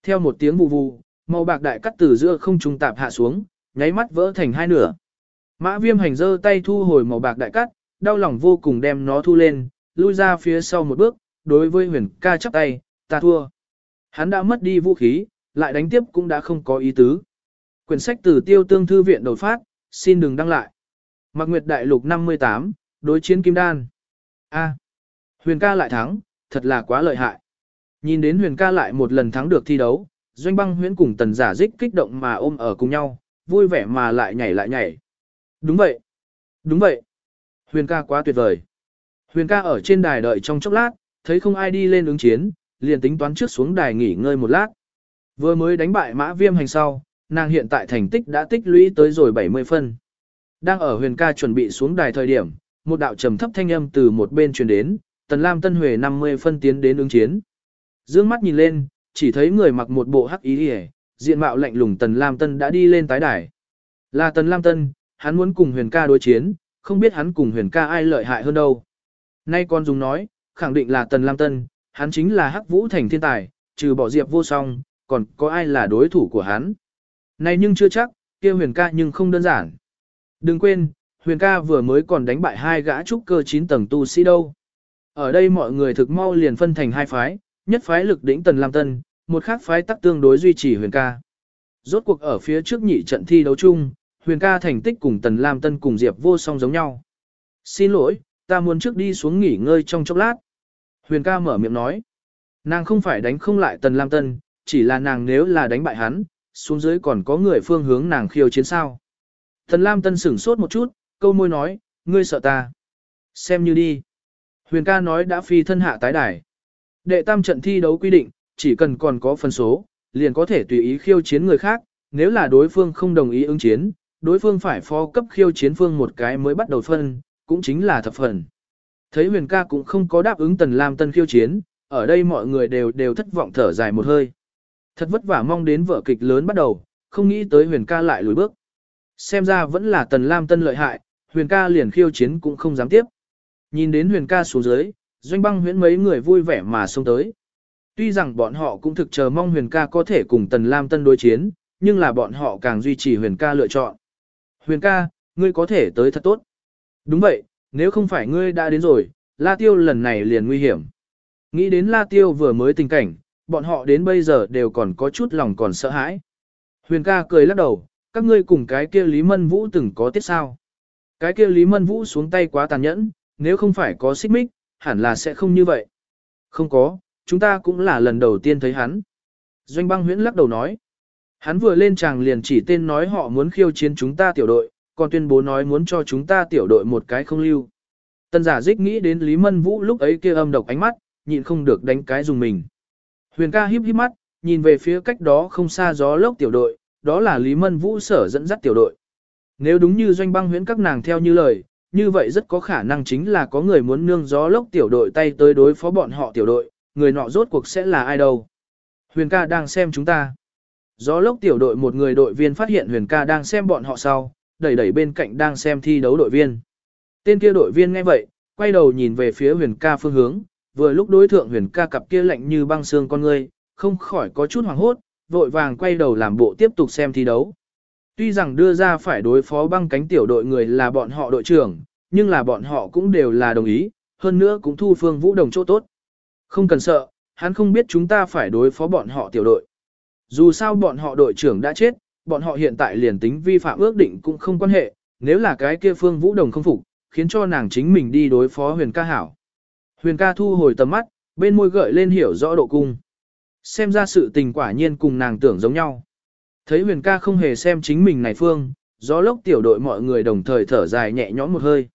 Theo một tiếng vù vù, màu bạc đại cắt từ giữa không trung tạp hạ xuống, nháy mắt vỡ thành hai nửa. Mã viêm hành giơ tay thu hồi màu bạc đại cắt, đau lòng vô cùng đem nó thu lên, lui ra phía sau một bước, đối với huyền ca chắp tay, ta thua. Hắn đã mất đi vũ khí, lại đánh tiếp cũng đã không có ý tứ. Quyển sách từ tiêu tương thư viện đột phát, xin đừng đăng lại. Mạc Nguyệt Đại Lục 58, đối chiến Kim Đan. A. huyền ca lại thắng, thật là quá lợi hại. Nhìn đến huyền ca lại một lần thắng được thi đấu, doanh băng huyễn cùng tần giả dích kích động mà ôm ở cùng nhau, vui vẻ mà lại nhảy lại nhảy. Đúng vậy. Đúng vậy. Huyền ca quá tuyệt vời. Huyền ca ở trên đài đợi trong chốc lát, thấy không ai đi lên ứng chiến, liền tính toán trước xuống đài nghỉ ngơi một lát. Vừa mới đánh bại mã viêm hành sau, nàng hiện tại thành tích đã tích lũy tới rồi 70 phân. Đang ở huyền ca chuẩn bị xuống đài thời điểm, một đạo trầm thấp thanh âm từ một bên truyền đến, Tần Lam Tân Huệ 50 phân tiến đến ứng chiến. Dương mắt nhìn lên, chỉ thấy người mặc một bộ hắc ý hề, diện mạo lạnh lùng Tần Lam Tân đã đi lên tái đài. Là Tần Lam Tân, hắn muốn cùng huyền ca đối chiến, không biết hắn cùng huyền ca ai lợi hại hơn đâu. Nay con dùng nói, khẳng định là Tần Lam Tân, hắn chính là hắc vũ thành thiên tài, trừ bỏ diệp vô song, còn có ai là đối thủ của hắn. Này nhưng chưa chắc, kia huyền ca nhưng không đơn giản. Đừng quên, huyền ca vừa mới còn đánh bại hai gã trúc cơ 9 tầng tu sĩ đâu. Ở đây mọi người thực mau liền phân thành hai phái, nhất phái lực đỉnh Tần Lam Tân, một khác phái tắc tương đối duy trì huyền ca. Rốt cuộc ở phía trước nhị trận thi đấu chung, huyền ca thành tích cùng Tần Lam Tân cùng Diệp vô song giống nhau. Xin lỗi, ta muốn trước đi xuống nghỉ ngơi trong chốc lát. Huyền ca mở miệng nói. Nàng không phải đánh không lại Tần Lam Tân, chỉ là nàng nếu là đánh bại hắn, xuống dưới còn có người phương hướng nàng khiêu chiến sao. Tần Lam Tân sửng sốt một chút, câu môi nói, ngươi sợ ta. Xem như đi. Huyền ca nói đã phi thân hạ tái đài. Đệ tam trận thi đấu quy định, chỉ cần còn có phần số, liền có thể tùy ý khiêu chiến người khác, nếu là đối phương không đồng ý ứng chiến, đối phương phải phó cấp khiêu chiến phương một cái mới bắt đầu phân, cũng chính là thập phần. Thấy huyền ca cũng không có đáp ứng tần lam tân khiêu chiến, ở đây mọi người đều đều thất vọng thở dài một hơi. Thật vất vả mong đến vở kịch lớn bắt đầu, không nghĩ tới huyền ca lại lùi bước. Xem ra vẫn là tần lam tân lợi hại, huyền ca liền khiêu chiến cũng không dám tiếp. Nhìn đến huyền ca xuống dưới, doanh băng huyễn mấy người vui vẻ mà xông tới. Tuy rằng bọn họ cũng thực chờ mong huyền ca có thể cùng tần lam tân đối chiến, nhưng là bọn họ càng duy trì huyền ca lựa chọn. Huyền ca, ngươi có thể tới thật tốt. Đúng vậy, nếu không phải ngươi đã đến rồi, La Tiêu lần này liền nguy hiểm. Nghĩ đến La Tiêu vừa mới tình cảnh, bọn họ đến bây giờ đều còn có chút lòng còn sợ hãi. Huyền ca cười lắc đầu, các ngươi cùng cái kia Lý Mân Vũ từng có tiết sao. Cái kia Lý Mân Vũ xuống tay quá tàn nhẫn, nếu không phải có xích mích, hẳn là sẽ không như vậy. Không có, chúng ta cũng là lần đầu tiên thấy hắn. Doanh băng huyễn lắc đầu nói. Hắn vừa lên tràng liền chỉ tên nói họ muốn khiêu chiến chúng ta tiểu đội, còn tuyên bố nói muốn cho chúng ta tiểu đội một cái không lưu. Tân giả dích nghĩ đến Lý Mân Vũ lúc ấy kia âm độc ánh mắt, nhịn không được đánh cái dùng mình. Huyền ca híp híp mắt, nhìn về phía cách đó không xa gió lốc tiểu đội, đó là Lý Mân Vũ sở dẫn dắt tiểu đội. Nếu đúng như doanh băng huyễn các nàng theo như lời, như vậy rất có khả năng chính là có người muốn nương gió lốc tiểu đội tay tới đối phó bọn họ tiểu đội, người nọ rốt cuộc sẽ là ai đâu. Huyền ca đang xem chúng ta. Gió lốc tiểu đội một người đội viên phát hiện Huyền ca đang xem bọn họ sau, đẩy đẩy bên cạnh đang xem thi đấu đội viên. Tên kia đội viên nghe vậy, quay đầu nhìn về phía huyền ca phương hướng, vừa lúc đối thượng huyền ca cặp kia lạnh như băng xương con ngươi, không khỏi có chút hoảng hốt, vội vàng quay đầu làm bộ tiếp tục xem thi đấu. Tuy rằng đưa ra phải đối phó băng cánh tiểu đội người là bọn họ đội trưởng, nhưng là bọn họ cũng đều là đồng ý, hơn nữa cũng thu phương vũ đồng chỗ tốt. Không cần sợ, hắn không biết chúng ta phải đối phó bọn họ tiểu đội. Dù sao bọn họ đội trưởng đã chết, bọn họ hiện tại liền tính vi phạm ước định cũng không quan hệ, nếu là cái kia phương vũ đồng không phục, khiến cho nàng chính mình đi đối phó huyền ca hảo. Huyền ca thu hồi tầm mắt, bên môi gợi lên hiểu rõ độ cung. Xem ra sự tình quả nhiên cùng nàng tưởng giống nhau. Thấy huyền ca không hề xem chính mình này phương, gió lốc tiểu đội mọi người đồng thời thở dài nhẹ nhõm một hơi.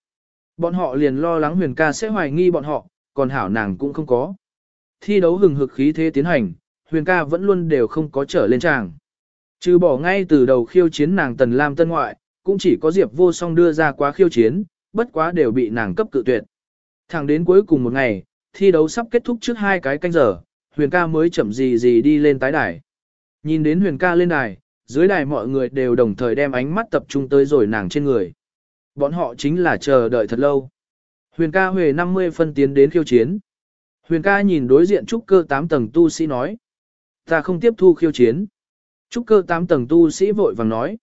Bọn họ liền lo lắng huyền ca sẽ hoài nghi bọn họ, còn hảo nàng cũng không có. Thi đấu hừng hực khí thế tiến hành, huyền ca vẫn luôn đều không có trở lên tràng. Trừ bỏ ngay từ đầu khiêu chiến nàng Tần Lam Tân Ngoại, cũng chỉ có Diệp vô song đưa ra quá khiêu chiến, bất quá đều bị nàng cấp cự tuyệt. Thẳng đến cuối cùng một ngày, thi đấu sắp kết thúc trước hai cái canh giờ, huyền ca mới chậm gì gì đi lên tái đài. Nhìn đến huyền ca lên đài, dưới đài mọi người đều đồng thời đem ánh mắt tập trung tới rồi nàng trên người. Bọn họ chính là chờ đợi thật lâu. Huyền ca huề 50 phân tiến đến khiêu chiến. Huyền ca nhìn đối diện trúc cơ 8 tầng tu sĩ nói. Ta không tiếp thu khiêu chiến. Trúc cơ 8 tầng tu sĩ vội vàng nói.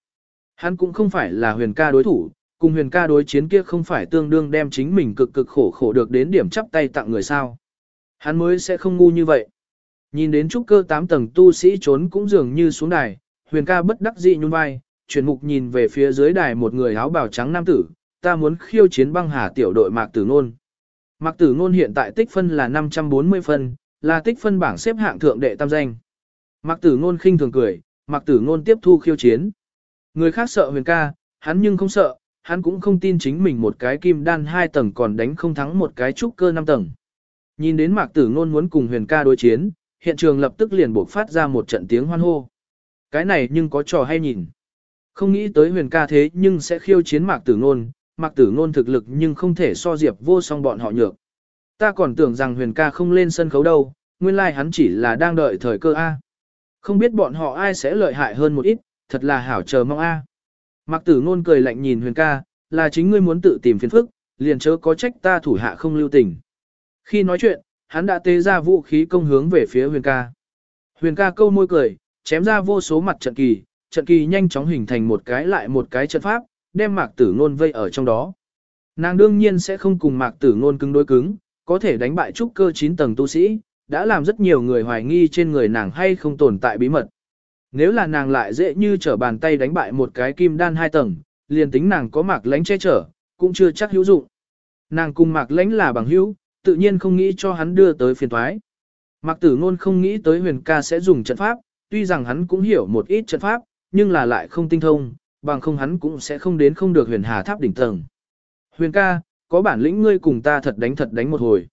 Hắn cũng không phải là huyền ca đối thủ, cùng huyền ca đối chiến kia không phải tương đương đem chính mình cực cực khổ khổ được đến điểm chắp tay tặng người sao. Hắn mới sẽ không ngu như vậy. Nhìn đến trúc cơ 8 tầng tu sĩ trốn cũng dường như xuống đài, huyền ca bất đắc dĩ nhún vai, chuyển mục nhìn về phía dưới đài một người áo bào trắng nam tử, ta muốn khiêu chiến băng hà tiểu đội Mạc Tử Nôn. Mạc Tử Nôn hiện tại tích phân là 540 phân, là tích phân bảng xếp hạng thượng đệ tam danh. Mạc Tử Nôn khinh thường cười, Mạc Tử Nôn tiếp thu khiêu chiến. Người khác sợ huyền ca, hắn nhưng không sợ, hắn cũng không tin chính mình một cái kim đan hai tầng còn đánh không thắng một cái trúc cơ năm tầng. Nhìn đến Mạc Tử Nôn muốn cùng huyền ca đối chiến, hiện trường lập tức liền buộc phát ra một trận tiếng hoan hô. Cái này nhưng có trò hay nhìn. Không nghĩ tới huyền ca thế nhưng sẽ khiêu chiến Mạc Tử Nôn, Mạc tử ngôn thực lực nhưng không thể so diệp vô song bọn họ nhược. Ta còn tưởng rằng huyền ca không lên sân khấu đâu, nguyên lai like hắn chỉ là đang đợi thời cơ A. Không biết bọn họ ai sẽ lợi hại hơn một ít, thật là hảo chờ mong A. Mặc tử ngôn cười lạnh nhìn huyền ca, là chính ngươi muốn tự tìm phiền phức, liền chớ có trách ta thủ hạ không lưu tình. Khi nói chuyện, hắn đã tế ra vũ khí công hướng về phía huyền ca. Huyền ca câu môi cười, chém ra vô số mặt trận kỳ, trận kỳ nhanh chóng hình thành một cái lại một cái trận pháp, đem mạc tử ngôn vây ở trong đó. Nàng đương nhiên sẽ không cùng mạc tử ngôn cứng đối cứng, có thể đánh bại trúc cơ 9 tầng tu sĩ, đã làm rất nhiều người hoài nghi trên người nàng hay không tồn tại bí mật. Nếu là nàng lại dễ như trở bàn tay đánh bại một cái kim đan hai tầng, liền tính nàng có mạc lánh che chở, cũng chưa chắc hữu dụng. Nàng cùng mạc lánh là bằng hữu, tự nhiên không nghĩ cho hắn đưa tới phiền thoái. Mạc tử ngôn không nghĩ tới huyền ca sẽ dùng trận pháp, tuy rằng hắn cũng hiểu một ít trận pháp, nhưng là lại không tinh thông, bằng không hắn cũng sẽ không đến không được huyền hà tháp đỉnh tầng. Huyền ca, có bản lĩnh ngươi cùng ta thật đánh thật đánh một hồi.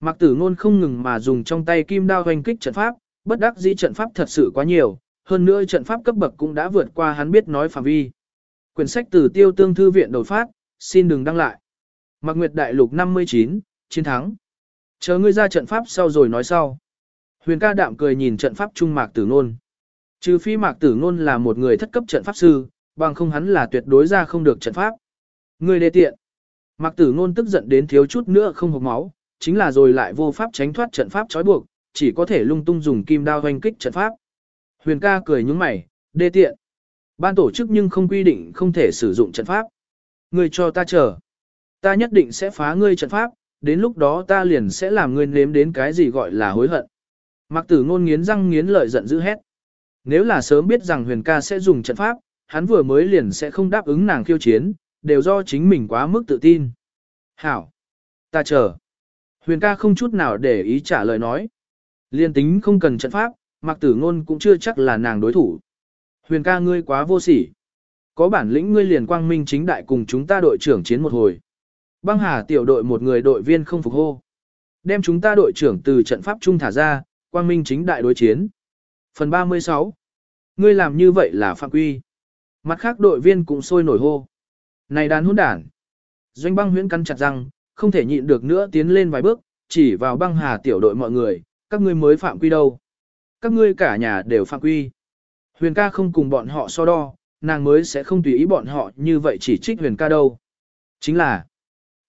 Mạc tử ngôn không ngừng mà dùng trong tay kim đao hoành kích trận pháp, bất đắc dĩ trận pháp thật sự quá nhiều, hơn nữa trận pháp cấp bậc cũng đã vượt qua hắn biết nói phạm vi. Quyển sách từ tiêu tương thư viện đột phát, xin đừng đăng lại. Mạc Nguyệt Đại Lục 59, chiến thắng. Chờ ngươi ra trận pháp sau rồi nói sau. Huyền ca đạm cười nhìn trận pháp trung Mạc Tử Nôn. Trừ phi Mạc Tử Nôn là một người thất cấp trận pháp sư, bằng không hắn là tuyệt đối ra không được trận pháp. Ngươi đề tiện. Mạc Tử Nôn tức giận đến thiếu chút nữa không hộc máu, chính là rồi lại vô pháp tránh thoát trận pháp trói buộc, chỉ có thể lung tung dùng kim đao hoành kích trận pháp. Huyền ca cười nhướng mày, đê tiện. Ban tổ chức nhưng không quy định không thể sử dụng trận pháp. Ngươi cho ta chờ. Ta nhất định sẽ phá ngươi trận pháp, đến lúc đó ta liền sẽ làm ngươi nếm đến cái gì gọi là hối hận. Mạc tử ngôn nghiến răng nghiến lợi giận dữ hét. Nếu là sớm biết rằng huyền ca sẽ dùng trận pháp, hắn vừa mới liền sẽ không đáp ứng nàng khiêu chiến, đều do chính mình quá mức tự tin. Hảo! Ta chờ. Huyền ca không chút nào để ý trả lời nói. Liên tính không cần trận pháp, Mặc Tử Ngôn cũng chưa chắc là nàng đối thủ. Huyền ca ngươi quá vô sỉ. Có bản lĩnh ngươi liền quang minh chính đại cùng chúng ta đội trưởng chiến một hồi. Băng hà tiểu đội một người đội viên không phục hô. Đem chúng ta đội trưởng từ trận pháp trung thả ra, quang minh chính đại đối chiến. Phần 36. Ngươi làm như vậy là phạm quy. Mặt khác đội viên cũng sôi nổi hô. Này đàn hỗn đản. Doanh băng huyễn cắn chặt răng, không thể nhịn được nữa tiến lên vài bước, chỉ vào băng hà tiểu đội mọi người, các ngươi mới phạm quy đâu. Các ngươi cả nhà đều phạm quy. Huyền ca không cùng bọn họ so đo, nàng mới sẽ không tùy ý bọn họ như vậy chỉ trích huyền ca đâu. Chính là,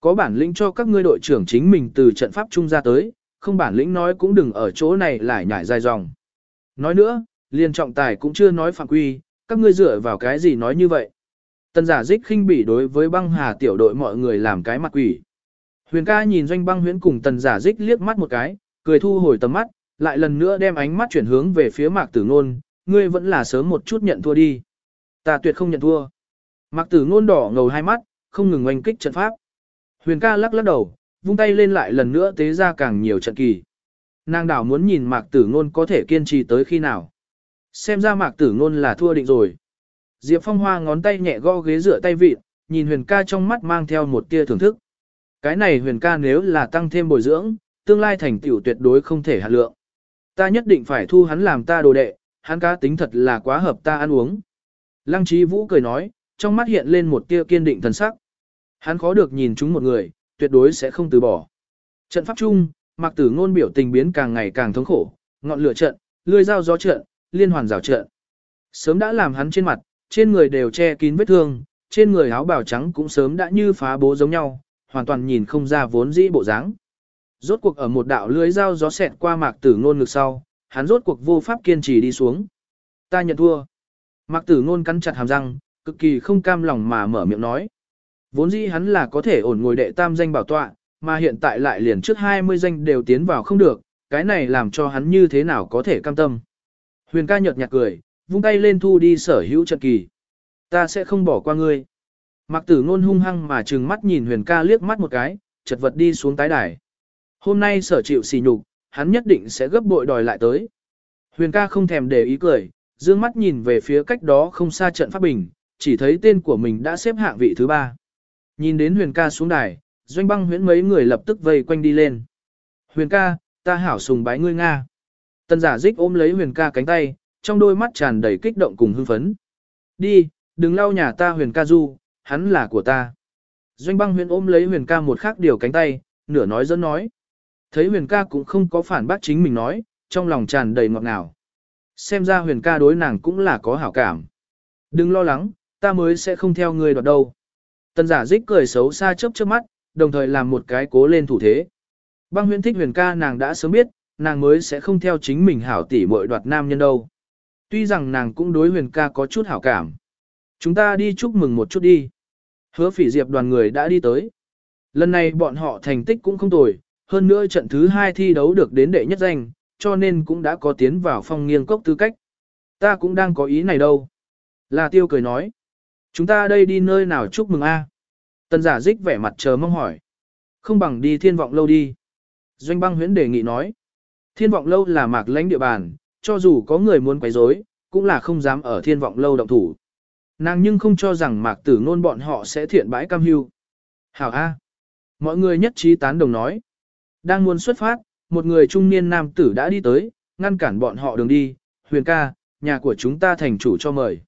có bản lĩnh cho các ngươi đội trưởng chính mình từ trận pháp trung ra tới, không bản lĩnh nói cũng đừng ở chỗ này lại nhảy dài dòng. Nói nữa, liên trọng tài cũng chưa nói phạm quy, các ngươi dựa vào cái gì nói như vậy. tân giả dích khinh bỉ đối với băng hà tiểu đội mọi người làm cái mặt quỷ. Huyền ca nhìn doanh băng huyễn cùng tần giả dích liếc mắt một cái, cười thu hồi tầm mắt, lại lần nữa đem ánh mắt chuyển hướng về phía mạc tử ngôn, ngươi vẫn là sớm một chút nhận thua đi. Ta tuyệt không nhận thua. Mạc tử ngôn đỏ ngầu hai mắt, không ngừng oanh kích trận pháp. Huyền ca lắc lắc đầu, vung tay lên lại lần nữa tế ra càng nhiều trận kỳ. Nàng đảo muốn nhìn mạc tử ngôn có thể kiên trì tới khi nào. Xem ra mạc tử ngôn là thua định rồi. Diệp Phong Hoa ngón tay nhẹ gõ ghế rửa tay vịt, nhìn huyền ca trong mắt mang theo một tia thưởng thức. Cái này huyền ca nếu là tăng thêm bồi dưỡng, tương lai thành tựu tuyệt đối không thể hạt lượng. Ta nhất định phải thu hắn làm ta đồ đệ, hắn cá tính thật là quá hợp ta ăn uống. Lăng trí vũ cười nói, trong mắt hiện lên một tia kiên định thần sắc. Hắn khó được nhìn chúng một người, tuyệt đối sẽ không từ bỏ. Trận pháp chung, mặc tử ngôn biểu tình biến càng ngày càng thống khổ, ngọn lửa trận, lươi dao gió trận, liên hoàn rào trận. Sớm đã làm hắn trên mặt, trên người đều che kín vết thương, trên người áo bào trắng cũng sớm đã như phá bố giống nhau, hoàn toàn nhìn không ra vốn dĩ bộ dáng. Rốt cuộc ở một đạo lưới dao gió xẹt qua mạc tử ngôn ngực sau, hắn rốt cuộc vô pháp kiên trì đi xuống. Ta nhận thua. Mạc tử ngôn cắn chặt hàm răng, cực kỳ không cam lòng mà mở miệng nói. Vốn dĩ hắn là có thể ổn ngồi đệ tam danh bảo tọa, mà hiện tại lại liền trước 20 danh đều tiến vào không được, cái này làm cho hắn như thế nào có thể cam tâm. Huyền ca nhợt nhạt cười, vung tay lên thu đi sở hữu trận kỳ. Ta sẽ không bỏ qua ngươi. Mạc tử ngôn hung hăng mà trừng mắt nhìn huyền ca liếc mắt một cái, chật vật đi xuống tái đài. Hôm nay sở chịu xì nhục, hắn nhất định sẽ gấp bội đòi lại tới. Huyền ca không thèm để ý cười, dương mắt nhìn về phía cách đó không xa trận pháp bình, chỉ thấy tên của mình đã xếp hạng vị thứ ba. Nhìn đến huyền ca xuống đài, doanh băng huyễn mấy người lập tức vây quanh đi lên. Huyền ca, ta hảo sùng bái ngươi Nga. Tân giả dích ôm lấy huyền ca cánh tay, trong đôi mắt tràn đầy kích động cùng hưng phấn. Đi, đừng lau nhà ta huyền ca du, hắn là của ta. Doanh băng huyền ôm lấy huyền ca một khắc điều cánh tay, nửa nói dẫn nói. Thấy huyền ca cũng không có phản bác chính mình nói, trong lòng tràn đầy ngọt ngào. Xem ra huyền ca đối nàng cũng là có hảo cảm. Đừng lo lắng, ta mới sẽ không theo người đoạt đâu. Tần giả dích cười xấu xa chớp chớp mắt, đồng thời làm một cái cố lên thủ thế. Băng huyền thích huyền ca nàng đã sớm biết, nàng mới sẽ không theo chính mình hảo tỷ muội đoạt nam nhân đâu. Tuy rằng nàng cũng đối huyền ca có chút hảo cảm. Chúng ta đi chúc mừng một chút đi. Hứa phỉ diệp đoàn người đã đi tới. Lần này bọn họ thành tích cũng không tồi, hơn nữa trận thứ hai thi đấu được đến đệ nhất danh, cho nên cũng đã có tiến vào phong nghiêng cốc tư cách. Ta cũng đang có ý này đâu. Là tiêu cười nói. Chúng ta đây đi nơi nào chúc mừng a? Tần giả dích vẻ mặt chờ mong hỏi. Không bằng đi thiên vọng lâu đi. Doanh băng huyễn đề nghị nói. Thiên vọng lâu là mạc lãnh địa bàn, cho dù có người muốn quấy rối, cũng là không dám ở thiên vọng lâu động thủ. Nàng nhưng không cho rằng mạc tử nôn bọn họ sẽ thiện bãi cam hưu. Hảo A. Mọi người nhất trí tán đồng nói. Đang muốn xuất phát, một người trung niên nam tử đã đi tới, ngăn cản bọn họ đường đi. Huyền ca, nhà của chúng ta thành chủ cho mời.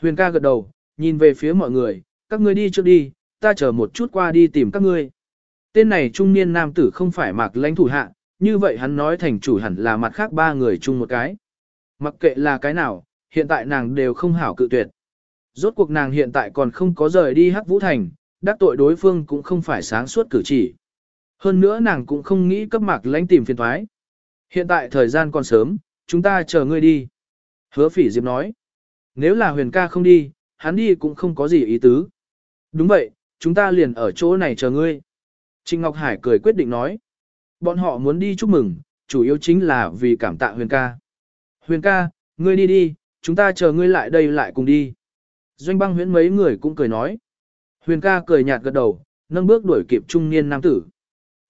Huyền ca gật đầu, nhìn về phía mọi người, các ngươi đi trước đi, ta chờ một chút qua đi tìm các ngươi. Tên này trung niên nam tử không phải mạc lãnh thủ hạ, như vậy hắn nói thành chủ hẳn là mặt khác ba người chung một cái. Mặc kệ là cái nào, hiện tại nàng đều không hảo cự tuyệt. Rốt cuộc nàng hiện tại còn không có rời đi hắc vũ thành, đắc tội đối phương cũng không phải sáng suốt cử chỉ. Hơn nữa nàng cũng không nghĩ cấp mạc lãnh tìm phiền thoái. Hiện tại thời gian còn sớm, chúng ta chờ ngươi đi. Hứa phỉ diệp nói. Nếu là huyền ca không đi, hắn đi cũng không có gì ý tứ. Đúng vậy, chúng ta liền ở chỗ này chờ ngươi. Trịnh Ngọc Hải cười quyết định nói. Bọn họ muốn đi chúc mừng, chủ yếu chính là vì cảm tạ huyền ca. Huyền ca, ngươi đi đi, chúng ta chờ ngươi lại đây lại cùng đi. Doanh băng huyễn mấy người cũng cười nói. Huyền ca cười nhạt gật đầu, nâng bước đuổi kịp trung niên nam tử.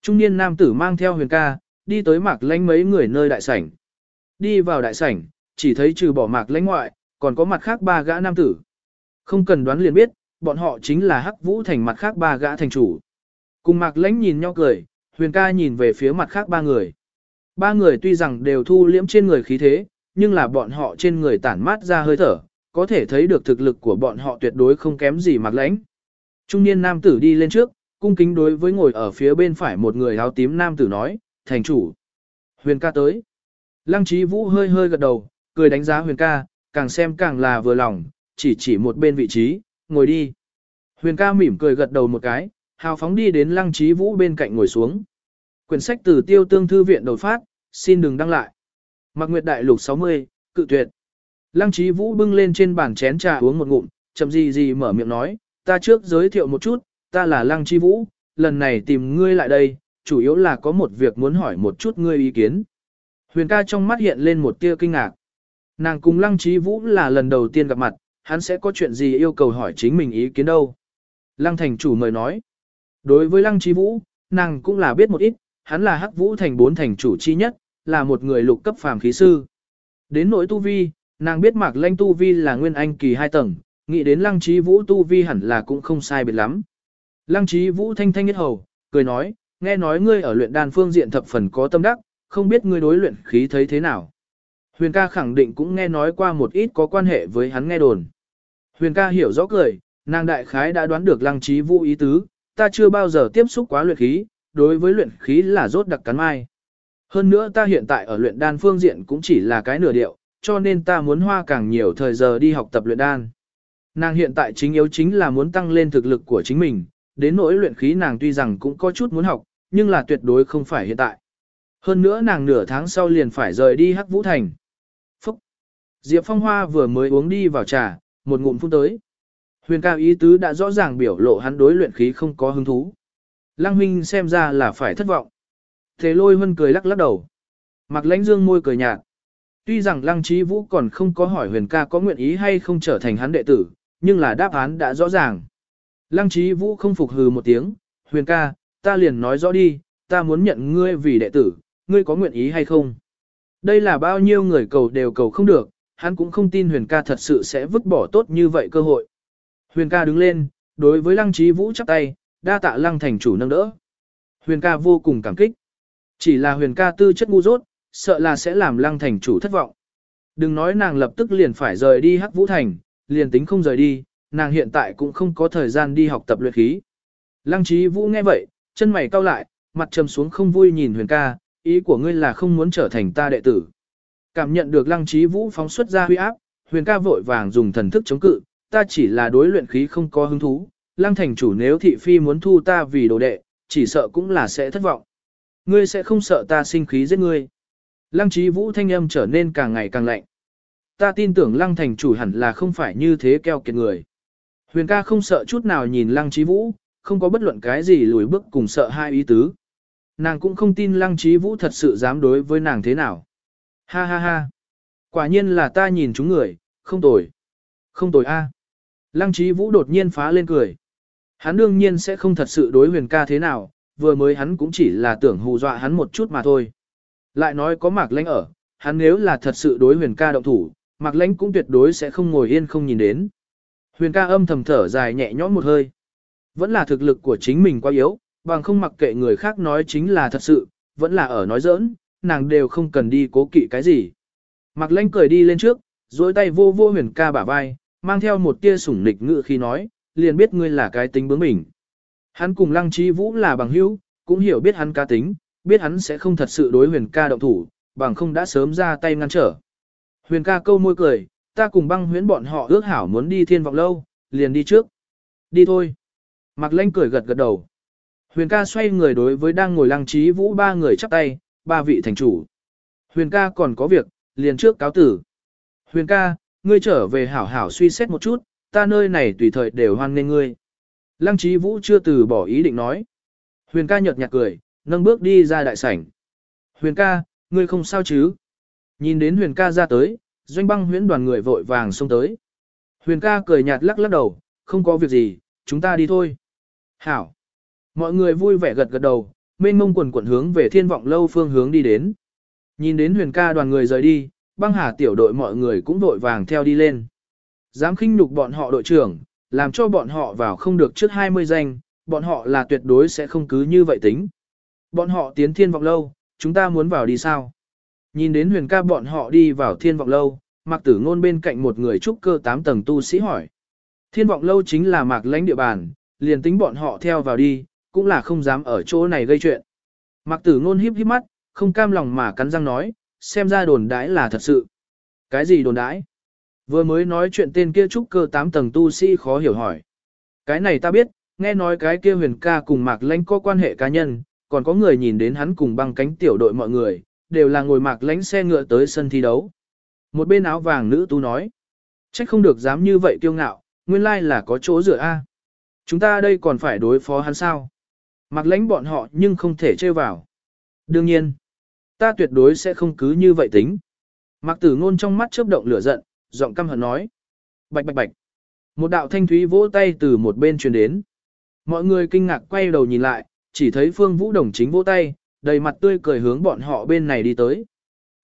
Trung niên nam tử mang theo huyền ca, đi tới mạc lánh mấy người nơi đại sảnh. Đi vào đại sảnh, chỉ thấy trừ bỏ mạc lánh ngoại, còn có mặt khác ba gã nam tử. Không cần đoán liền biết, bọn họ chính là hắc vũ thành mặt khác ba gã thành chủ. Cùng mạc lánh nhìn nhau cười, huyền ca nhìn về phía mặt khác ba người. Ba người tuy rằng đều thu liễm trên người khí thế, nhưng là bọn họ trên người tản mát ra hơi thở, có thể thấy được thực lực của bọn họ tuyệt đối không kém gì mặt lãnh. Trung niên nam tử đi lên trước, cung kính đối với ngồi ở phía bên phải một người áo tím nam tử nói, thành chủ. Huyền ca tới. Lăng trí vũ hơi hơi gật đầu, cười đánh giá huyền ca, càng xem càng là vừa lòng, chỉ chỉ một bên vị trí, ngồi đi. Huyền ca mỉm cười gật đầu một cái, hào phóng đi đến lăng trí vũ bên cạnh ngồi xuống. Quyển sách từ tiêu tương thư viện đột phát, xin đừng đăng lại. Mạc Nguyệt Đại Lục 60, cự tuyệt. Lăng Chí vũ bưng lên trên bàn chén trà uống một ngụm, chậm gì gì mở miệng nói, ta trước giới thiệu một chút, ta là Lăng Chí vũ, lần này tìm ngươi lại đây, chủ yếu là có một việc muốn hỏi một chút ngươi ý kiến. Huyền ca trong mắt hiện lên một tia kinh ngạc. Nàng cùng Lăng Chí vũ là lần đầu tiên gặp mặt, hắn sẽ có chuyện gì yêu cầu hỏi chính mình ý kiến đâu. Lăng thành chủ mời nói. Đối với Lăng Chí vũ, nàng cũng là biết một ít, hắn là hắc vũ thành bốn thành chủ chi nhất, là một người lục cấp phàm khí sư. Đến nỗi tu vi, nàng biết mạc lanh tu vi là nguyên anh kỳ hai tầng, nghĩ đến lăng trí vũ tu vi hẳn là cũng không sai biệt lắm. Lăng trí vũ thanh thanh nhất hầu, cười nói, nghe nói ngươi ở luyện đan phương diện thập phần có tâm đắc, không biết ngươi đối luyện khí thấy thế nào. Huyền ca khẳng định cũng nghe nói qua một ít có quan hệ với hắn nghe đồn. Huyền ca hiểu rõ cười, nàng đại khái đã đoán được lăng trí vũ ý tứ, ta chưa bao giờ tiếp xúc quá luyện khí, đối với luyện khí là rốt đặc cắn mai. Hơn nữa ta hiện tại ở luyện đan phương diện cũng chỉ là cái nửa điệu, cho nên ta muốn hoa càng nhiều thời giờ đi học tập luyện đan. Nàng hiện tại chính yếu chính là muốn tăng lên thực lực của chính mình, đến nỗi luyện khí nàng tuy rằng cũng có chút muốn học, nhưng là tuyệt đối không phải hiện tại. Hơn nữa nàng nửa tháng sau liền phải rời đi Hắc Vũ Thành. Phúc! Diệp Phong Hoa vừa mới uống đi vào trà, một ngụm phun tới. Huyền cao ý tứ đã rõ ràng biểu lộ hắn đối luyện khí không có hứng thú. Lăng huynh xem ra là phải thất vọng. Thế lôi hân cười lắc lắc đầu. Mặc lãnh dương môi cười nhạt. Tuy rằng lăng trí vũ còn không có hỏi huyền ca có nguyện ý hay không trở thành hắn đệ tử, nhưng là đáp án đã rõ ràng. Lăng trí vũ không phục hừ một tiếng, huyền ca, ta liền nói rõ đi, ta muốn nhận ngươi vì đệ tử, ngươi có nguyện ý hay không? Đây là bao nhiêu người cầu đều cầu không được, hắn cũng không tin huyền ca thật sự sẽ vứt bỏ tốt như vậy cơ hội. Huyền ca đứng lên, đối với lăng trí vũ chắp tay, đa tạ lăng thành chủ nâng đỡ. Huyền ca vô cùng cảm kích. Chỉ là huyền ca tư chất ngu dốt, sợ là sẽ làm lăng thành chủ thất vọng. Đừng nói nàng lập tức liền phải rời đi hắc vũ thành, liền tính không rời đi, nàng hiện tại cũng không có thời gian đi học tập luyện khí. Lăng trí vũ nghe vậy, chân mày cau lại, mặt trầm xuống không vui nhìn huyền ca, ý của ngươi là không muốn trở thành ta đệ tử. Cảm nhận được lăng trí vũ phóng xuất ra huy áp, huyền ca vội vàng dùng thần thức chống cự, ta chỉ là đối luyện khí không có hứng thú, lăng thành chủ nếu thị phi muốn thu ta vì đồ đệ, chỉ sợ cũng là sẽ thất vọng. Ngươi sẽ không sợ ta sinh khí giết ngươi. Lăng trí vũ thanh âm trở nên càng ngày càng lạnh. Ta tin tưởng lăng thành chủ hẳn là không phải như thế keo kiệt người. Huyền ca không sợ chút nào nhìn lăng trí vũ, không có bất luận cái gì lùi bước cùng sợ hai ý tứ. Nàng cũng không tin lăng trí vũ thật sự dám đối với nàng thế nào. Ha ha ha. Quả nhiên là ta nhìn chúng người, không tồi. Không tồi a. Lăng trí vũ đột nhiên phá lên cười. Hắn đương nhiên sẽ không thật sự đối huyền ca thế nào, vừa mới hắn cũng chỉ là tưởng hù dọa hắn một chút mà thôi. Lại nói có mạc lãnh ở, hắn nếu là thật sự đối huyền ca động thủ, mạc lãnh cũng tuyệt đối sẽ không ngồi yên không nhìn đến. Huyền ca âm thầm thở dài nhẹ nhõm một hơi. Vẫn là thực lực của chính mình quá yếu, bằng không mặc kệ người khác nói chính là thật sự, vẫn là ở nói giỡn, nàng đều không cần đi cố kỵ cái gì. Mạc lãnh cười đi lên trước, duỗi tay vô vô huyền ca bả vai, mang theo một tia sủng nịch ngự khi nói, liền biết ngươi là cái tính bướng bỉnh. Hắn cùng lăng trí vũ là bằng hữu, cũng hiểu biết hắn ca tính, biết hắn sẽ không thật sự đối huyền ca động thủ, bằng không đã sớm ra tay ngăn trở. Huyền ca câu môi cười, ta cùng băng huyễn bọn họ ước hảo muốn đi thiên vọng lâu, liền đi trước. Đi thôi. Mạc Lanh cười gật gật đầu. Huyền ca xoay người đối với đang ngồi lăng trí vũ ba người chắp tay, ba vị thành chủ. Huyền ca còn có việc, liền trước cáo tử. Huyền ca, ngươi trở về hảo hảo suy xét một chút, ta nơi này tùy thời đều hoan nghênh ngươi. Lăng trí vũ chưa từ bỏ ý định nói. Huyền ca nhợt nhạt cười, nâng bước đi ra đại sảnh. Huyền ca, ngươi không sao chứ? Nhìn đến huyền ca ra tới, doanh băng huyễn đoàn người vội vàng xông tới. Huyền ca cười nhạt lắc lắc đầu, không có việc gì, chúng ta đi thôi. Hảo. Mọi người vui vẻ gật gật đầu, mênh mông quần quần hướng về thiên vọng lâu phương hướng đi đến. Nhìn đến huyền ca đoàn người rời đi, băng hà tiểu đội mọi người cũng vội vàng theo đi lên. Dám khinh nhục bọn họ đội trưởng, làm cho bọn họ vào không được trước 20 danh, bọn họ là tuyệt đối sẽ không cứ như vậy tính. Bọn họ tiến thiên vọng lâu, chúng ta muốn vào đi sao? Nhìn đến huyền ca bọn họ đi vào thiên vọng lâu, mạc tử ngôn bên cạnh một người trúc cơ 8 tầng tu sĩ hỏi. Thiên vọng lâu chính là mạc lãnh địa bàn, liền tính bọn họ theo vào đi, cũng là không dám ở chỗ này gây chuyện. Mạc tử ngôn híp híp mắt, không cam lòng mà cắn răng nói, xem ra đồn đãi là thật sự. Cái gì đồn đãi? Vừa mới nói chuyện tên kia trúc cơ 8 tầng tu sĩ khó hiểu hỏi. Cái này ta biết, nghe nói cái kia huyền ca cùng mạc lãnh có quan hệ cá nhân, còn có người nhìn đến hắn cùng băng cánh tiểu đội mọi người, đều là ngồi mạc lãnh xe ngựa tới sân thi đấu. Một bên áo vàng nữ tu nói, trách không được dám như vậy kiêu ngạo, nguyên lai là có chỗ dựa A. Chúng ta đây còn phải đối phó hắn sao? Mạc lãnh bọn họ nhưng không thể chơi vào. Đương nhiên, ta tuyệt đối sẽ không cứ như vậy tính. Mạc tử ngôn trong mắt chớp động lửa giận, giọng căm hận nói. Bạch bạch bạch. Một đạo thanh thúy vỗ tay từ một bên truyền đến. Mọi người kinh ngạc quay đầu nhìn lại, chỉ thấy Phương Vũ Đồng chính vỗ tay, đầy mặt tươi cười hướng bọn họ bên này đi tới.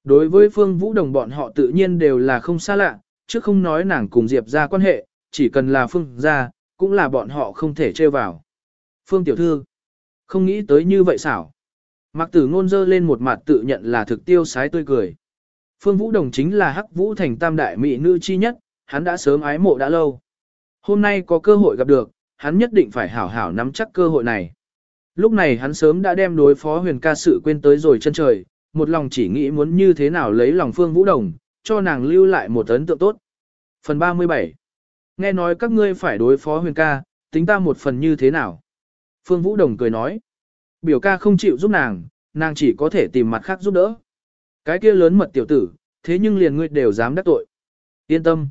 Đối với Phương Vũ Đồng bọn họ tự nhiên đều là không xa lạ, chứ không nói nàng cùng Diệp ra quan hệ, chỉ cần là Phương ra, cũng là bọn họ không thể trêu vào. Phương Tiểu Thư, không nghĩ tới như vậy xảo. Mạc tử ngôn dơ lên một mặt tự nhận là thực tiêu sái tươi cười. Phương Vũ Đồng chính là hắc vũ thành tam đại mỹ nữ chi nhất, hắn đã sớm ái mộ đã lâu. Hôm nay có cơ hội gặp được, hắn nhất định phải hảo hảo nắm chắc cơ hội này. Lúc này hắn sớm đã đem đối phó huyền ca sự quên tới rồi chân trời, một lòng chỉ nghĩ muốn như thế nào lấy lòng Phương Vũ Đồng, cho nàng lưu lại một ấn tượng tốt. Phần 37 Nghe nói các ngươi phải đối phó huyền ca, tính ta một phần như thế nào? Phương Vũ Đồng cười nói. Biểu ca không chịu giúp nàng, nàng chỉ có thể tìm mặt khác giúp đỡ. Cái kia lớn mật tiểu tử, thế nhưng liền ngươi đều dám đắc tội. Yên tâm.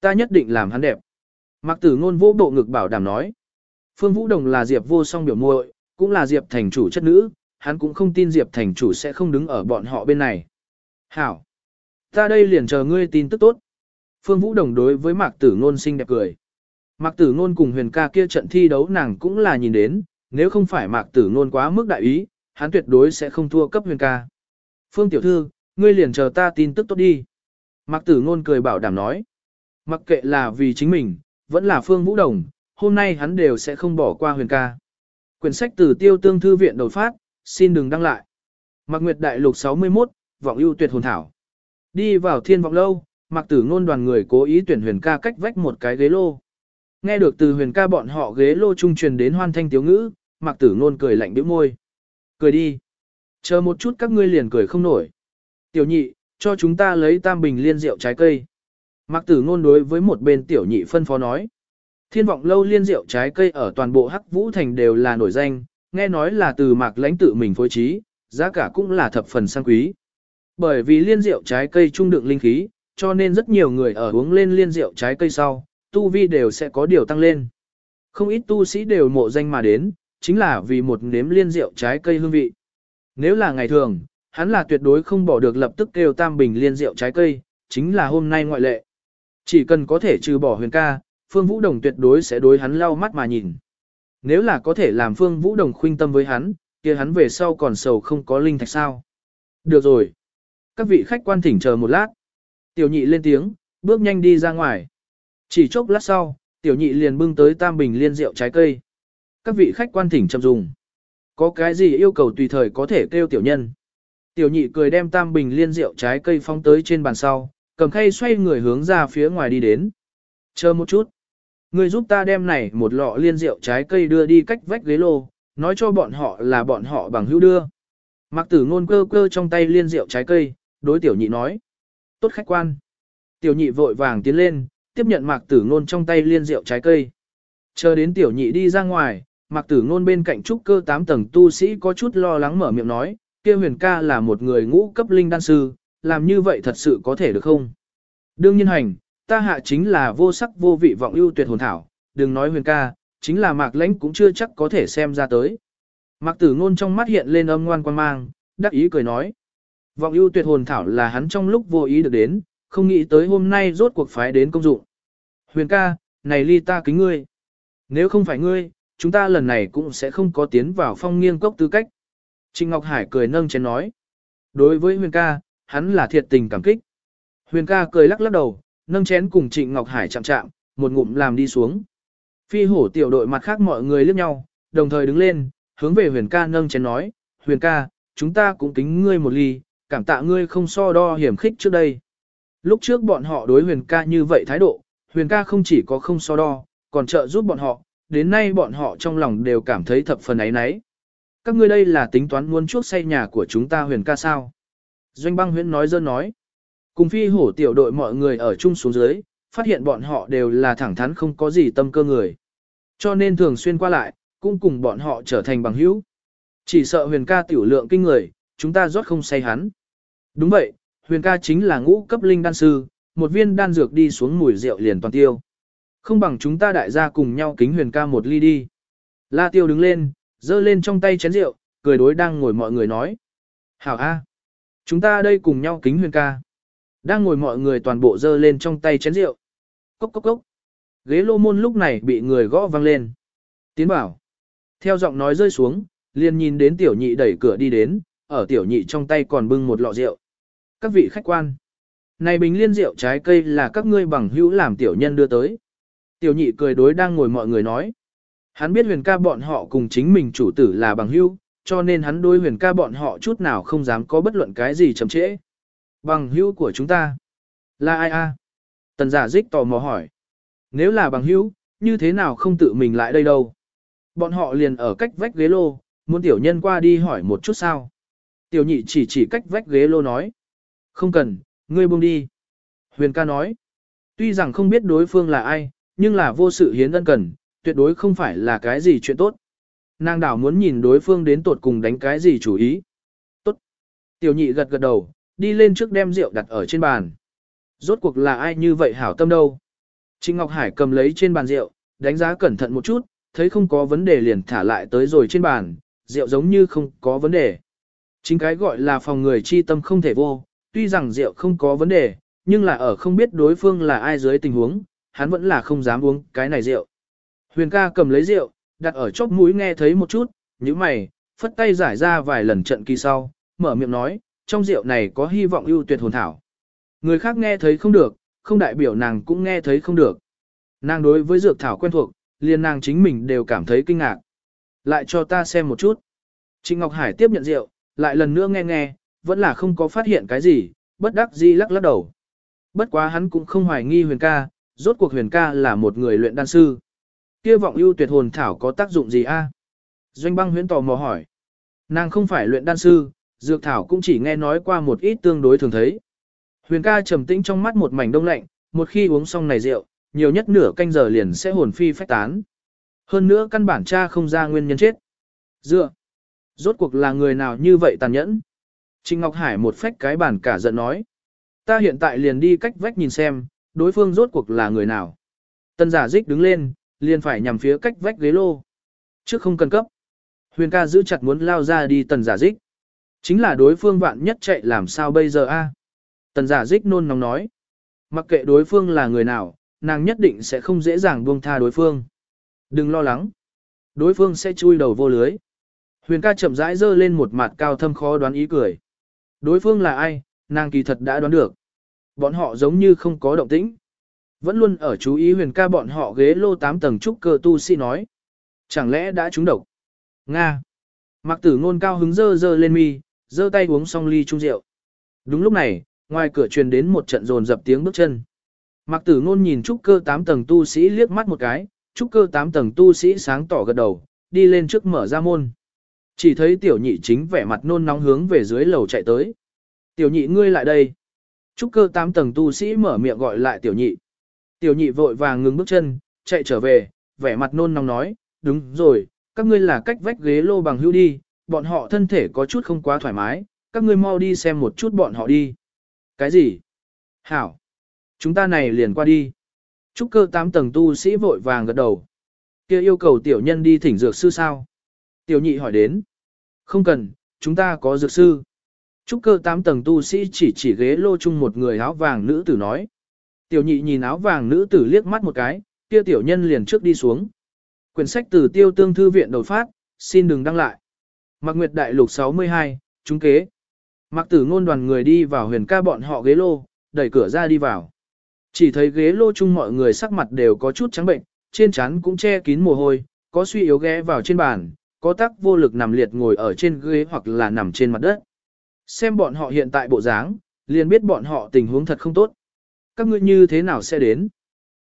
Ta nhất định làm hắn đẹp. Mạc tử ngôn vô bộ ngực bảo đảm nói. Phương Vũ Đồng là Diệp vô song biểu muội, cũng là Diệp thành chủ chất nữ, hắn cũng không tin Diệp thành chủ sẽ không đứng ở bọn họ bên này. Hảo! Ta đây liền chờ ngươi tin tức tốt. Phương Vũ đồng đối với Mạc Tử Ngôn xinh đẹp cười. Mạc Tử Ngôn cùng huyền ca kia trận thi đấu nàng cũng là nhìn đến, nếu không phải Mạc Tử Ngôn quá mức đại ý, hắn tuyệt đối sẽ không thua cấp huyền ca. Phương Tiểu Thư, ngươi liền chờ ta tin tức tốt đi. Mạc Tử Ngôn cười bảo đảm nói. Mặc kệ là vì chính mình, vẫn là Phương Vũ Đồng, hôm nay hắn đều sẽ không bỏ qua huyền ca. Quyển sách từ tiêu tương thư viện đột phát, xin đừng đăng lại. Mạc Nguyệt Đại Lục 61, vọng ưu tuyệt hồn thảo. Đi vào thiên vọng lâu, Mạc Tử ngôn đoàn người cố ý tuyển huyền ca cách vách một cái ghế lô. Nghe được từ huyền ca bọn họ ghế lô trung truyền đến hoan thanh tiếu ngữ, mạc tử ngôn cười lạnh bĩu môi. Cười đi. Chờ một chút các ngươi liền cười không nổi. Tiểu nhị, cho chúng ta lấy tam bình liên rượu trái cây. Mạc tử ngôn đối với một bên tiểu nhị phân phó nói. Thiên vọng lâu liên rượu trái cây ở toàn bộ Hắc Vũ Thành đều là nổi danh, nghe nói là từ mạc lãnh tự mình phối trí, giá cả cũng là thập phần sang quý. Bởi vì liên rượu trái cây trung đựng linh khí, cho nên rất nhiều người ở uống lên liên rượu trái cây sau, tu vi đều sẽ có điều tăng lên. Không ít tu sĩ đều mộ danh mà đến, chính là vì một nếm liên rượu trái cây hương vị. Nếu là ngày thường, hắn là tuyệt đối không bỏ được lập tức kêu tam bình liên rượu trái cây, chính là hôm nay ngoại lệ. Chỉ cần có thể trừ bỏ huyền ca, Phương Vũ Đồng tuyệt đối sẽ đối hắn lau mắt mà nhìn. Nếu là có thể làm Phương Vũ Đồng khuynh tâm với hắn, kia hắn về sau còn sầu không có linh thạch sao. Được rồi. Các vị khách quan thỉnh chờ một lát. Tiểu nhị lên tiếng, bước nhanh đi ra ngoài. Chỉ chốc lát sau, tiểu nhị liền bưng tới tam bình liên rượu trái cây. Các vị khách quan thỉnh chậm dùng. Có cái gì yêu cầu tùy thời có thể kêu tiểu nhân. Tiểu nhị cười đem tam bình liên rượu trái cây phóng tới trên bàn sau, cầm khay xoay người hướng ra phía ngoài đi đến. Chờ một chút. Ngươi giúp ta đem này một lọ liên rượu trái cây đưa đi cách vách ghế lô, nói cho bọn họ là bọn họ bằng hữu đưa. Mạc tử ngôn cơ cơ trong tay liên rượu trái cây, đối tiểu nhị nói. Tốt khách quan. Tiểu nhị vội vàng tiến lên, tiếp nhận mạc tử ngôn trong tay liên rượu trái cây. Chờ đến tiểu nhị đi ra ngoài, mạc tử ngôn bên cạnh trúc cơ 8 tầng tu sĩ có chút lo lắng mở miệng nói, kia huyền ca là một người ngũ cấp linh đan sư, làm như vậy thật sự có thể được không? Đương nhiên hành, ta hạ chính là vô sắc vô vị vọng ưu tuyệt hồn thảo, đừng nói huyền ca, chính là mạc lãnh cũng chưa chắc có thể xem ra tới. Mạc tử ngôn trong mắt hiện lên âm ngoan quan mang, đắc ý cười nói. Vọng ưu tuyệt hồn thảo là hắn trong lúc vô ý được đến, không nghĩ tới hôm nay rốt cuộc phái đến công dụng. Huyền ca, này ly ta kính ngươi. Nếu không phải ngươi, chúng ta lần này cũng sẽ không có tiến vào phong nghiêng cốc tư cách. Trịnh Ngọc Hải cười nâng chén nói. Đối với Huyền ca, hắn là thiệt tình cảm kích. Huyền ca cười lắc lắc đầu, nâng chén cùng Trịnh Ngọc Hải chạm chạm, một ngụm làm đi xuống. Phi hổ tiểu đội mặt khác mọi người liếc nhau, đồng thời đứng lên, hướng về huyền ca nâng chén nói, huyền ca, chúng ta cũng kính ngươi một ly, cảm tạ ngươi không so đo hiểm khích trước đây. Lúc trước bọn họ đối huyền ca như vậy thái độ, huyền ca không chỉ có không so đo, còn trợ giúp bọn họ, đến nay bọn họ trong lòng đều cảm thấy thập phần ấy nấy. Các ngươi đây là tính toán muốn chuốc xây nhà của chúng ta huyền ca sao? Doanh băng huyễn nói dơ nói. Cùng phi hổ tiểu đội mọi người ở chung xuống dưới, phát hiện bọn họ đều là thẳng thắn không có gì tâm cơ người. Cho nên thường xuyên qua lại, cũng cùng bọn họ trở thành bằng hữu. Chỉ sợ huyền ca tiểu lượng kinh người, chúng ta rót không say hắn. Đúng vậy, huyền ca chính là ngũ cấp linh đan sư, một viên đan dược đi xuống mùi rượu liền toàn tiêu. Không bằng chúng ta đại gia cùng nhau kính huyền ca một ly đi. La tiêu đứng lên, giơ lên trong tay chén rượu, cười đối đang ngồi mọi người nói. Hảo A. Chúng ta đây cùng nhau kính huyền ca. Đang ngồi mọi người toàn bộ dơ lên trong tay chén rượu. Cốc cốc cốc. Ghế lô môn lúc này bị người gõ vang lên. Tiến bảo. Theo giọng nói rơi xuống, liền nhìn đến tiểu nhị đẩy cửa đi đến, ở tiểu nhị trong tay còn bưng một lọ rượu. Các vị khách quan. Này bình liên rượu trái cây là các ngươi bằng hữu làm tiểu nhân đưa tới. Tiểu nhị cười đối đang ngồi mọi người nói. Hắn biết huyền ca bọn họ cùng chính mình chủ tử là bằng hữu, cho nên hắn đối huyền ca bọn họ chút nào không dám có bất luận cái gì chậm trễ. Bằng hữu của chúng ta. Là ai a? Tần giả dích tò mò hỏi. Nếu là bằng hữu, như thế nào không tự mình lại đây đâu? Bọn họ liền ở cách vách ghế lô, muốn tiểu nhân qua đi hỏi một chút sao. Tiểu nhị chỉ chỉ cách vách ghế lô nói. Không cần, ngươi buông đi. Huyền ca nói. Tuy rằng không biết đối phương là ai, nhưng là vô sự hiến ân cần, tuyệt đối không phải là cái gì chuyện tốt. Nàng đảo muốn nhìn đối phương đến tột cùng đánh cái gì chủ ý. Tốt. Tiểu nhị gật gật đầu, đi lên trước đem rượu đặt ở trên bàn. Rốt cuộc là ai như vậy hảo tâm đâu. Trịnh Ngọc Hải cầm lấy trên bàn rượu, đánh giá cẩn thận một chút, thấy không có vấn đề liền thả lại tới rồi trên bàn, rượu giống như không có vấn đề. Chính cái gọi là phòng người chi tâm không thể vô, tuy rằng rượu không có vấn đề, nhưng là ở không biết đối phương là ai dưới tình huống, hắn vẫn là không dám uống cái này rượu. Huyền ca cầm lấy rượu, đặt ở chóp mũi nghe thấy một chút, như mày, phất tay giải ra vài lần trận kỳ sau, mở miệng nói, trong rượu này có hy vọng ưu tuyệt hồn thảo. Người khác nghe thấy không được, không đại biểu nàng cũng nghe thấy không được. Nàng đối với dược thảo quen thuộc, liền nàng chính mình đều cảm thấy kinh ngạc. Lại cho ta xem một chút. Trịnh Ngọc Hải tiếp nhận rượu, lại lần nữa nghe nghe, vẫn là không có phát hiện cái gì, bất đắc dĩ lắc lắc đầu. Bất quá hắn cũng không hoài nghi huyền ca, rốt cuộc huyền ca là một người luyện đan sư. Kia vọng ưu tuyệt hồn thảo có tác dụng gì a? Doanh băng huyễn tò mò hỏi. Nàng không phải luyện đan sư, dược thảo cũng chỉ nghe nói qua một ít tương đối thường thấy. Huyền ca trầm tĩnh trong mắt một mảnh đông lạnh, một khi uống xong này rượu, nhiều nhất nửa canh giờ liền sẽ hồn phi phách tán. Hơn nữa căn bản cha không ra nguyên nhân chết. Dựa. Rốt cuộc là người nào như vậy tàn nhẫn? Trình Ngọc Hải một phách cái bản cả giận nói. Ta hiện tại liền đi cách vách nhìn xem, đối phương rốt cuộc là người nào. Tân giả dích đứng lên, liền phải nhằm phía cách vách ghế lô. Trước không cần cấp. Huyền ca giữ chặt muốn lao ra đi tần giả dích. Chính là đối phương vạn nhất chạy làm sao bây giờ a? Tần giả dích nôn nóng nói. Mặc kệ đối phương là người nào, nàng nhất định sẽ không dễ dàng buông tha đối phương. Đừng lo lắng. Đối phương sẽ chui đầu vô lưới. Huyền ca chậm rãi dơ lên một mặt cao thâm khó đoán ý cười. Đối phương là ai, nàng kỳ thật đã đoán được. Bọn họ giống như không có động tĩnh. Vẫn luôn ở chú ý huyền ca bọn họ ghế lô 8 tầng trúc cơ tu sĩ nói. Chẳng lẽ đã trúng độc? Nga. mặc tử ngôn cao hứng dơ dơ lên mi, dơ tay uống xong ly chung rượu. Đúng lúc này, ngoài cửa truyền đến một trận rồn dập tiếng bước chân. Mạc tử ngôn nhìn trúc cơ 8 tầng tu sĩ liếc mắt một cái, trúc cơ 8 tầng tu sĩ sáng tỏ gật đầu, đi lên trước mở ra môn. Chỉ thấy tiểu nhị chính vẻ mặt nôn nóng hướng về dưới lầu chạy tới. Tiểu nhị ngươi lại đây. Trúc cơ 8 tầng tu sĩ mở miệng gọi lại tiểu nhị. Tiểu nhị vội vàng ngừng bước chân, chạy trở về, vẻ mặt nôn nóng nói, đúng rồi, các ngươi là cách vách ghế lô bằng hữu đi, bọn họ thân thể có chút không quá thoải mái, các ngươi mau đi xem một chút bọn họ đi. Cái gì? Hảo. Chúng ta này liền qua đi. Trúc cơ 8 tầng tu sĩ vội vàng gật đầu. kia yêu cầu tiểu nhân đi thỉnh dược sư sao? Tiểu nhị hỏi đến. Không cần, chúng ta có dược sư. Trúc cơ 8 tầng tu sĩ chỉ chỉ ghế lô chung một người áo vàng nữ tử nói. Tiểu nhị nhìn áo vàng nữ tử liếc mắt một cái, kia tiểu nhân liền trước đi xuống. Quyển sách từ tiêu tương thư viện đột phát, xin đừng đăng lại. Mạc Nguyệt Đại Lục 62, chúng kế. Mạc tử ngôn đoàn người đi vào huyền ca bọn họ ghế lô, đẩy cửa ra đi vào. Chỉ thấy ghế lô chung mọi người sắc mặt đều có chút trắng bệnh, trên trán cũng che kín mồ hôi, có suy yếu ghé vào trên bàn, có tắc vô lực nằm liệt ngồi ở trên ghế hoặc là nằm trên mặt đất. Xem bọn họ hiện tại bộ dáng, liền biết bọn họ tình huống thật không tốt. Các ngươi như thế nào sẽ đến?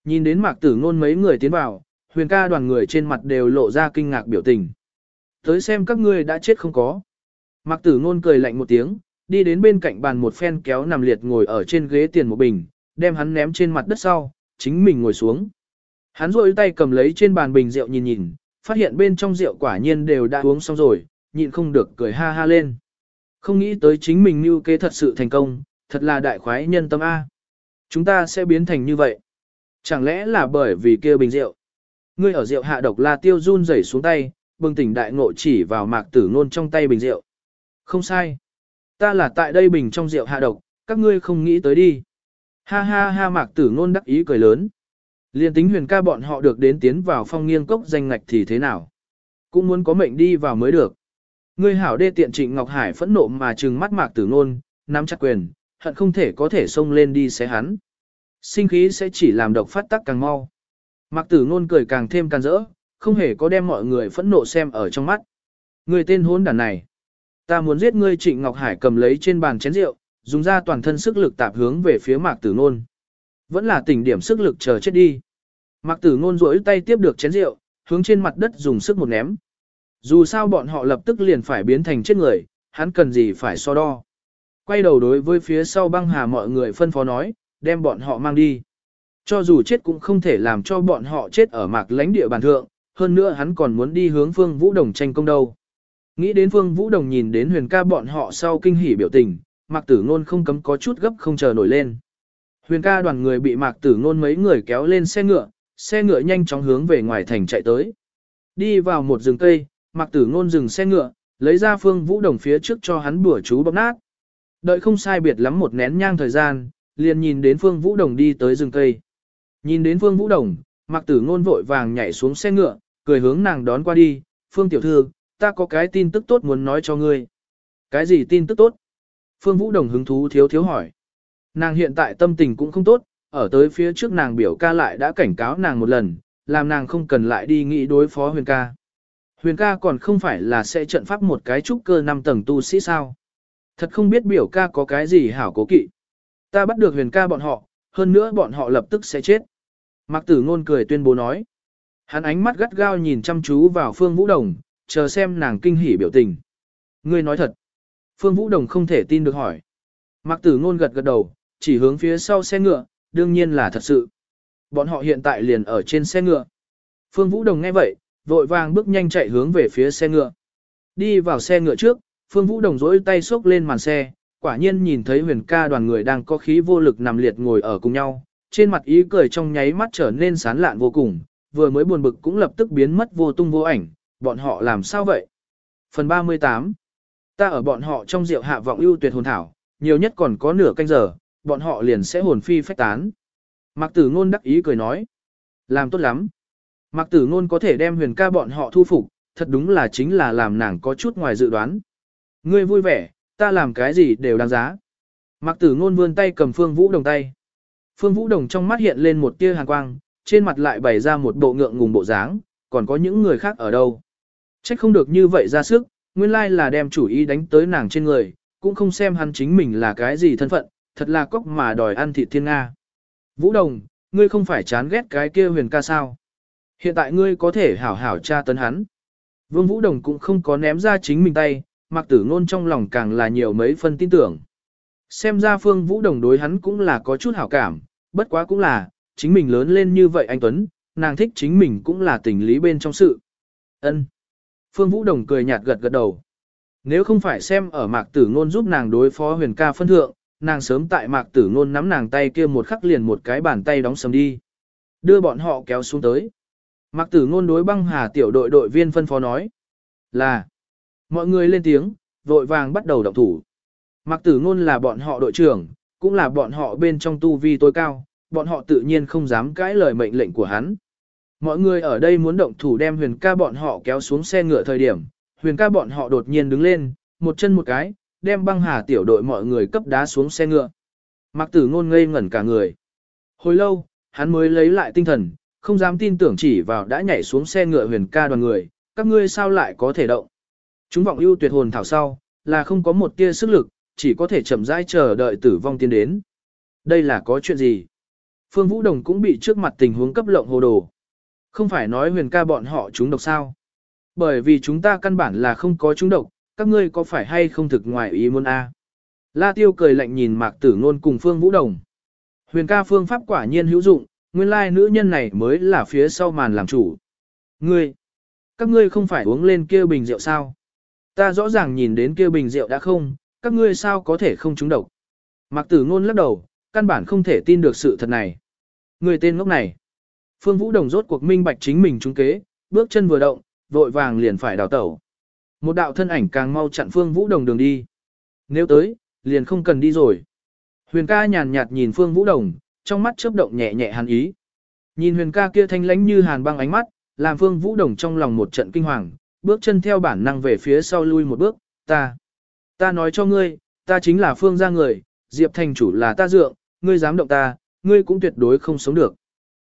Nhìn đến mạc tử ngôn mấy người tiến vào, huyền ca đoàn người trên mặt đều lộ ra kinh ngạc biểu tình. Tới xem các ngươi đã chết không có. Mạc tử ngôn cười lạnh một tiếng, đi đến bên cạnh bàn một phen kéo nằm liệt ngồi ở trên ghế tiền một bình, đem hắn ném trên mặt đất sau, chính mình ngồi xuống. Hắn rôi tay cầm lấy trên bàn bình rượu nhìn nhìn, phát hiện bên trong rượu quả nhiên đều đã uống xong rồi, nhịn không được cười ha ha lên. Không nghĩ tới chính mình như kế thật sự thành công, thật là đại khoái nhân tâm A. Chúng ta sẽ biến thành như vậy. Chẳng lẽ là bởi vì kia bình rượu? Ngươi ở rượu hạ độc là tiêu run rẩy xuống tay, bừng tỉnh đại ngộ chỉ vào mạc tử nôn trong tay bình rượu. Không sai. Ta là tại đây bình trong rượu hạ độc, các ngươi không nghĩ tới đi. Ha ha ha mạc tử nôn đắc ý cười lớn. Liên tính huyền ca bọn họ được đến tiến vào phong nghiêng cốc danh ngạch thì thế nào? Cũng muốn có mệnh đi vào mới được. Ngươi hảo đê tiện trịnh Ngọc Hải phẫn nộ mà trừng mắt mạc tử nôn, nắm chặt quyền, hận không thể có thể xông lên đi xé hắn. Sinh khí sẽ chỉ làm độc phát tắc càng mau. Mạc tử nôn cười càng thêm càng rỡ, không hề có đem mọi người phẫn nộ xem ở trong mắt. Người tên hôn đàn này. Ta muốn giết ngươi trịnh Ngọc Hải cầm lấy trên bàn chén rượu, dùng ra toàn thân sức lực tạp hướng về phía mạc tử nôn. Vẫn là tỉnh điểm sức lực chờ chết đi. Mạc tử nôn rỗi tay tiếp được chén rượu, hướng trên mặt đất dùng sức một ném. Dù sao bọn họ lập tức liền phải biến thành chết người, hắn cần gì phải so đo. Quay đầu đối với phía sau băng hà mọi người phân phó nói, đem bọn họ mang đi. Cho dù chết cũng không thể làm cho bọn họ chết ở mạc lãnh địa bàn thượng, hơn nữa hắn còn muốn đi hướng Phương Vũ Đồng tranh công đâu. Nghĩ đến Phương Vũ Đồng nhìn đến huyền ca bọn họ sau kinh hỉ biểu tình, mạc tử ngôn không cấm có chút gấp không chờ nổi lên. Huyền ca đoàn người bị mạc tử ngôn mấy người kéo lên xe ngựa, xe ngựa nhanh chóng hướng về ngoài thành chạy tới. Đi vào một rừng cây, mạc tử ngôn dừng xe ngựa, lấy ra Phương Vũ Đồng phía trước cho hắn bữa chú bóp nát. Đợi không sai biệt lắm một nén nhang thời gian, liền nhìn đến Phương Vũ Đồng đi tới rừng cây. Nhìn đến Phương Vũ Đồng, Mạc Tử Ngôn vội vàng nhảy xuống xe ngựa, cười hướng nàng đón qua đi, "Phương tiểu thư, ta có cái tin tức tốt muốn nói cho ngươi." "Cái gì tin tức tốt?" Phương Vũ Đồng hứng thú thiếu thiếu hỏi. Nàng hiện tại tâm tình cũng không tốt, ở tới phía trước nàng biểu ca lại đã cảnh cáo nàng một lần, làm nàng không cần lại đi nghĩ đối phó huyền ca. Huyền ca còn không phải là sẽ trận pháp một cái trúc cơ năm tầng tu sĩ sao. Thật không biết biểu ca có cái gì hảo cố kỵ. Ta bắt được huyền ca bọn họ, hơn nữa bọn họ lập tức sẽ chết. Mạc tử ngôn cười tuyên bố nói. Hắn ánh mắt gắt gao nhìn chăm chú vào Phương Vũ Đồng, chờ xem nàng kinh hỉ biểu tình. Ngươi nói thật. Phương Vũ Đồng không thể tin được hỏi. Mạc Tử Ngôn gật gật đầu, chỉ hướng phía sau xe ngựa, đương nhiên là thật sự. Bọn họ hiện tại liền ở trên xe ngựa. Phương Vũ Đồng nghe vậy, vội vàng bước nhanh chạy hướng về phía xe ngựa. Đi vào xe ngựa trước, Phương Vũ Đồng dỗi tay xốc lên màn xe, quả nhiên nhìn thấy huyền ca đoàn người đang có khí vô lực nằm liệt ngồi ở cùng nhau, trên mặt ý cười trong nháy mắt trở nên sán lạn vô cùng, vừa mới buồn bực cũng lập tức biến mất vô tung vô ảnh, bọn họ làm sao vậy? Phần 38 Ta ở bọn họ trong rượu hạ vọng ưu tuyệt hồn thảo, nhiều nhất còn có nửa canh giờ, bọn họ liền sẽ hồn phi phách tán. Mạc tử ngôn đắc ý cười nói. Làm tốt lắm. Mạc tử ngôn có thể đem huyền ca bọn họ thu phục, thật đúng là chính là làm nàng có chút ngoài dự đoán. Ngươi vui vẻ, ta làm cái gì đều đáng giá. Mạc tử ngôn vươn tay cầm phương vũ đồng tay. Phương vũ đồng trong mắt hiện lên một tia hàn quang, trên mặt lại bày ra một bộ ngượng ngùng bộ dáng, còn có những người khác ở đâu. Trách không được như vậy ra sức, nguyên lai là đem chủ ý đánh tới nàng trên người, cũng không xem hắn chính mình là cái gì thân phận, thật là cóc mà đòi ăn thịt thiên Nga. Vũ Đồng, ngươi không phải chán ghét cái kia huyền ca sao? Hiện tại ngươi có thể hảo hảo tra tấn hắn. Vương Vũ Đồng cũng không có ném ra chính mình tay, mặc tử ngôn trong lòng càng là nhiều mấy phân tin tưởng. Xem ra Phương Vũ Đồng đối hắn cũng là có chút hảo cảm, bất quá cũng là, chính mình lớn lên như vậy anh Tuấn, nàng thích chính mình cũng là tình lý bên trong sự. Ân. Phương Vũ Đồng cười nhạt gật gật đầu. Nếu không phải xem ở mạc tử ngôn giúp nàng đối phó huyền ca phân thượng, nàng sớm tại mạc tử ngôn nắm nàng tay kia một khắc liền một cái bàn tay đóng sầm đi. Đưa bọn họ kéo xuống tới. Mạc tử ngôn đối băng hà tiểu đội đội viên phân phó nói. Là. Mọi người lên tiếng, vội vàng bắt đầu động thủ. Mạc tử ngôn là bọn họ đội trưởng, cũng là bọn họ bên trong tu vi tối cao, bọn họ tự nhiên không dám cãi lời mệnh lệnh của hắn. Mọi người ở đây muốn động thủ đem huyền ca bọn họ kéo xuống xe ngựa thời điểm, huyền ca bọn họ đột nhiên đứng lên, một chân một cái, đem băng hà tiểu đội mọi người cấp đá xuống xe ngựa. Mạc tử ngôn ngây ngẩn cả người. Hồi lâu, hắn mới lấy lại tinh thần, không dám tin tưởng chỉ vào đã nhảy xuống xe ngựa huyền ca đoàn người, các ngươi sao lại có thể động. Chúng vọng ưu tuyệt hồn thảo sau, là không có một tia sức lực, chỉ có thể chậm rãi chờ đợi tử vong tiến đến. Đây là có chuyện gì? Phương Vũ Đồng cũng bị trước mặt tình huống cấp lộng hồ đồ. Không phải nói huyền ca bọn họ chúng độc sao? Bởi vì chúng ta căn bản là không có chúng độc, các ngươi có phải hay không thực ngoài ý muốn a? La Tiêu cười lạnh nhìn Mạc Tử Nôn cùng Phương Vũ Đồng. Huyền ca phương pháp quả nhiên hữu dụng, nguyên lai nữ nhân này mới là phía sau màn làm chủ. Ngươi, các ngươi không phải uống lên kia bình rượu sao? Ta rõ ràng nhìn đến kia bình rượu đã không, các ngươi sao có thể không trúng độc? Mạc Tử Nôn lắc đầu, căn bản không thể tin được sự thật này. Người tên ngốc này. Phương Vũ Đồng rốt cuộc minh bạch chính mình trúng kế, bước chân vừa động, vội vàng liền phải đào tẩu. Một đạo thân ảnh càng mau chặn Phương Vũ Đồng đường đi. Nếu tới, liền không cần đi rồi. Huyền ca nhàn nhạt nhìn Phương Vũ Đồng, trong mắt chớp động nhẹ nhẹ hàn ý. Nhìn huyền ca kia thanh lãnh như hàn băng ánh mắt, làm Phương Vũ Đồng trong lòng một trận kinh hoàng, bước chân theo bản năng về phía sau lui một bước, ta. Ta nói cho ngươi, ta chính là Phương gia người, Diệp thành chủ là ta dượng, ngươi dám động ta, ngươi cũng tuyệt đối không sống được.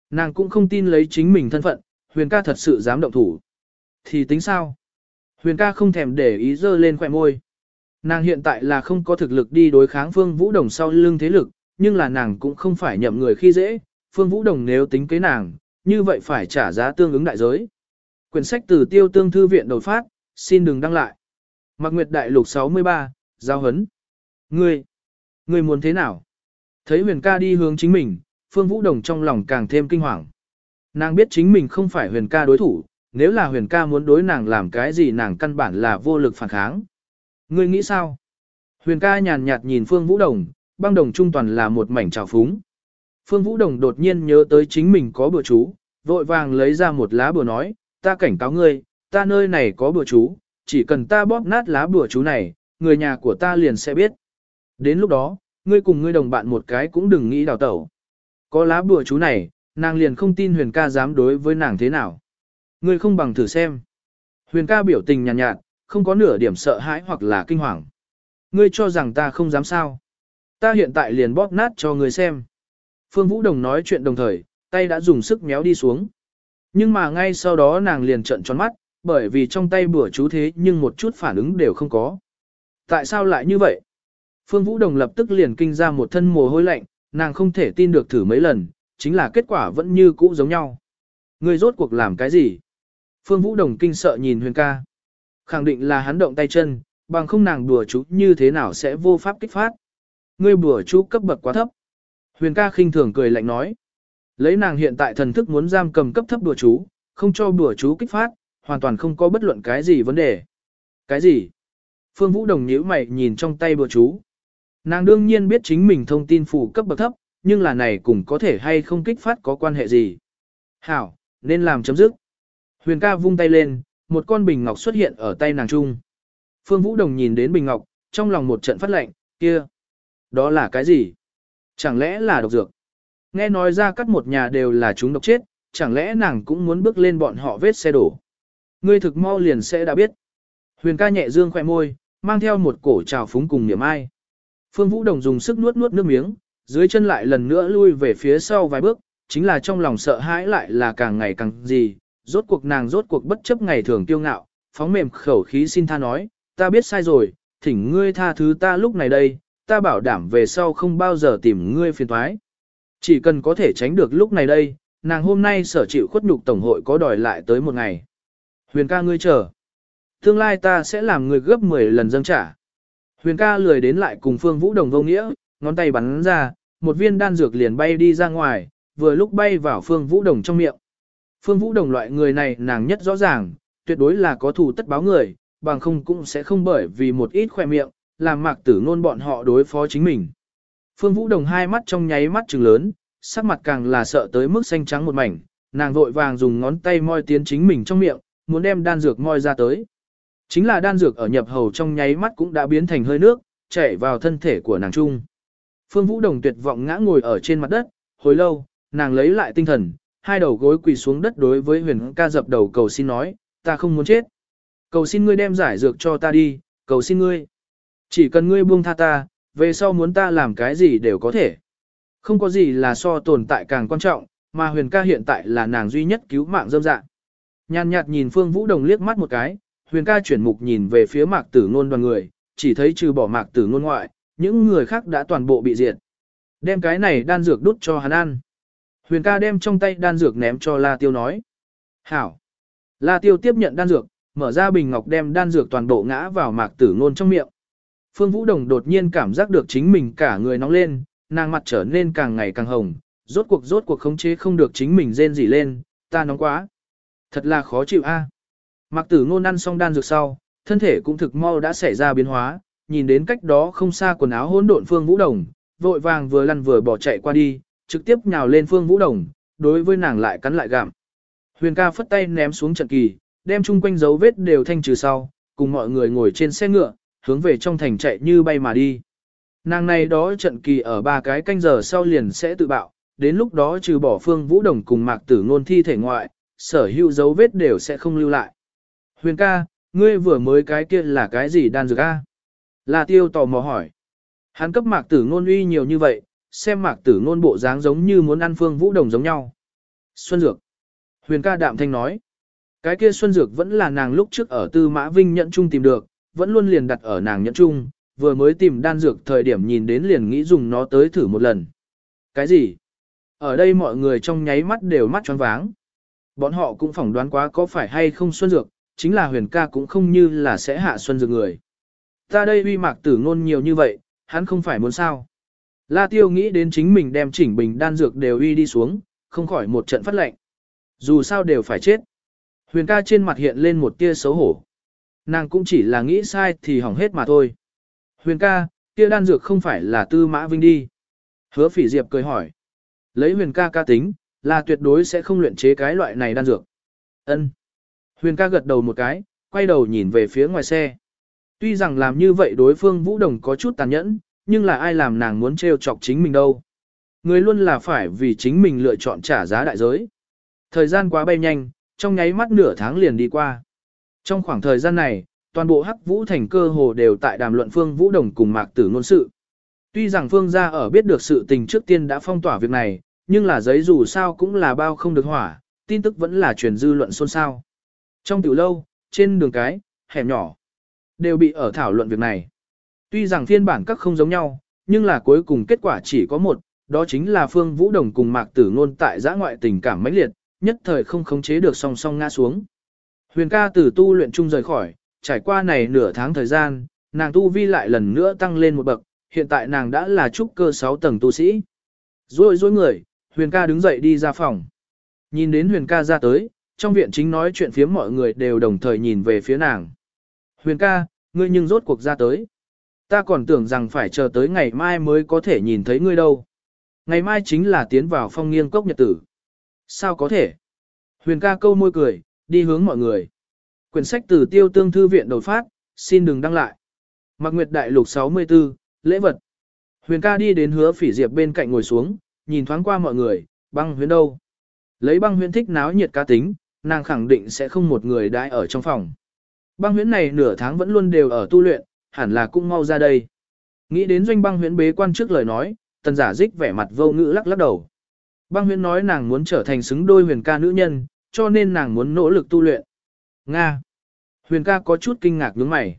Nàng cũng không tin lấy chính mình thân phận, huyền ca thật sự dám động thủ. Thì tính sao? Huyền ca không thèm để ý dơ lên khỏe môi. Nàng hiện tại là không có thực lực đi đối kháng Phương Vũ Đồng sau lưng thế lực, nhưng là nàng cũng không phải nhậm người khi dễ. Phương Vũ Đồng nếu tính kế nàng, như vậy phải trả giá tương ứng đại giới. Quyển sách từ tiêu tương thư viện đột phát, xin đừng đăng lại. Mạc Nguyệt Đại Lục 63, Giao Hấn. Ngươi, ngươi muốn thế nào? Thấy huyền ca đi hướng chính mình, Phương Vũ Đồng trong lòng càng thêm kinh hoàng. Nàng biết chính mình không phải huyền ca đối thủ, nếu là huyền ca muốn đối nàng làm cái gì nàng căn bản là vô lực phản kháng. Ngươi nghĩ sao? Huyền ca nhàn nhạt nhìn Phương Vũ Đồng, băng đồng trung toàn là một mảnh trào phúng. Phương Vũ Đồng đột nhiên nhớ tới chính mình có bữa chú, vội vàng lấy ra một lá bừa nói, ta cảnh cáo ngươi, ta nơi này có bữa chú, chỉ cần ta bóp nát lá bừa chú này, người nhà của ta liền sẽ biết. Đến lúc đó, ngươi cùng ngươi đồng bạn một cái cũng đừng nghĩ đào tẩu. Có lá bùa chú này, nàng liền không tin huyền ca dám đối với nàng thế nào. Ngươi không bằng thử xem. Huyền ca biểu tình nhàn nhạt, nhạt, không có nửa điểm sợ hãi hoặc là kinh hoàng. Ngươi cho rằng ta không dám sao. Ta hiện tại liền bóp nát cho ngươi xem. Phương Vũ Đồng nói chuyện đồng thời, tay đã dùng sức méo đi xuống. Nhưng mà ngay sau đó nàng liền trợn tròn mắt, bởi vì trong tay bùa chú thế nhưng một chút phản ứng đều không có. Tại sao lại như vậy? Phương Vũ Đồng lập tức liền kinh ra một thân mồ hôi lạnh, nàng không thể tin được thử mấy lần, chính là kết quả vẫn như cũ giống nhau. Người rốt cuộc làm cái gì? Phương Vũ Đồng kinh sợ nhìn Huyền ca. Khẳng định là hắn động tay chân, bằng không nàng đùa chú như thế nào sẽ vô pháp kích phát. Ngươi bùa chú cấp bậc quá thấp. Huyền ca khinh thường cười lạnh nói. Lấy nàng hiện tại thần thức muốn giam cầm cấp thấp đùa chú, không cho đùa chú kích phát, hoàn toàn không có bất luận cái gì vấn đề. Cái gì? Phương Vũ Đồng nhíu mày nhìn trong tay bùa chú. Nàng đương nhiên biết chính mình thông tin phủ cấp bậc thấp, nhưng là này cũng có thể hay không kích phát có quan hệ gì. Hảo, nên làm chấm dứt. Huyền ca vung tay lên, một con bình ngọc xuất hiện ở tay nàng trung. Phương Vũ Đồng nhìn đến bình ngọc, trong lòng một trận phát lệnh, kia. Đó là cái gì? Chẳng lẽ là độc dược? Nghe nói ra cắt một nhà đều là chúng độc chết, chẳng lẽ nàng cũng muốn bước lên bọn họ vết xe đổ? Ngươi thực mau liền sẽ đã biết. Huyền ca nhẹ dương khỏe môi, mang theo một cổ trào phúng cùng niềm ai. Phương Vũ Đồng dùng sức nuốt nuốt nước miếng, dưới chân lại lần nữa lui về phía sau vài bước, chính là trong lòng sợ hãi lại là càng ngày càng gì, rốt cuộc nàng rốt cuộc bất chấp ngày thường tiêu ngạo, phóng mềm khẩu khí xin tha nói, ta biết sai rồi, thỉnh ngươi tha thứ ta lúc này đây, ta bảo đảm về sau không bao giờ tìm ngươi phiền thoái. Chỉ cần có thể tránh được lúc này đây, nàng hôm nay sở chịu khuất nhục tổng hội có đòi lại tới một ngày. Huyền ca ngươi chờ. Tương lai ta sẽ làm người gấp 10 lần dâng trả. Huyền ca lười đến lại cùng Phương Vũ Đồng vô nghĩa, ngón tay bắn ra, một viên đan dược liền bay đi ra ngoài, vừa lúc bay vào Phương Vũ Đồng trong miệng. Phương Vũ Đồng loại người này nàng nhất rõ ràng, tuyệt đối là có thù tất báo người, bằng không cũng sẽ không bởi vì một ít khoe miệng, làm mạc tử ngôn bọn họ đối phó chính mình. Phương Vũ Đồng hai mắt trong nháy mắt trừng lớn, sắc mặt càng là sợ tới mức xanh trắng một mảnh, nàng vội vàng dùng ngón tay moi tiến chính mình trong miệng, muốn đem đan dược moi ra tới. Chính là đan dược ở nhập hầu trong nháy mắt cũng đã biến thành hơi nước, chảy vào thân thể của nàng trung. Phương Vũ Đồng tuyệt vọng ngã ngồi ở trên mặt đất, hồi lâu, nàng lấy lại tinh thần, hai đầu gối quỳ xuống đất đối với huyền ca dập đầu cầu xin nói, ta không muốn chết. Cầu xin ngươi đem giải dược cho ta đi, cầu xin ngươi. Chỉ cần ngươi buông tha ta, về sau muốn ta làm cái gì đều có thể. Không có gì là so tồn tại càng quan trọng, mà huyền ca hiện tại là nàng duy nhất cứu mạng dâm dạng. Nhàn nhạt nhìn Phương Vũ Đồng liếc mắt một cái, huyền ca chuyển mục nhìn về phía mạc tử ngôn đoàn người, chỉ thấy trừ bỏ mạc tử ngôn ngoại, những người khác đã toàn bộ bị diệt. Đem cái này đan dược đút cho hắn ăn. Huyền ca đem trong tay đan dược ném cho La Tiêu nói. Hảo. La Tiêu tiếp nhận đan dược, mở ra bình ngọc đem đan dược toàn bộ ngã vào mạc tử ngôn trong miệng. Phương Vũ Đồng đột nhiên cảm giác được chính mình cả người nóng lên, nàng mặt trở nên càng ngày càng hồng, rốt cuộc rốt cuộc khống chế không được chính mình rên rỉ lên, ta nóng quá. Thật là khó chịu a. Mạc tử ngôn ăn xong đan dược sau, thân thể cũng thực mau đã xảy ra biến hóa, nhìn đến cách đó không xa quần áo hỗn độn Phương Vũ Đồng, vội vàng vừa lăn vừa bỏ chạy qua đi, trực tiếp nhào lên Phương Vũ Đồng, đối với nàng lại cắn lại gặm. Huyền ca phất tay ném xuống trận kỳ, đem chung quanh dấu vết đều thanh trừ sau, cùng mọi người ngồi trên xe ngựa, hướng về trong thành chạy như bay mà đi. Nàng này đó trận kỳ ở ba cái canh giờ sau liền sẽ tự bạo, đến lúc đó trừ bỏ Phương Vũ Đồng cùng Mạc Tử Ngôn thi thể ngoại, sở hữu dấu vết đều sẽ không lưu lại. Huyền ca, ngươi vừa mới cái kia là cái gì đan dược a? La Tiêu tò mò hỏi. Hắn cấp Mạc Tử Ngôn uy nhiều như vậy, xem Mạc Tử Ngôn bộ dáng giống như muốn ăn Phương Vũ Đồng giống nhau. Xuân Dược. Huyền ca đạm thanh nói. Cái kia Xuân Dược vẫn là nàng lúc trước ở Tư Mã Vinh nhận chung tìm được, vẫn luôn liền đặt ở nàng nhận chung, vừa mới tìm đan dược thời điểm nhìn đến liền nghĩ dùng nó tới thử một lần. Cái gì? Ở đây mọi người trong nháy mắt đều mắt tròn váng. Bọn họ cũng phỏng đoán quá có phải hay không Xuân Dược, chính là huyền ca cũng không như là sẽ hạ Xuân Dược người. Ta đây uy mạc tử ngôn nhiều như vậy, hắn không phải muốn sao. La Tiêu nghĩ đến chính mình đem chỉnh bình đan dược đều uy đi xuống, không khỏi một trận phát lệnh. Dù sao đều phải chết. Huyền ca trên mặt hiện lên một tia xấu hổ. Nàng cũng chỉ là nghĩ sai thì hỏng hết mà thôi. Huyền ca, kia đan dược không phải là tư mã vinh đi. Hứa phỉ diệp cười hỏi. Lấy huyền ca ca tính, là tuyệt đối sẽ không luyện chế cái loại này đan dược. Ân. Huyền ca gật đầu một cái, quay đầu nhìn về phía ngoài xe. Tuy rằng làm như vậy đối phương Vũ Đồng có chút tàn nhẫn, nhưng là ai làm nàng muốn trêu chọc chính mình đâu. Người luôn là phải vì chính mình lựa chọn trả giá đại giới. Thời gian quá bay nhanh, trong nháy mắt nửa tháng liền đi qua. Trong khoảng thời gian này, toàn bộ Hắc Vũ thành cơ hồ đều tại đàm luận Phương Vũ Đồng cùng Mạc Tử ngôn sự. Tuy rằng Phương gia ở biết được sự tình trước tiên đã phong tỏa việc này, nhưng là giấy dù sao cũng là bao không được hỏa, tin tức vẫn là truyền dư luận xôn xao. Trong tiểu lâu, trên đường cái, hẻm nhỏ, đều bị ở thảo luận việc này. Tuy rằng phiên bản các không giống nhau, nhưng là cuối cùng kết quả chỉ có một, đó chính là Phương Vũ Đồng cùng Mạc Tử Ngôn tại giã ngoại tình cảm mãnh liệt, nhất thời không khống chế được song song ngã xuống. Huyền ca từ tu luyện chung rời khỏi, trải qua này nửa tháng thời gian, nàng tu vi lại lần nữa tăng lên một bậc, hiện tại nàng đã là trúc cơ 6 tầng tu sĩ. Rồi rồi người, huyền ca đứng dậy đi ra phòng. Nhìn đến huyền ca ra tới, trong viện chính nói chuyện phía mọi người đều đồng thời nhìn về phía nàng. Huyền ca, ngươi nhưng rốt cuộc ra tới. Ta còn tưởng rằng phải chờ tới ngày mai mới có thể nhìn thấy ngươi đâu. Ngày mai chính là tiến vào phong nghiêng cốc nhật tử. Sao có thể? Huyền ca câu môi cười, đi hướng mọi người. Quyển sách từ tiêu tương thư viện đột phát, xin đừng đăng lại. Mạc Nguyệt Đại Lục 64, lễ vật. Huyền ca đi đến hứa phỉ diệp bên cạnh ngồi xuống, nhìn thoáng qua mọi người, băng huyền đâu. Lấy băng huyền thích náo nhiệt ca tính, nàng khẳng định sẽ không một người đãi ở trong phòng. Băng huyễn này nửa tháng vẫn luôn đều ở tu luyện, hẳn là cũng mau ra đây. Nghĩ đến doanh băng huyễn bế quan trước lời nói, tần giả dích vẻ mặt vô ngữ lắc lắc đầu. Băng huyễn nói nàng muốn trở thành xứng đôi huyền ca nữ nhân, cho nên nàng muốn nỗ lực tu luyện. Nga. Huyền ca có chút kinh ngạc nhướng mày.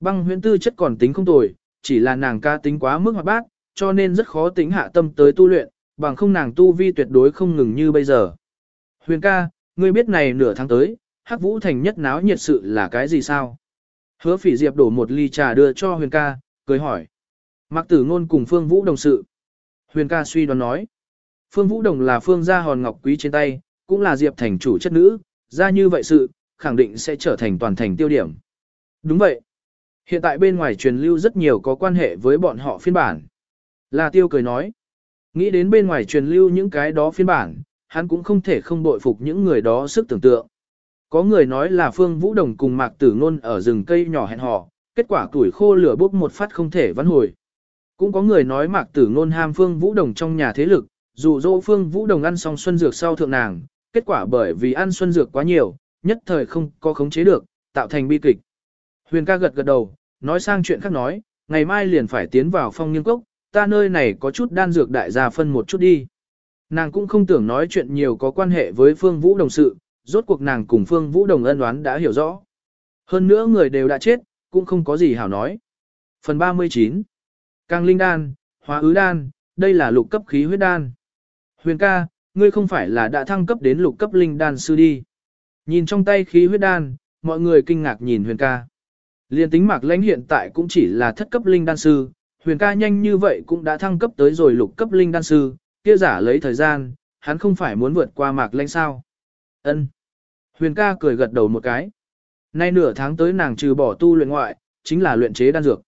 Băng huyễn tư chất còn tính không tồi, chỉ là nàng ca tính quá mức hoạt bát, cho nên rất khó tính hạ tâm tới tu luyện, bằng không nàng tu vi tuyệt đối không ngừng như bây giờ. Huyền ca, ngươi biết này nửa tháng tới, Hắc Vũ Thành nhất náo nhiệt sự là cái gì sao? Hứa phỉ diệp đổ một ly trà đưa cho huyền ca, cười hỏi. Mạc tử ngôn cùng Phương Vũ đồng sự. Huyền ca suy đoán nói. Phương Vũ đồng là Phương gia hòn ngọc quý trên tay, cũng là diệp thành chủ chất nữ, ra như vậy sự, khẳng định sẽ trở thành toàn thành tiêu điểm. Đúng vậy. Hiện tại bên ngoài truyền lưu rất nhiều có quan hệ với bọn họ phiên bản. La tiêu cười nói. Nghĩ đến bên ngoài truyền lưu những cái đó phiên bản, hắn cũng không thể không bội phục những người đó sức tưởng tượng. Có người nói là Phương Vũ Đồng cùng Mạc Tử Ngôn ở rừng cây nhỏ hẹn hò, kết quả tuổi khô lửa bốc một phát không thể vãn hồi. Cũng có người nói Mạc Tử Ngôn ham Phương Vũ Đồng trong nhà thế lực, dù dỗ Phương Vũ Đồng ăn xong xuân dược sau thượng nàng, kết quả bởi vì ăn xuân dược quá nhiều, nhất thời không có khống chế được, tạo thành bi kịch. Huyền ca gật gật đầu, nói sang chuyện khác nói, ngày mai liền phải tiến vào phong nghiên cốc, ta nơi này có chút đan dược đại gia phân một chút đi. Nàng cũng không tưởng nói chuyện nhiều có quan hệ với Phương Vũ Đồng sự, rốt cuộc nàng cùng Phương Vũ Đồng ân đoán đã hiểu rõ. Hơn nữa người đều đã chết, cũng không có gì hảo nói. Phần 39 Càng linh đan, hóa ứ đan, đây là lục cấp khí huyết đan. Huyền ca, ngươi không phải là đã thăng cấp đến lục cấp linh đan sư đi. Nhìn trong tay khí huyết đan, mọi người kinh ngạc nhìn huyền ca. Liên tính mạc lãnh hiện tại cũng chỉ là thất cấp linh đan sư, huyền ca nhanh như vậy cũng đã thăng cấp tới rồi lục cấp linh đan sư, kia giả lấy thời gian, hắn không phải muốn vượt qua mạc lãnh sao. Ân. Huyền ca cười gật đầu một cái. Nay nửa tháng tới nàng trừ bỏ tu luyện ngoại, chính là luyện chế đan dược.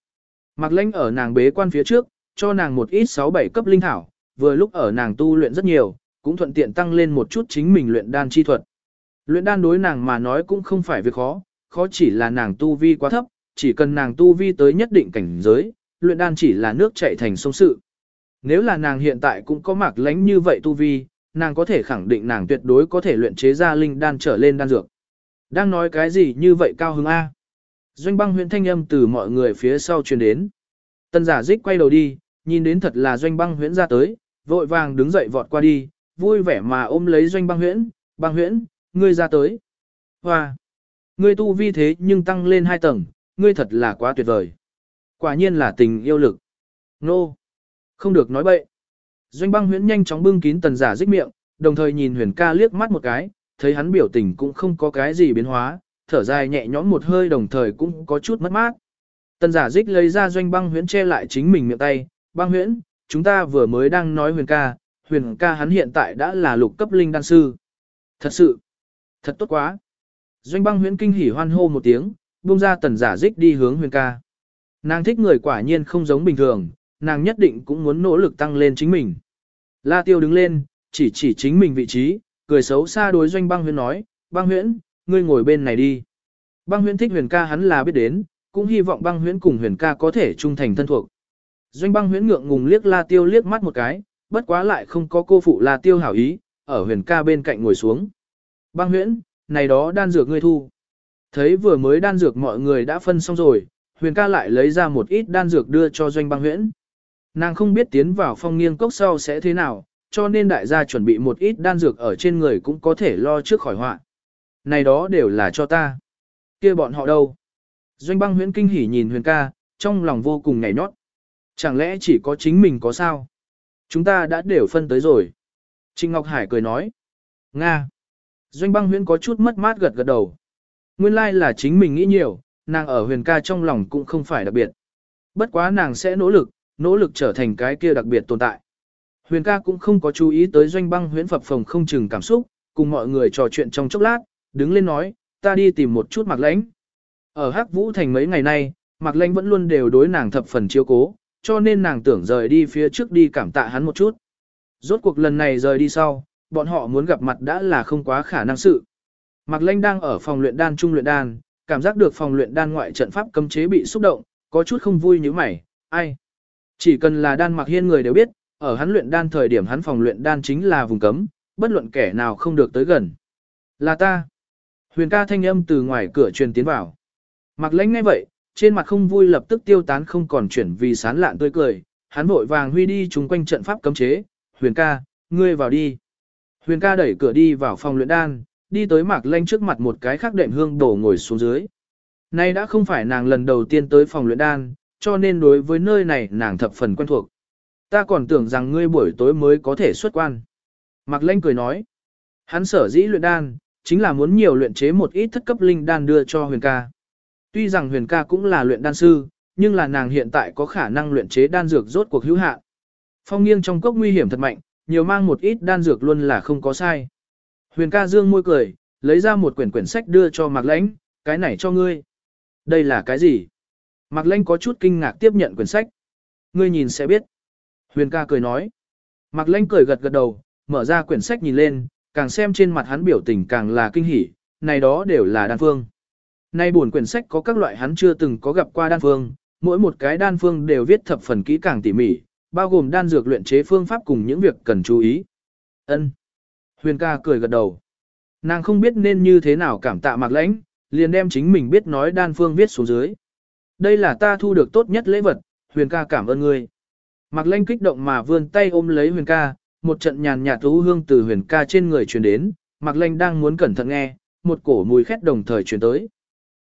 Mạc lãnh ở nàng bế quan phía trước, cho nàng một ít 6-7 cấp linh thảo, vừa lúc ở nàng tu luyện rất nhiều, cũng thuận tiện tăng lên một chút chính mình luyện đan chi thuật. Luyện đan đối nàng mà nói cũng không phải việc khó, khó chỉ là nàng tu vi quá thấp, chỉ cần nàng tu vi tới nhất định cảnh giới, luyện đan chỉ là nước chảy thành sông sự. Nếu là nàng hiện tại cũng có mạc lánh như vậy tu vi, nàng có thể khẳng định nàng tuyệt đối có thể luyện chế ra linh đan trở lên đan dược. Đang nói cái gì như vậy cao hứng A? Doanh băng huyện thanh âm từ mọi người phía sau truyền đến. Tân giả dích quay đầu đi, nhìn đến thật là doanh băng huyễn ra tới, vội vàng đứng dậy vọt qua đi, vui vẻ mà ôm lấy doanh băng huyễn, băng huyễn, ngươi ra tới. Hoa! Ngươi tu vi thế nhưng tăng lên hai tầng, ngươi thật là quá tuyệt vời. Quả nhiên là tình yêu lực. Nô! Không được nói bậy. Doanh băng huyễn nhanh chóng bưng kín tần giả dích miệng, đồng thời nhìn huyền ca liếc mắt một cái, thấy hắn biểu tình cũng không có cái gì biến hóa, thở dài nhẹ nhõm một hơi đồng thời cũng có chút mất mát. Tần giả dích lấy ra doanh băng huyễn che lại chính mình miệng tay, băng huyễn, chúng ta vừa mới đang nói huyền ca, huyền ca hắn hiện tại đã là lục cấp linh đan sư. Thật sự, thật tốt quá. Doanh băng huyễn kinh hỉ hoan hô một tiếng, buông ra tần giả dích đi hướng huyền ca. Nàng thích người quả nhiên không giống bình thường, nàng nhất định cũng muốn nỗ lực tăng lên chính mình. La tiêu đứng lên, chỉ chỉ chính mình vị trí, cười xấu xa đối doanh băng huyễn nói, băng huyễn, ngươi ngồi bên này đi. Băng huyễn thích huyền ca hắn là biết đến, cũng hy vọng băng huyễn cùng huyền ca có thể trung thành thân thuộc. Doanh băng huyễn ngượng ngùng liếc la tiêu liếc mắt một cái, bất quá lại không có cô phụ la tiêu hảo ý, ở huyền ca bên cạnh ngồi xuống. Băng huyễn, này đó đan dược ngươi thu. Thấy vừa mới đan dược mọi người đã phân xong rồi, huyền ca lại lấy ra một ít đan dược đưa cho doanh băng huyễn. Nàng không biết tiến vào phong nghiêng cốc sau sẽ thế nào, cho nên đại gia chuẩn bị một ít đan dược ở trên người cũng có thể lo trước khỏi họa. Này đó đều là cho ta. kia bọn họ đâu? Doanh băng huyễn kinh hỉ nhìn huyền ca, trong lòng vô cùng ngảy nhót. Chẳng lẽ chỉ có chính mình có sao? Chúng ta đã đều phân tới rồi. Trịnh Ngọc Hải cười nói. Nga. Doanh băng huyễn có chút mất mát gật gật đầu. Nguyên lai like là chính mình nghĩ nhiều, nàng ở huyền ca trong lòng cũng không phải đặc biệt. Bất quá nàng sẽ nỗ lực, nỗ lực trở thành cái kia đặc biệt tồn tại. Huyền ca cũng không có chú ý tới doanh băng huyễn phập phồng không chừng cảm xúc, cùng mọi người trò chuyện trong chốc lát, đứng lên nói, ta đi tìm một chút mặc lãnh. Ở Hắc Vũ Thành mấy ngày nay, mặc lãnh vẫn luôn đều đối nàng thập phần chiếu cố, cho nên nàng tưởng rời đi phía trước đi cảm tạ hắn một chút. Rốt cuộc lần này rời đi sau, bọn họ muốn gặp mặt đã là không quá khả năng sự. Mạc Lanh đang ở phòng luyện đan trung luyện đan, cảm giác được phòng luyện đan ngoại trận pháp cấm chế bị xúc động, có chút không vui như mày, ai. Chỉ cần là đan mặc Hiên người đều biết, ở hắn luyện đan thời điểm hắn phòng luyện đan chính là vùng cấm, bất luận kẻ nào không được tới gần. Là ta. Huyền ca thanh âm từ ngoài cửa truyền tiến vào. mặc lãnh ngay vậy, trên mặt không vui lập tức tiêu tán không còn chuyển vì sán lạn tươi cười, hắn vội vàng huy đi chúng quanh trận pháp cấm chế, huyền ca, ngươi vào đi. Huyền ca đẩy cửa đi vào phòng luyện đan, đi tới mạc lanh trước mặt một cái khắc đệm hương đổ ngồi xuống dưới. Nay đã không phải nàng lần đầu tiên tới phòng luyện đan, cho nên đối với nơi này nàng thập phần quen thuộc. Ta còn tưởng rằng ngươi buổi tối mới có thể xuất quan. Mạc lanh cười nói, hắn sở dĩ luyện đan, chính là muốn nhiều luyện chế một ít thất cấp linh đan đưa cho huyền ca. Tuy rằng huyền ca cũng là luyện đan sư, nhưng là nàng hiện tại có khả năng luyện chế đan dược rốt cuộc hữu hạn. Phong nghiêng trong cốc nguy hiểm thật mạnh, nhiều mang một ít đan dược luôn là không có sai. Huyền ca dương môi cười, lấy ra một quyển quyển sách đưa cho Mạc Lãnh, cái này cho ngươi. Đây là cái gì? Mạc Lanh có chút kinh ngạc tiếp nhận quyển sách. Ngươi nhìn sẽ biết. Huyền ca cười nói. Mạc Lanh cười gật gật đầu, mở ra quyển sách nhìn lên, càng xem trên mặt hắn biểu tình càng là kinh hỉ, này đó đều là đan phương. Nay buồn quyển sách có các loại hắn chưa từng có gặp qua đan phương, mỗi một cái đan phương đều viết thập phần kỹ càng tỉ mỉ, bao gồm đan dược luyện chế phương pháp cùng những việc cần chú ý. Ân. Huyền ca cười gật đầu. Nàng không biết nên như thế nào cảm tạ mạc lãnh, liền đem chính mình biết nói đan phương viết xuống dưới. Đây là ta thu được tốt nhất lễ vật, huyền ca cảm ơn ngươi. Mạc Lanh kích động mà vươn tay ôm lấy huyền ca, một trận nhàn nhạt thú hương từ huyền ca trên người truyền đến, mạc Lanh đang muốn cẩn thận nghe, một cổ mùi khét đồng thời truyền tới.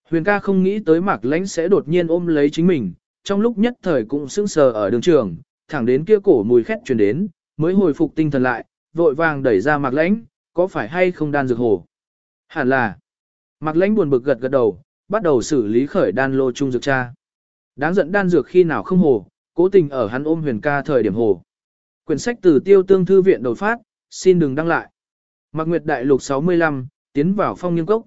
Huyền ca không nghĩ tới mạc Lanh sẽ đột nhiên ôm lấy chính mình, trong lúc nhất thời cũng sững sờ ở đường trường, thẳng đến kia cổ mùi khét truyền đến, mới hồi phục tinh thần lại, vội vàng đẩy ra Mạc Lanh. có phải hay không đan dược hồ? Hẳn là. Mạc Lanh buồn bực gật gật đầu, bắt đầu xử lý khởi đan lô trung dược cha. Đáng giận đan dược khi nào không hồ, cố tình ở hắn ôm huyền ca thời điểm hồ. Quyển sách từ tiêu tương thư viện đột phát, xin đừng đăng lại. Mạc Nguyệt Đại Lục 65, tiến vào phong nghiêng cốc.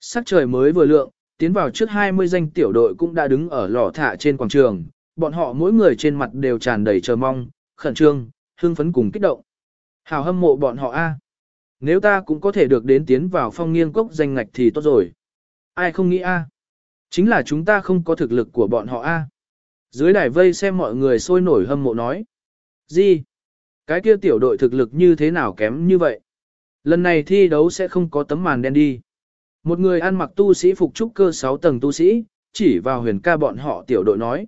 Sắc trời mới vừa lượng, tiến vào trước 20 danh tiểu đội cũng đã đứng ở lò thả trên quảng trường, bọn họ mỗi người trên mặt đều tràn đầy chờ mong, khẩn trương, hưng phấn cùng kích động. Hào hâm mộ bọn họ a. Nếu ta cũng có thể được đến tiến vào phong nghiêng cốc danh ngạch thì tốt rồi. Ai không nghĩ a? Chính là chúng ta không có thực lực của bọn họ a. Dưới đài vây xem mọi người sôi nổi hâm mộ nói. Gì? Cái kia tiểu đội thực lực như thế nào kém như vậy? Lần này thi đấu sẽ không có tấm màn đen đi. Một người ăn mặc tu sĩ phục trúc cơ 6 tầng tu sĩ, chỉ vào huyền ca bọn họ tiểu đội nói.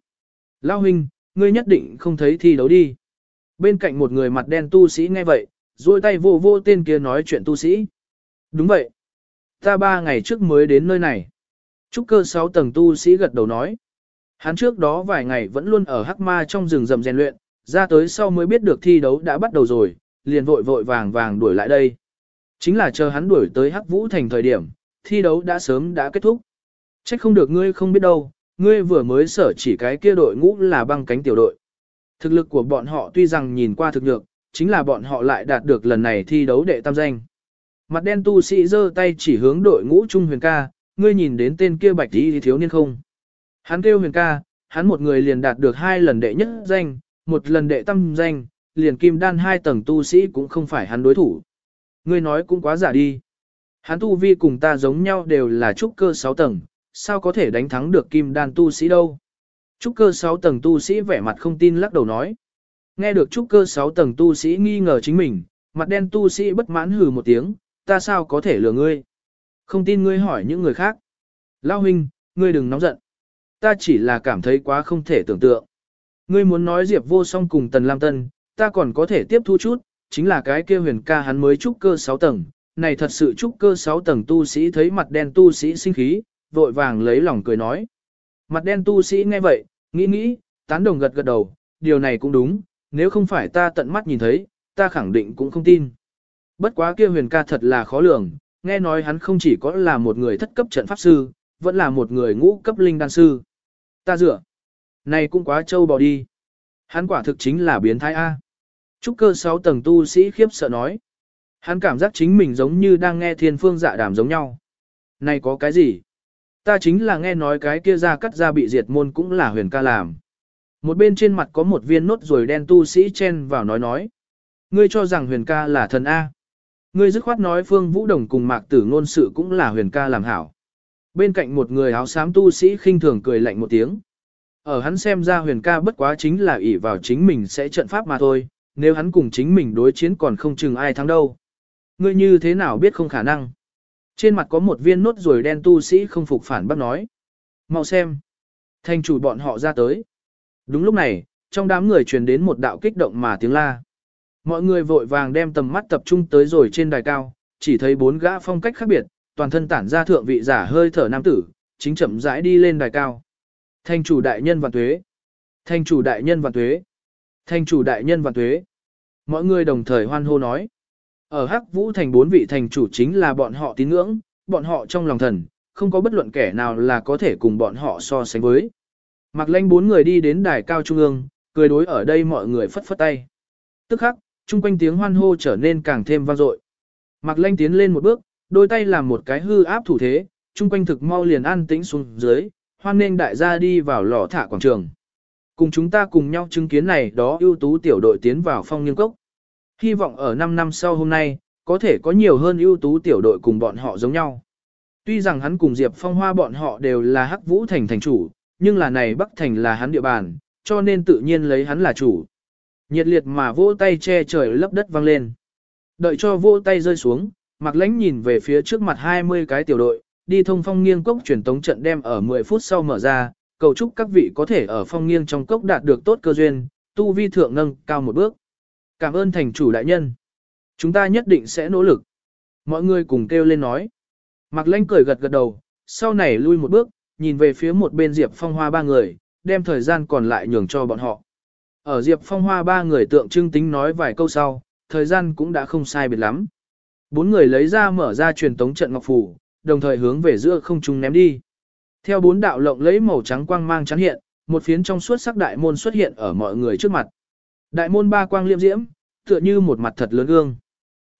Lao huynh, ngươi nhất định không thấy thi đấu đi. Bên cạnh một người mặt đen tu sĩ nghe vậy, duỗi tay vô vô tên kia nói chuyện tu sĩ. Đúng vậy. Ta ba ngày trước mới đến nơi này. Trúc cơ sáu tầng tu sĩ gật đầu nói. Hắn trước đó vài ngày vẫn luôn ở hắc ma trong rừng rầm rèn luyện, ra tới sau mới biết được thi đấu đã bắt đầu rồi, liền vội vội vàng vàng đuổi lại đây. Chính là chờ hắn đuổi tới hắc vũ thành thời điểm, thi đấu đã sớm đã kết thúc. Trách không được ngươi không biết đâu, ngươi vừa mới sở chỉ cái kia đội ngũ là băng cánh tiểu đội. Thực lực của bọn họ tuy rằng nhìn qua thực nhược, chính là bọn họ lại đạt được lần này thi đấu đệ tam danh. Mặt đen tu sĩ giơ tay chỉ hướng đội ngũ Trung Huyền ca, ngươi nhìn đến tên kia bạch tí thiếu niên không? Hắn kêu Huyền ca, hắn một người liền đạt được hai lần đệ nhất danh, một lần đệ tam danh, liền kim đan hai tầng tu sĩ cũng không phải hắn đối thủ. Ngươi nói cũng quá giả đi. Hắn tu vi cùng ta giống nhau đều là trúc cơ sáu tầng, sao có thể đánh thắng được kim đan tu sĩ đâu. Trúc cơ 6 tầng tu sĩ vẻ mặt không tin lắc đầu nói. Nghe được trúc cơ 6 tầng tu sĩ nghi ngờ chính mình, mặt đen tu sĩ bất mãn hừ một tiếng, ta sao có thể lừa ngươi. Không tin ngươi hỏi những người khác. Lao huynh, ngươi đừng nóng giận. Ta chỉ là cảm thấy quá không thể tưởng tượng. Ngươi muốn nói Diệp vô song cùng Tần Lam Tân, ta còn có thể tiếp thu chút, chính là cái kia huyền ca hắn mới trúc cơ 6 tầng. Này thật sự trúc cơ 6 tầng tu sĩ thấy mặt đen tu sĩ sinh khí, vội vàng lấy lòng cười nói. Mặt đen tu sĩ nghe vậy, nghĩ nghĩ, tán đồng gật gật đầu, điều này cũng đúng, nếu không phải ta tận mắt nhìn thấy, ta khẳng định cũng không tin. Bất quá kia huyền ca thật là khó lường, nghe nói hắn không chỉ có là một người thất cấp trận pháp sư, vẫn là một người ngũ cấp linh đan sư. Ta dựa. Này cũng quá trâu bò đi. Hắn quả thực chính là biến thái A. Trúc cơ 6 tầng tu sĩ khiếp sợ nói. Hắn cảm giác chính mình giống như đang nghe thiên phương dạ đàm giống nhau. Này có cái gì? Ta chính là nghe nói cái kia ra cắt ra bị diệt môn cũng là huyền ca làm. Một bên trên mặt có một viên nốt rồi đen tu sĩ chen vào nói nói. Ngươi cho rằng huyền ca là thần A. Ngươi dứt khoát nói phương vũ đồng cùng mạc tử ngôn sự cũng là huyền ca làm hảo. Bên cạnh một người áo xám tu sĩ khinh thường cười lạnh một tiếng. Ở hắn xem ra huyền ca bất quá chính là ỷ vào chính mình sẽ trận pháp mà thôi, nếu hắn cùng chính mình đối chiến còn không chừng ai thắng đâu. Ngươi như thế nào biết không khả năng. Trên mặt có một viên nốt rồi đen tu sĩ không phục phản bác nói. Mau xem. Thành chủ bọn họ ra tới. Đúng lúc này, trong đám người truyền đến một đạo kích động mà tiếng la. Mọi người vội vàng đem tầm mắt tập trung tới rồi trên đài cao, chỉ thấy bốn gã phong cách khác biệt, toàn thân tản ra thượng vị giả hơi thở nam tử, chính chậm rãi đi lên đài cao. Thành chủ đại nhân và tuế. Thành chủ đại nhân và tuế. Thành chủ đại nhân và tuế. Mọi người đồng thời hoan hô nói. Ở Hắc Vũ thành bốn vị thành chủ chính là bọn họ tín ngưỡng, bọn họ trong lòng thần, không có bất luận kẻ nào là có thể cùng bọn họ so sánh với. Mặc lanh bốn người đi đến đài cao trung ương, cười đối ở đây mọi người phất phất tay. Tức khắc, chung quanh tiếng hoan hô trở nên càng thêm vang dội. Mặc lanh tiến lên một bước, đôi tay làm một cái hư áp thủ thế, chung quanh thực mau liền an tĩnh xuống dưới, hoan nên đại gia đi vào lò thả quảng trường. Cùng chúng ta cùng nhau chứng kiến này đó ưu tú tiểu đội tiến vào phong nghiêng cốc. Hy vọng ở 5 năm sau hôm nay, có thể có nhiều hơn ưu tú tiểu đội cùng bọn họ giống nhau. Tuy rằng hắn cùng Diệp Phong Hoa bọn họ đều là Hắc Vũ Thành thành chủ, nhưng là này Bắc Thành là hắn địa bàn, cho nên tự nhiên lấy hắn là chủ. Nhiệt liệt mà vỗ tay che trời lấp đất vang lên. Đợi cho vỗ tay rơi xuống, Mạc Lãnh nhìn về phía trước mặt 20 cái tiểu đội, đi thông phong nghiêng cốc truyền tống trận đem ở 10 phút sau mở ra, cầu chúc các vị có thể ở phong nghiêng trong cốc đạt được tốt cơ duyên, tu vi thượng nâng cao một bước. Cảm ơn thành chủ đại nhân. Chúng ta nhất định sẽ nỗ lực. Mọi người cùng kêu lên nói. Mạc lãnh cười gật gật đầu, sau này lui một bước, nhìn về phía một bên Diệp Phong Hoa ba người, đem thời gian còn lại nhường cho bọn họ. Ở Diệp Phong Hoa ba người tượng trưng tính nói vài câu sau, thời gian cũng đã không sai biệt lắm. Bốn người lấy ra mở ra truyền tống trận ngọc phủ, đồng thời hướng về giữa không trung ném đi. Theo bốn đạo lộng lấy màu trắng quang mang chắn hiện, một phiến trong suốt sắc đại môn xuất hiện ở mọi người trước mặt. Đại môn ba quang liêm diễm, tựa như một mặt thật lớn gương.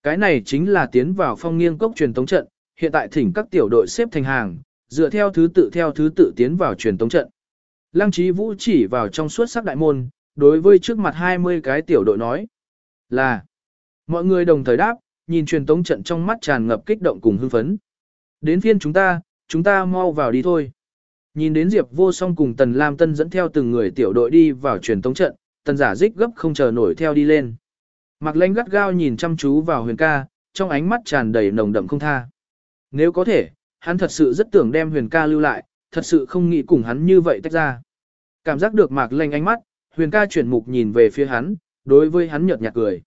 Cái này chính là tiến vào phong nghiêng cốc truyền tống trận, hiện tại thỉnh các tiểu đội xếp thành hàng, dựa theo thứ tự theo thứ tự tiến vào truyền tống trận. Lăng Chí Vũ chỉ vào trong suốt sắc đại môn, đối với trước mặt 20 cái tiểu đội nói là mọi người đồng thời đáp, nhìn truyền tống trận trong mắt tràn ngập kích động cùng hưng phấn. Đến phiên chúng ta, chúng ta mau vào đi thôi. Nhìn đến Diệp Vô Song cùng Tần Lam Tân dẫn theo từng người tiểu đội đi vào truyền tống trận, Tần Giả Dích gấp không chờ nổi theo đi lên. Mạc Lanh gắt gao nhìn chăm chú vào Huyền ca, trong ánh mắt tràn đầy nồng đậm không tha. Nếu có thể, hắn thật sự rất tưởng đem Huyền ca lưu lại, thật sự không nghĩ cùng hắn như vậy tách ra. Cảm giác được Mạc Lanh ánh mắt, Huyền ca chuyển mục nhìn về phía hắn, đối với hắn nhợt nhạt cười.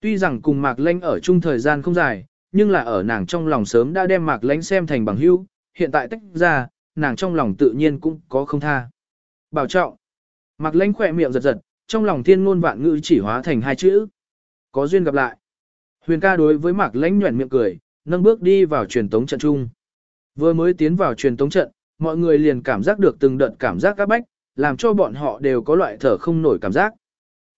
Tuy rằng cùng Mạc Lanh ở chung thời gian không dài, nhưng là ở nàng trong lòng sớm đã đem Mạc Lanh xem thành bằng hữu, hiện tại tách ra, nàng trong lòng tự nhiên cũng có không tha. Bảo trọng. Mạc Lanh khỏe miệng giật giật, trong lòng thiên ngôn vạn ngữ chỉ hóa thành hai chữ. Có duyên gặp lại. Huyền ca đối với Mạc Lanh nhuẩn miệng cười, nâng bước đi vào truyền tống trận chung. Vừa mới tiến vào truyền tống trận, mọi người liền cảm giác được từng đợt cảm giác các bách, làm cho bọn họ đều có loại thở không nổi cảm giác.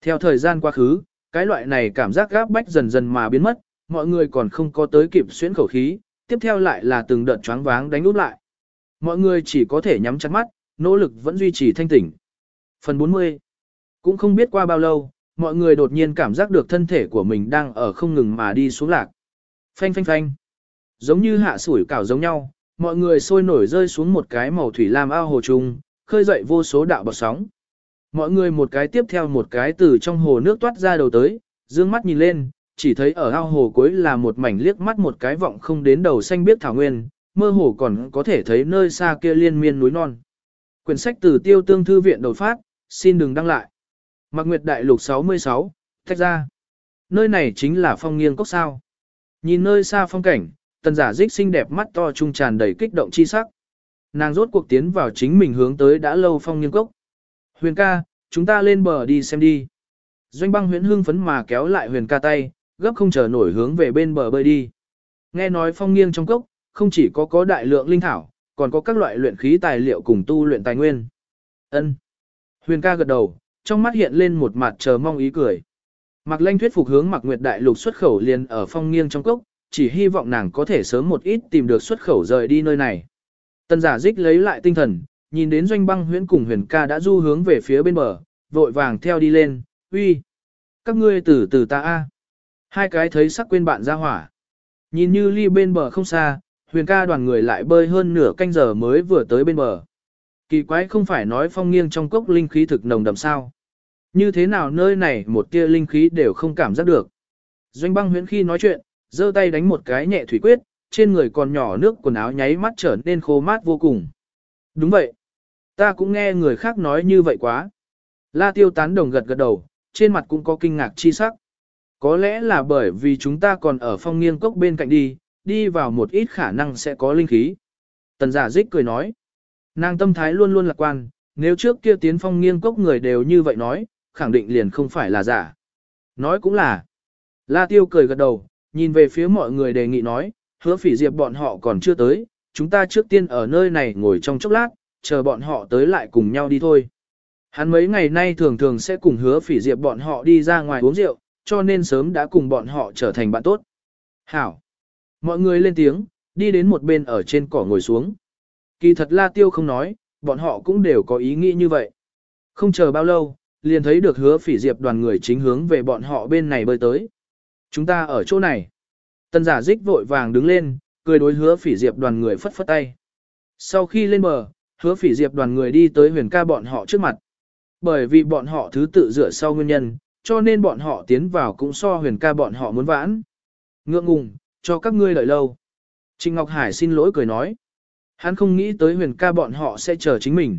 Theo thời gian quá khứ, cái loại này cảm giác gáp bách dần dần mà biến mất, mọi người còn không có tới kịp xuyến khẩu khí, tiếp theo lại là từng đợt choáng váng đánh úp lại. Mọi người chỉ có thể nhắm chặt mắt, nỗ lực vẫn duy trì thanh tỉnh. Phần 40 Cũng không biết qua bao lâu, mọi người đột nhiên cảm giác được thân thể của mình đang ở không ngừng mà đi xuống lạc. Phanh phanh phanh. Giống như hạ sủi cảo giống nhau, mọi người sôi nổi rơi xuống một cái màu thủy lam ao hồ trùng, khơi dậy vô số đạo bọt sóng. Mọi người một cái tiếp theo một cái từ trong hồ nước toát ra đầu tới, dương mắt nhìn lên, chỉ thấy ở ao hồ cuối là một mảnh liếc mắt một cái vọng không đến đầu xanh biết thảo nguyên, mơ hồ còn có thể thấy nơi xa kia liên miên núi non. Quyển sách từ tiêu tương thư viện đột phát, xin đừng đăng lại. Mạc Nguyệt Đại Lục 66, thách ra. Nơi này chính là phong nghiêng cốc sao. Nhìn nơi xa phong cảnh, tần giả dích xinh đẹp mắt to trung tràn đầy kích động chi sắc. Nàng rốt cuộc tiến vào chính mình hướng tới đã lâu phong nghiêng cốc. Huyền ca, chúng ta lên bờ đi xem đi. Doanh băng huyễn hương phấn mà kéo lại huyền ca tay, gấp không chờ nổi hướng về bên bờ bơi đi. Nghe nói phong nghiêng trong cốc, không chỉ có có đại lượng linh thảo, còn có các loại luyện khí tài liệu cùng tu luyện tài nguyên. Ân. Huyền ca gật đầu, trong mắt hiện lên một mặt chờ mong ý cười. Mạc Lanh thuyết phục hướng Mạc Nguyệt Đại Lục xuất khẩu liền ở phong nghiêng trong cốc, chỉ hy vọng nàng có thể sớm một ít tìm được xuất khẩu rời đi nơi này. Tân giả dích lấy lại tinh thần, nhìn đến doanh băng huyễn cùng huyền ca đã du hướng về phía bên bờ, vội vàng theo đi lên, uy. Các ngươi từ từ ta a. Hai cái thấy sắc quên bạn ra hỏa. Nhìn như ly bên bờ không xa, huyền ca đoàn người lại bơi hơn nửa canh giờ mới vừa tới bên bờ. Kỳ quái không phải nói phong nghiêng trong cốc linh khí thực nồng đậm sao. Như thế nào nơi này một tia linh khí đều không cảm giác được. Doanh băng huyễn khi nói chuyện, giơ tay đánh một cái nhẹ thủy quyết, trên người còn nhỏ nước quần áo nháy mắt trở nên khô mát vô cùng. Đúng vậy. Ta cũng nghe người khác nói như vậy quá. La tiêu tán đồng gật gật đầu, trên mặt cũng có kinh ngạc chi sắc. Có lẽ là bởi vì chúng ta còn ở phong nghiêng cốc bên cạnh đi, đi vào một ít khả năng sẽ có linh khí. Tần giả dích cười nói. Nàng tâm thái luôn luôn lạc quan, nếu trước kia tiến phong nghiêng cốc người đều như vậy nói, khẳng định liền không phải là giả. Nói cũng là. La tiêu cười gật đầu, nhìn về phía mọi người đề nghị nói, hứa phỉ diệp bọn họ còn chưa tới, chúng ta trước tiên ở nơi này ngồi trong chốc lát, chờ bọn họ tới lại cùng nhau đi thôi. Hắn mấy ngày nay thường thường sẽ cùng hứa phỉ diệp bọn họ đi ra ngoài uống rượu, cho nên sớm đã cùng bọn họ trở thành bạn tốt. Hảo! Mọi người lên tiếng, đi đến một bên ở trên cỏ ngồi xuống. Kỳ thật La Tiêu không nói, bọn họ cũng đều có ý nghĩ như vậy. Không chờ bao lâu, liền thấy được hứa phỉ diệp đoàn người chính hướng về bọn họ bên này bơi tới. Chúng ta ở chỗ này. Tân giả dích vội vàng đứng lên, cười đối hứa phỉ diệp đoàn người phất phất tay. Sau khi lên bờ, hứa phỉ diệp đoàn người đi tới huyền ca bọn họ trước mặt. Bởi vì bọn họ thứ tự dựa sau nguyên nhân, cho nên bọn họ tiến vào cũng so huyền ca bọn họ muốn vãn. Ngượng ngùng, cho các ngươi đợi lâu. Trịnh Ngọc Hải xin lỗi cười nói. Hắn không nghĩ tới huyền ca bọn họ sẽ chờ chính mình.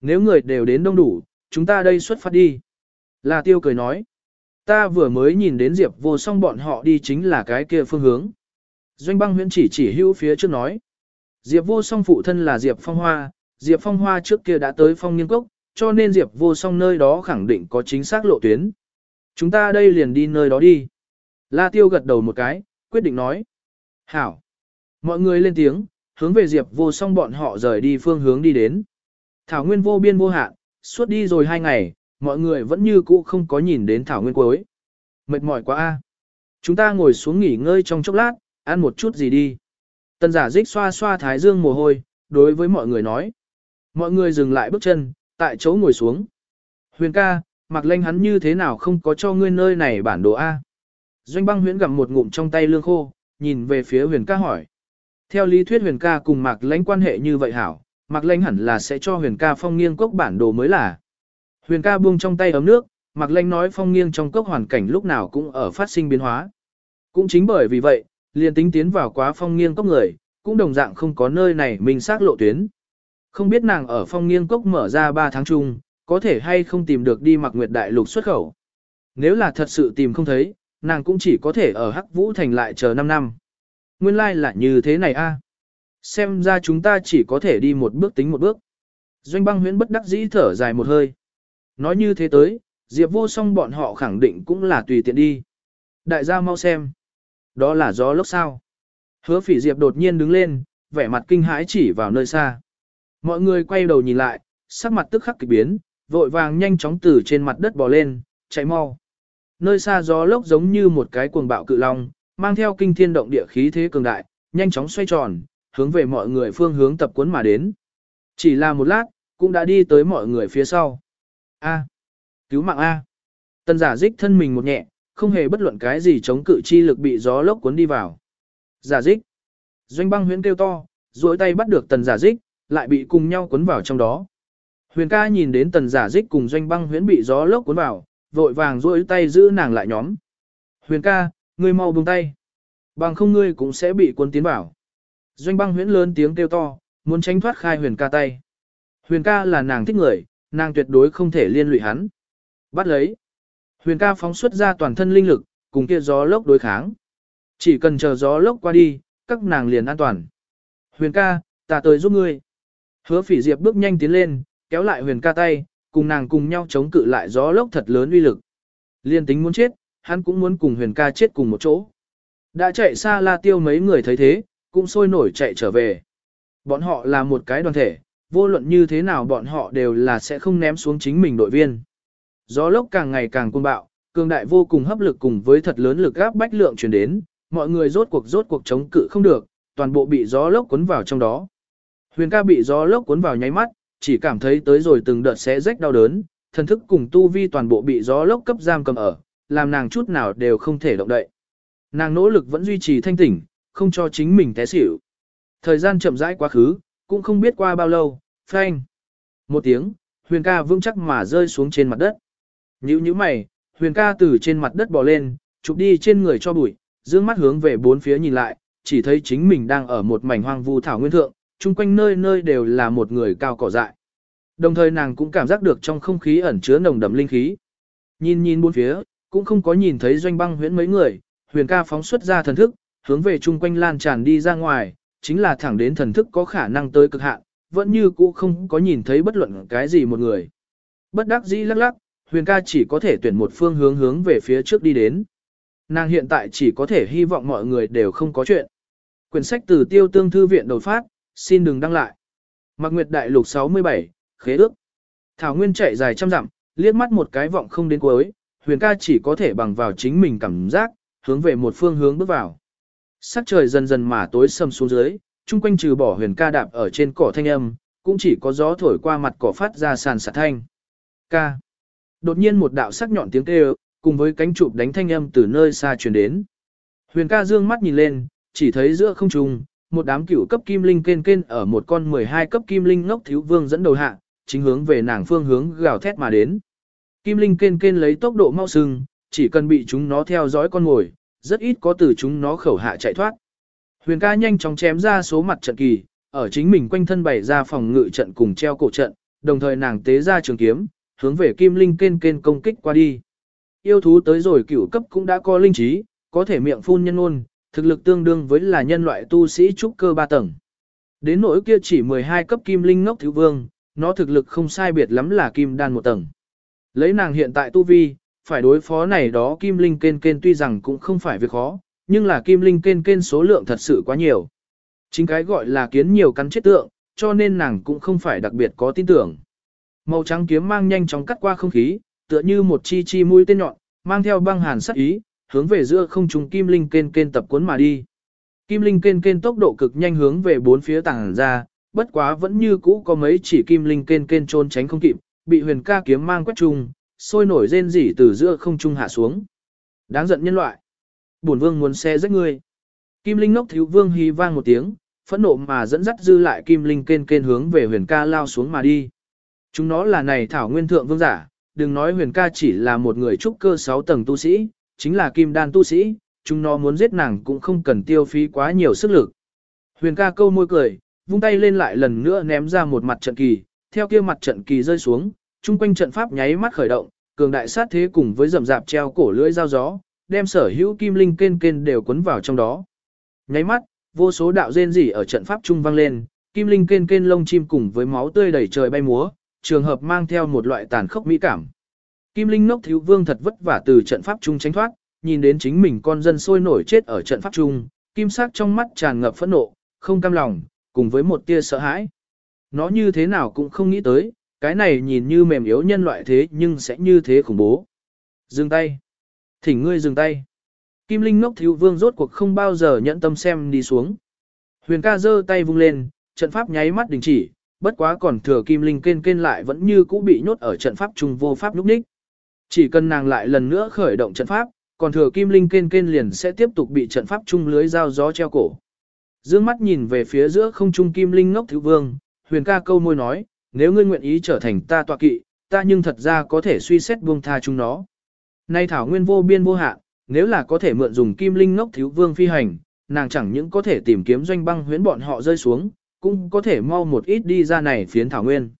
Nếu người đều đến đông đủ, chúng ta đây xuất phát đi. La Tiêu cười nói. Ta vừa mới nhìn đến Diệp vô song bọn họ đi chính là cái kia phương hướng. Doanh băng huyễn chỉ chỉ hữu phía trước nói. Diệp vô song phụ thân là Diệp phong hoa, Diệp phong hoa trước kia đã tới phong nghiên cốc, cho nên Diệp vô song nơi đó khẳng định có chính xác lộ tuyến. Chúng ta đây liền đi nơi đó đi. La Tiêu gật đầu một cái, quyết định nói. Hảo. Mọi người lên tiếng, hướng về Diệp vô song bọn họ rời đi phương hướng đi đến. Thảo nguyên vô biên vô hạn, suốt đi rồi hai ngày, mọi người vẫn như cũ không có nhìn đến thảo nguyên cuối. Mệt mỏi quá a. Chúng ta ngồi xuống nghỉ ngơi trong chốc lát, ăn một chút gì đi. Tần giả dích xoa xoa thái dương mồ hôi, đối với mọi người nói. Mọi người dừng lại bước chân, tại chỗ ngồi xuống. Huyền ca, mặc lanh hắn như thế nào không có cho ngươi nơi này bản đồ A. Doanh băng huyễn gặm một ngụm trong tay lương khô, nhìn về phía huyền ca hỏi. Theo lý thuyết huyền ca cùng mạc lãnh quan hệ như vậy hảo, mạc lãnh hẳn là sẽ cho huyền ca phong nghiêng cốc bản đồ mới là. Huyền ca buông trong tay ấm nước, mạc Lanh nói phong nghiêng trong cốc hoàn cảnh lúc nào cũng ở phát sinh biến hóa. Cũng chính bởi vì vậy, liền tính tiến vào quá phong nghiêng cốc người, cũng đồng dạng không có nơi này mình xác lộ tuyến. Không biết nàng ở phong nghiêng cốc mở ra 3 tháng chung, có thể hay không tìm được đi mặc nguyệt đại lục xuất khẩu. Nếu là thật sự tìm không thấy, nàng cũng chỉ có thể ở Hắc Vũ Thành lại chờ 5 năm. Nguyên lai like là như thế này a. À? Xem ra chúng ta chỉ có thể đi một bước tính một bước. Doanh băng huyễn bất đắc dĩ thở dài một hơi. Nói như thế tới, Diệp vô song bọn họ khẳng định cũng là tùy tiện đi. Đại gia mau xem. Đó là gió lốc sao. Hứa phỉ Diệp đột nhiên đứng lên, vẻ mặt kinh hãi chỉ vào nơi xa. Mọi người quay đầu nhìn lại, sắc mặt tức khắc kỳ biến, vội vàng nhanh chóng từ trên mặt đất bò lên, chạy mau. Nơi xa gió lốc giống như một cái cuồng bạo cự long, mang theo kinh thiên động địa khí thế cường đại, nhanh chóng xoay tròn, hướng về mọi người phương hướng tập cuốn mà đến. Chỉ là một lát, cũng đã đi tới mọi người phía sau. A. Cứu mạng A. Tần giả dích thân mình một nhẹ, không hề bất luận cái gì chống cự chi lực bị gió lốc cuốn đi vào. Giả dích. Doanh băng huyễn kêu to, duỗi tay bắt được tần giả dích, lại bị cùng nhau cuốn vào trong đó. Huyền ca nhìn đến tần giả dích cùng doanh băng huyễn bị gió lốc cuốn vào, vội vàng duỗi tay giữ nàng lại nhóm. Huyền ca, ngươi mau buông tay. Bằng không ngươi cũng sẽ bị cuốn tiến vào. Doanh băng huyễn lớn tiếng kêu to, muốn tránh thoát khai huyền ca tay. Huyền ca là nàng thích người, nàng tuyệt đối không thể liên lụy hắn. Bắt lấy. Huyền ca phóng xuất ra toàn thân linh lực, cùng kia gió lốc đối kháng. Chỉ cần chờ gió lốc qua đi, các nàng liền an toàn. Huyền ca, ta tới giúp ngươi. Hứa phỉ diệp bước nhanh tiến lên, kéo lại huyền ca tay, cùng nàng cùng nhau chống cự lại gió lốc thật lớn uy lực. Liên tính muốn chết, hắn cũng muốn cùng huyền ca chết cùng một chỗ. Đã chạy xa la tiêu mấy người thấy thế, cũng sôi nổi chạy trở về. Bọn họ là một cái đoàn thể, vô luận như thế nào bọn họ đều là sẽ không ném xuống chính mình đội viên. Gió lốc càng ngày càng cuồng bạo, cường đại vô cùng hấp lực cùng với thật lớn lực gáp bách lượng truyền đến, mọi người rốt cuộc rốt cuộc chống cự không được, toàn bộ bị gió lốc cuốn vào trong đó. Huyền ca bị gió lốc cuốn vào nháy mắt, chỉ cảm thấy tới rồi từng đợt xé rách đau đớn, thần thức cùng tu vi toàn bộ bị gió lốc cấp giam cầm ở, làm nàng chút nào đều không thể động đậy. Nàng nỗ lực vẫn duy trì thanh tỉnh, không cho chính mình té xỉu. Thời gian chậm rãi quá khứ, cũng không biết qua bao lâu, phanh. Một tiếng, huyền ca vững chắc mà rơi xuống trên mặt đất. Nhữ như mày, huyền ca từ trên mặt đất bò lên, chụp đi trên người cho bụi, dương mắt hướng về bốn phía nhìn lại, chỉ thấy chính mình đang ở một mảnh hoang vu thảo nguyên thượng, chung quanh nơi nơi đều là một người cao cỏ dại. Đồng thời nàng cũng cảm giác được trong không khí ẩn chứa nồng đậm linh khí. Nhìn nhìn bốn phía, cũng không có nhìn thấy doanh băng huyễn mấy người, huyền ca phóng xuất ra thần thức, hướng về chung quanh lan tràn đi ra ngoài, chính là thẳng đến thần thức có khả năng tới cực hạn, vẫn như cũ không có nhìn thấy bất luận cái gì một người. Bất đắc dĩ lắc lắc, huyền ca chỉ có thể tuyển một phương hướng hướng về phía trước đi đến. Nàng hiện tại chỉ có thể hy vọng mọi người đều không có chuyện. Quyển sách từ tiêu tương thư viện đột phát, xin đừng đăng lại. Mạc Nguyệt Đại Lục 67, Khế ước. Thảo Nguyên chạy dài trăm dặm, liếc mắt một cái vọng không đến cuối, huyền ca chỉ có thể bằng vào chính mình cảm giác, hướng về một phương hướng bước vào. Sắc trời dần dần mà tối sầm xuống dưới, chung quanh trừ bỏ huyền ca đạp ở trên cỏ thanh âm, cũng chỉ có gió thổi qua mặt cỏ phát ra sàn sạt thanh. Ca. Đột nhiên một đạo sắc nhọn tiếng kêu, cùng với cánh chụp đánh thanh âm từ nơi xa truyền đến. Huyền ca dương mắt nhìn lên, chỉ thấy giữa không trung, một đám cửu cấp kim linh kên kên ở một con 12 cấp kim linh ngốc thiếu vương dẫn đầu hạ, chính hướng về nàng phương hướng gào thét mà đến. Kim linh kên kên lấy tốc độ mau sưng, chỉ cần bị chúng nó theo dõi con ngồi, rất ít có từ chúng nó khẩu hạ chạy thoát. Huyền ca nhanh chóng chém ra số mặt trận kỳ, ở chính mình quanh thân bày ra phòng ngự trận cùng treo cổ trận, đồng thời nàng tế ra trường kiếm, hướng về kim linh kên kên công kích qua đi. Yêu thú tới rồi cửu cấp cũng đã có linh trí, có thể miệng phun nhân ôn, thực lực tương đương với là nhân loại tu sĩ trúc cơ ba tầng. Đến nỗi kia chỉ 12 cấp kim linh ngốc thiếu vương, nó thực lực không sai biệt lắm là kim đan một tầng. Lấy nàng hiện tại tu vi, phải đối phó này đó kim linh kên kên tuy rằng cũng không phải việc khó, nhưng là kim linh kên kên số lượng thật sự quá nhiều. Chính cái gọi là kiến nhiều cắn chết tượng, cho nên nàng cũng không phải đặc biệt có tin tưởng. Màu trắng kiếm mang nhanh chóng cắt qua không khí, tựa như một chi chi mũi tên nhọn, mang theo băng hàn sắc ý, hướng về giữa không trung kim linh kên kên tập cuốn mà đi. Kim linh kên kên tốc độ cực nhanh hướng về bốn phía tàng ra, bất quá vẫn như cũ có mấy chỉ kim linh kên kên trốn tránh không kịp, bị huyền ca kiếm mang quét trùng, sôi nổi rên rỉ từ giữa không trung hạ xuống. Đáng giận nhân loại. Bổn vương muốn xe rách ngươi. Kim linh nốc thiếu vương hí vang một tiếng, phẫn nộ mà dẫn dắt dư lại kim linh kên kên hướng về huyền ca lao xuống mà đi. Chúng nó là này thảo nguyên thượng vương giả, đừng nói huyền ca chỉ là một người trúc cơ 6 tầng tu sĩ, chính là kim đan tu sĩ, chúng nó muốn giết nàng cũng không cần tiêu phí quá nhiều sức lực. Huyền ca câu môi cười, vung tay lên lại lần nữa ném ra một mặt trận kỳ, theo kia mặt trận kỳ rơi xuống, trung quanh trận pháp nháy mắt khởi động, cường đại sát thế cùng với rầm rạp treo cổ lưỡi dao gió, đem sở hữu kim linh kên kên đều cuốn vào trong đó. Nháy mắt, vô số đạo rên rỉ ở trận pháp trung vang lên, kim linh kên kên lông chim cùng với máu tươi đầy trời bay múa, trường hợp mang theo một loại tàn khốc mỹ cảm. Kim linh nốc thiếu vương thật vất vả từ trận pháp trung tránh thoát, nhìn đến chính mình con dân sôi nổi chết ở trận pháp trung, kim sắc trong mắt tràn ngập phẫn nộ, không cam lòng, cùng với một tia sợ hãi. Nó như thế nào cũng không nghĩ tới, cái này nhìn như mềm yếu nhân loại thế nhưng sẽ như thế khủng bố. Dừng tay. Thỉnh ngươi dừng tay. Kim Linh ngốc thiếu vương rốt cuộc không bao giờ nhận tâm xem đi xuống. Huyền ca giơ tay vung lên, trận pháp nháy mắt đình chỉ, bất quá còn thừa Kim Linh kên kên lại vẫn như cũ bị nhốt ở trận pháp trung vô pháp lúc ních. Chỉ cần nàng lại lần nữa khởi động trận pháp, còn thừa Kim Linh kên kên liền sẽ tiếp tục bị trận pháp trung lưới dao gió treo cổ. Dương mắt nhìn về phía giữa không trung Kim Linh ngốc thiếu vương, huyền ca câu môi nói, nếu ngươi nguyện ý trở thành ta tọa kỵ, ta nhưng thật ra có thể suy xét buông tha chúng nó. Nay thảo nguyên vô biên vô hạn, nếu là có thể mượn dùng kim linh ngốc thiếu vương phi hành, nàng chẳng những có thể tìm kiếm doanh băng huyễn bọn họ rơi xuống, cũng có thể mau một ít đi ra này phiến thảo nguyên.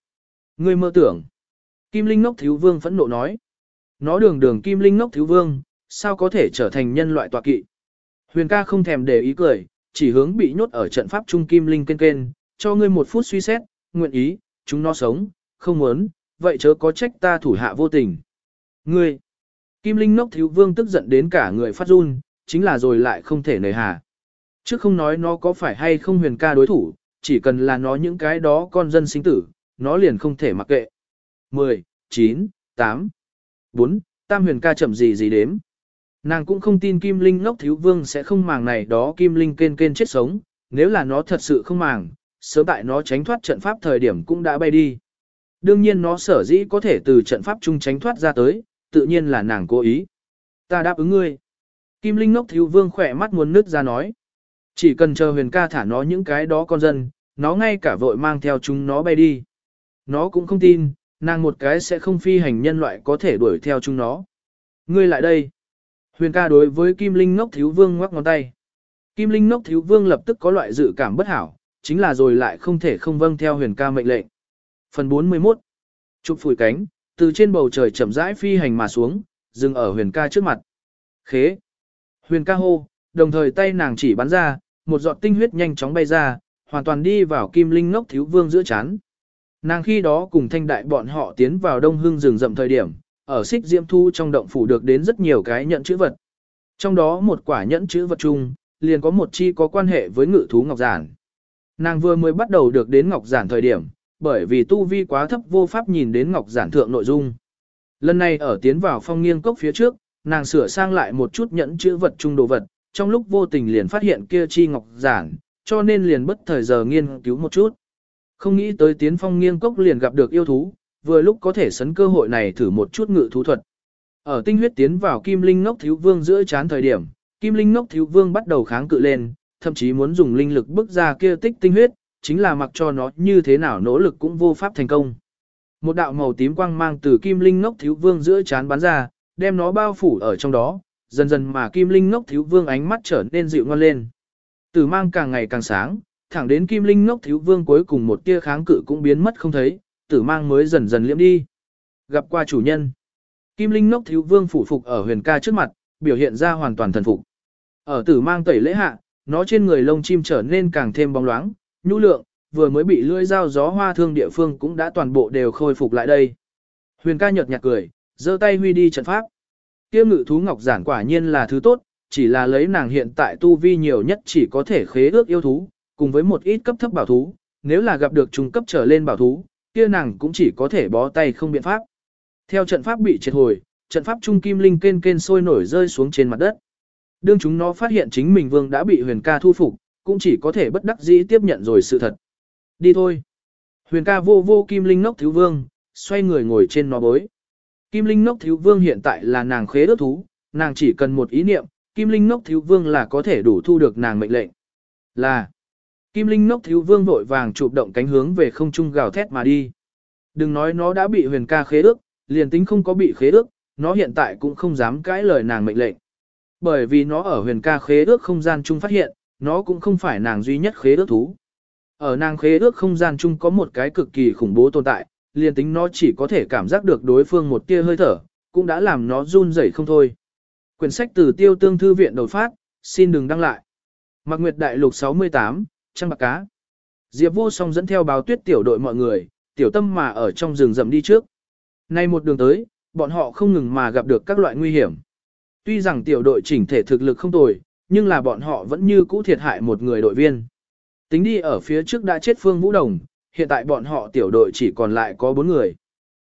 Ngươi mơ tưởng. Kim linh ngốc thiếu vương phẫn nộ nói. Nó đường đường kim linh ngốc thiếu vương, sao có thể trở thành nhân loại tọa kỵ. Huyền ca không thèm để ý cười, chỉ hướng bị nhốt ở trận pháp trung kim linh kên kên, cho ngươi một phút suy xét, nguyện ý, chúng nó sống, không muốn, vậy chớ có trách ta thủ hạ vô tình. Ngươi, Kim Linh Nốc Thiếu Vương tức giận đến cả người phát run, chính là rồi lại không thể nề hà. Chứ không nói nó có phải hay không huyền ca đối thủ, chỉ cần là nó những cái đó con dân sinh tử, nó liền không thể mặc kệ. 10, 9, 8, 4, tam huyền ca chậm gì gì đếm. Nàng cũng không tin Kim Linh ngốc thiếu vương sẽ không màng này đó Kim Linh kên kên chết sống, nếu là nó thật sự không màng, sớm tại nó tránh thoát trận pháp thời điểm cũng đã bay đi. Đương nhiên nó sở dĩ có thể từ trận pháp chung tránh thoát ra tới, tự nhiên là nàng cố ý. Ta đáp ứng ngươi. Kim Linh ngốc thiếu vương khỏe mắt muốn nứt ra nói. Chỉ cần chờ huyền ca thả nó những cái đó con dân, nó ngay cả vội mang theo chúng nó bay đi. Nó cũng không tin, nàng một cái sẽ không phi hành nhân loại có thể đuổi theo chúng nó. Ngươi lại đây. Huyền ca đối với Kim Linh ngốc thiếu vương ngoắc ngón tay. Kim Linh ngốc thiếu vương lập tức có loại dự cảm bất hảo, chính là rồi lại không thể không vâng theo huyền ca mệnh lệnh. Phần 41 Chụp phủi cánh, từ trên bầu trời chậm rãi phi hành mà xuống, dừng ở huyền ca trước mặt. Khế. Huyền ca hô, đồng thời tay nàng chỉ bắn ra, một giọt tinh huyết nhanh chóng bay ra, hoàn toàn đi vào kim linh ngốc thiếu vương giữa chán. Nàng khi đó cùng thanh đại bọn họ tiến vào đông hương rừng rậm thời điểm, ở xích diễm thu trong động phủ được đến rất nhiều cái nhận chữ vật. Trong đó một quả nhẫn chữ vật chung, liền có một chi có quan hệ với ngự thú ngọc giản. Nàng vừa mới bắt đầu được đến ngọc giản thời điểm, bởi vì tu vi quá thấp vô pháp nhìn đến ngọc giản thượng nội dung. Lần này ở tiến vào phong nghiêng cốc phía trước, nàng sửa sang lại một chút nhẫn chữ vật trung đồ vật, trong lúc vô tình liền phát hiện kia chi ngọc giản, cho nên liền bất thời giờ nghiên cứu một chút. Không nghĩ tới tiến phong nghiêng cốc liền gặp được yêu thú, vừa lúc có thể sấn cơ hội này thử một chút ngự thú thuật. Ở tinh huyết tiến vào kim linh ngốc thiếu vương giữa chán thời điểm, kim linh ngốc thiếu vương bắt đầu kháng cự lên, thậm chí muốn dùng linh lực bức ra kia tích tinh huyết, chính là mặc cho nó như thế nào nỗ lực cũng vô pháp thành công. Một đạo màu tím quang mang từ kim linh ngốc thiếu vương giữa chán bắn ra, đem nó bao phủ ở trong đó, dần dần mà kim linh ngốc thiếu vương ánh mắt trở nên dịu ngon lên. Tử mang càng ngày càng sáng, thẳng đến kim linh ngốc thiếu vương cuối cùng một tia kháng cự cũng biến mất không thấy, tử mang mới dần dần liễm đi. Gặp qua chủ nhân. Kim linh ngốc thiếu vương phủ phục ở huyền ca trước mặt, biểu hiện ra hoàn toàn thần phục. Ở tử mang tẩy lễ hạ, nó trên người lông chim trở nên càng thêm bóng loáng, nhu lượng, vừa mới bị lưỡi dao gió hoa thương địa phương cũng đã toàn bộ đều khôi phục lại đây. Huyền ca nhợt nhạt cười, giơ tay huy đi trận pháp. Kia ngự thú ngọc giản quả nhiên là thứ tốt, chỉ là lấy nàng hiện tại tu vi nhiều nhất chỉ có thể khế ước yêu thú, cùng với một ít cấp thấp bảo thú, nếu là gặp được trung cấp trở lên bảo thú, kia nàng cũng chỉ có thể bó tay không biện pháp. Theo trận pháp bị triệt hồi, trận pháp trung kim linh kên kên sôi nổi rơi xuống trên mặt đất. Đương chúng nó phát hiện chính mình vương đã bị huyền ca thu phục, cũng chỉ có thể bất đắc dĩ tiếp nhận rồi sự thật. Đi thôi. Huyền ca vô vô kim linh nốc thiếu vương, xoay người ngồi trên nó bối. Kim linh nốc thiếu vương hiện tại là nàng khế ước thú, nàng chỉ cần một ý niệm, kim linh nốc thiếu vương là có thể đủ thu được nàng mệnh lệnh. Là. Kim linh nốc thiếu vương vội vàng chụp động cánh hướng về không trung gào thét mà đi. Đừng nói nó đã bị huyền ca khế ước, liền tính không có bị khế ước, nó hiện tại cũng không dám cãi lời nàng mệnh lệnh. Bởi vì nó ở huyền ca khế ước không gian chung phát hiện, nó cũng không phải nàng duy nhất khế ước thú. Ở nàng khế ước không gian chung có một cái cực kỳ khủng bố tồn tại, liền tính nó chỉ có thể cảm giác được đối phương một tia hơi thở, cũng đã làm nó run rẩy không thôi. Quyển sách từ tiêu tương thư viện đột phát, xin đừng đăng lại. Mạc Nguyệt Đại Lục 68, Trăng Bạc Cá. Diệp vô song dẫn theo báo tuyết tiểu đội mọi người, tiểu tâm mà ở trong rừng rậm đi trước. Nay một đường tới, bọn họ không ngừng mà gặp được các loại nguy hiểm. Tuy rằng tiểu đội chỉnh thể thực lực không tồi, nhưng là bọn họ vẫn như cũ thiệt hại một người đội viên. Tính đi ở phía trước đã chết Phương Vũ Đồng, hiện tại bọn họ tiểu đội chỉ còn lại có bốn người.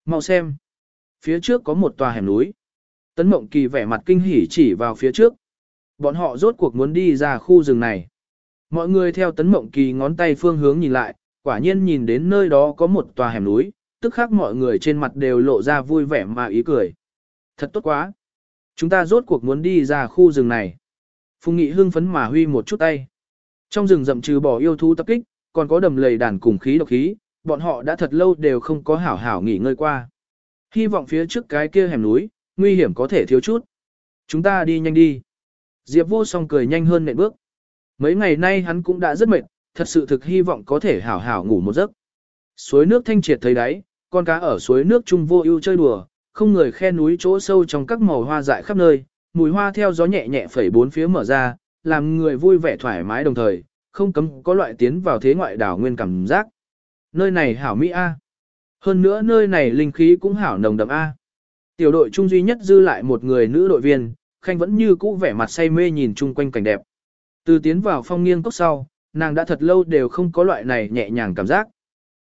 Mau xem. Phía trước có một tòa hẻm núi. Tấn Mộng Kỳ vẻ mặt kinh hỉ chỉ vào phía trước. Bọn họ rốt cuộc muốn đi ra khu rừng này. Mọi người theo Tấn Mộng Kỳ ngón tay phương hướng nhìn lại, quả nhiên nhìn đến nơi đó có một tòa hẻm núi, tức khác mọi người trên mặt đều lộ ra vui vẻ mà ý cười. Thật tốt quá. Chúng ta rốt cuộc muốn đi ra khu rừng này. Phùng Nghị hưng phấn mà huy một chút tay. Trong rừng rậm trừ bỏ yêu thú tập kích, còn có đầm lầy đàn cùng khí độc khí, bọn họ đã thật lâu đều không có hảo hảo nghỉ ngơi qua. Hy vọng phía trước cái kia hẻm núi, nguy hiểm có thể thiếu chút. Chúng ta đi nhanh đi. Diệp vô song cười nhanh hơn nệm bước. Mấy ngày nay hắn cũng đã rất mệt, thật sự thực hy vọng có thể hảo hảo ngủ một giấc. Suối nước thanh triệt thấy đáy, con cá ở suối nước trung vô ưu chơi đùa, không người khe núi chỗ sâu trong các màu hoa dại khắp nơi, mùi hoa theo gió nhẹ nhẹ phẩy bốn phía mở ra, làm người vui vẻ thoải mái đồng thời, không cấm có loại tiến vào thế ngoại đảo nguyên cảm giác. Nơi này hảo Mỹ A. Hơn nữa nơi này linh khí cũng hảo nồng đậm A. Tiểu đội trung duy nhất dư lại một người nữ đội viên, Khanh vẫn như cũ vẻ mặt say mê nhìn chung quanh cảnh đẹp. Từ tiến vào phong nghiêng cốc sau, nàng đã thật lâu đều không có loại này nhẹ nhàng cảm giác.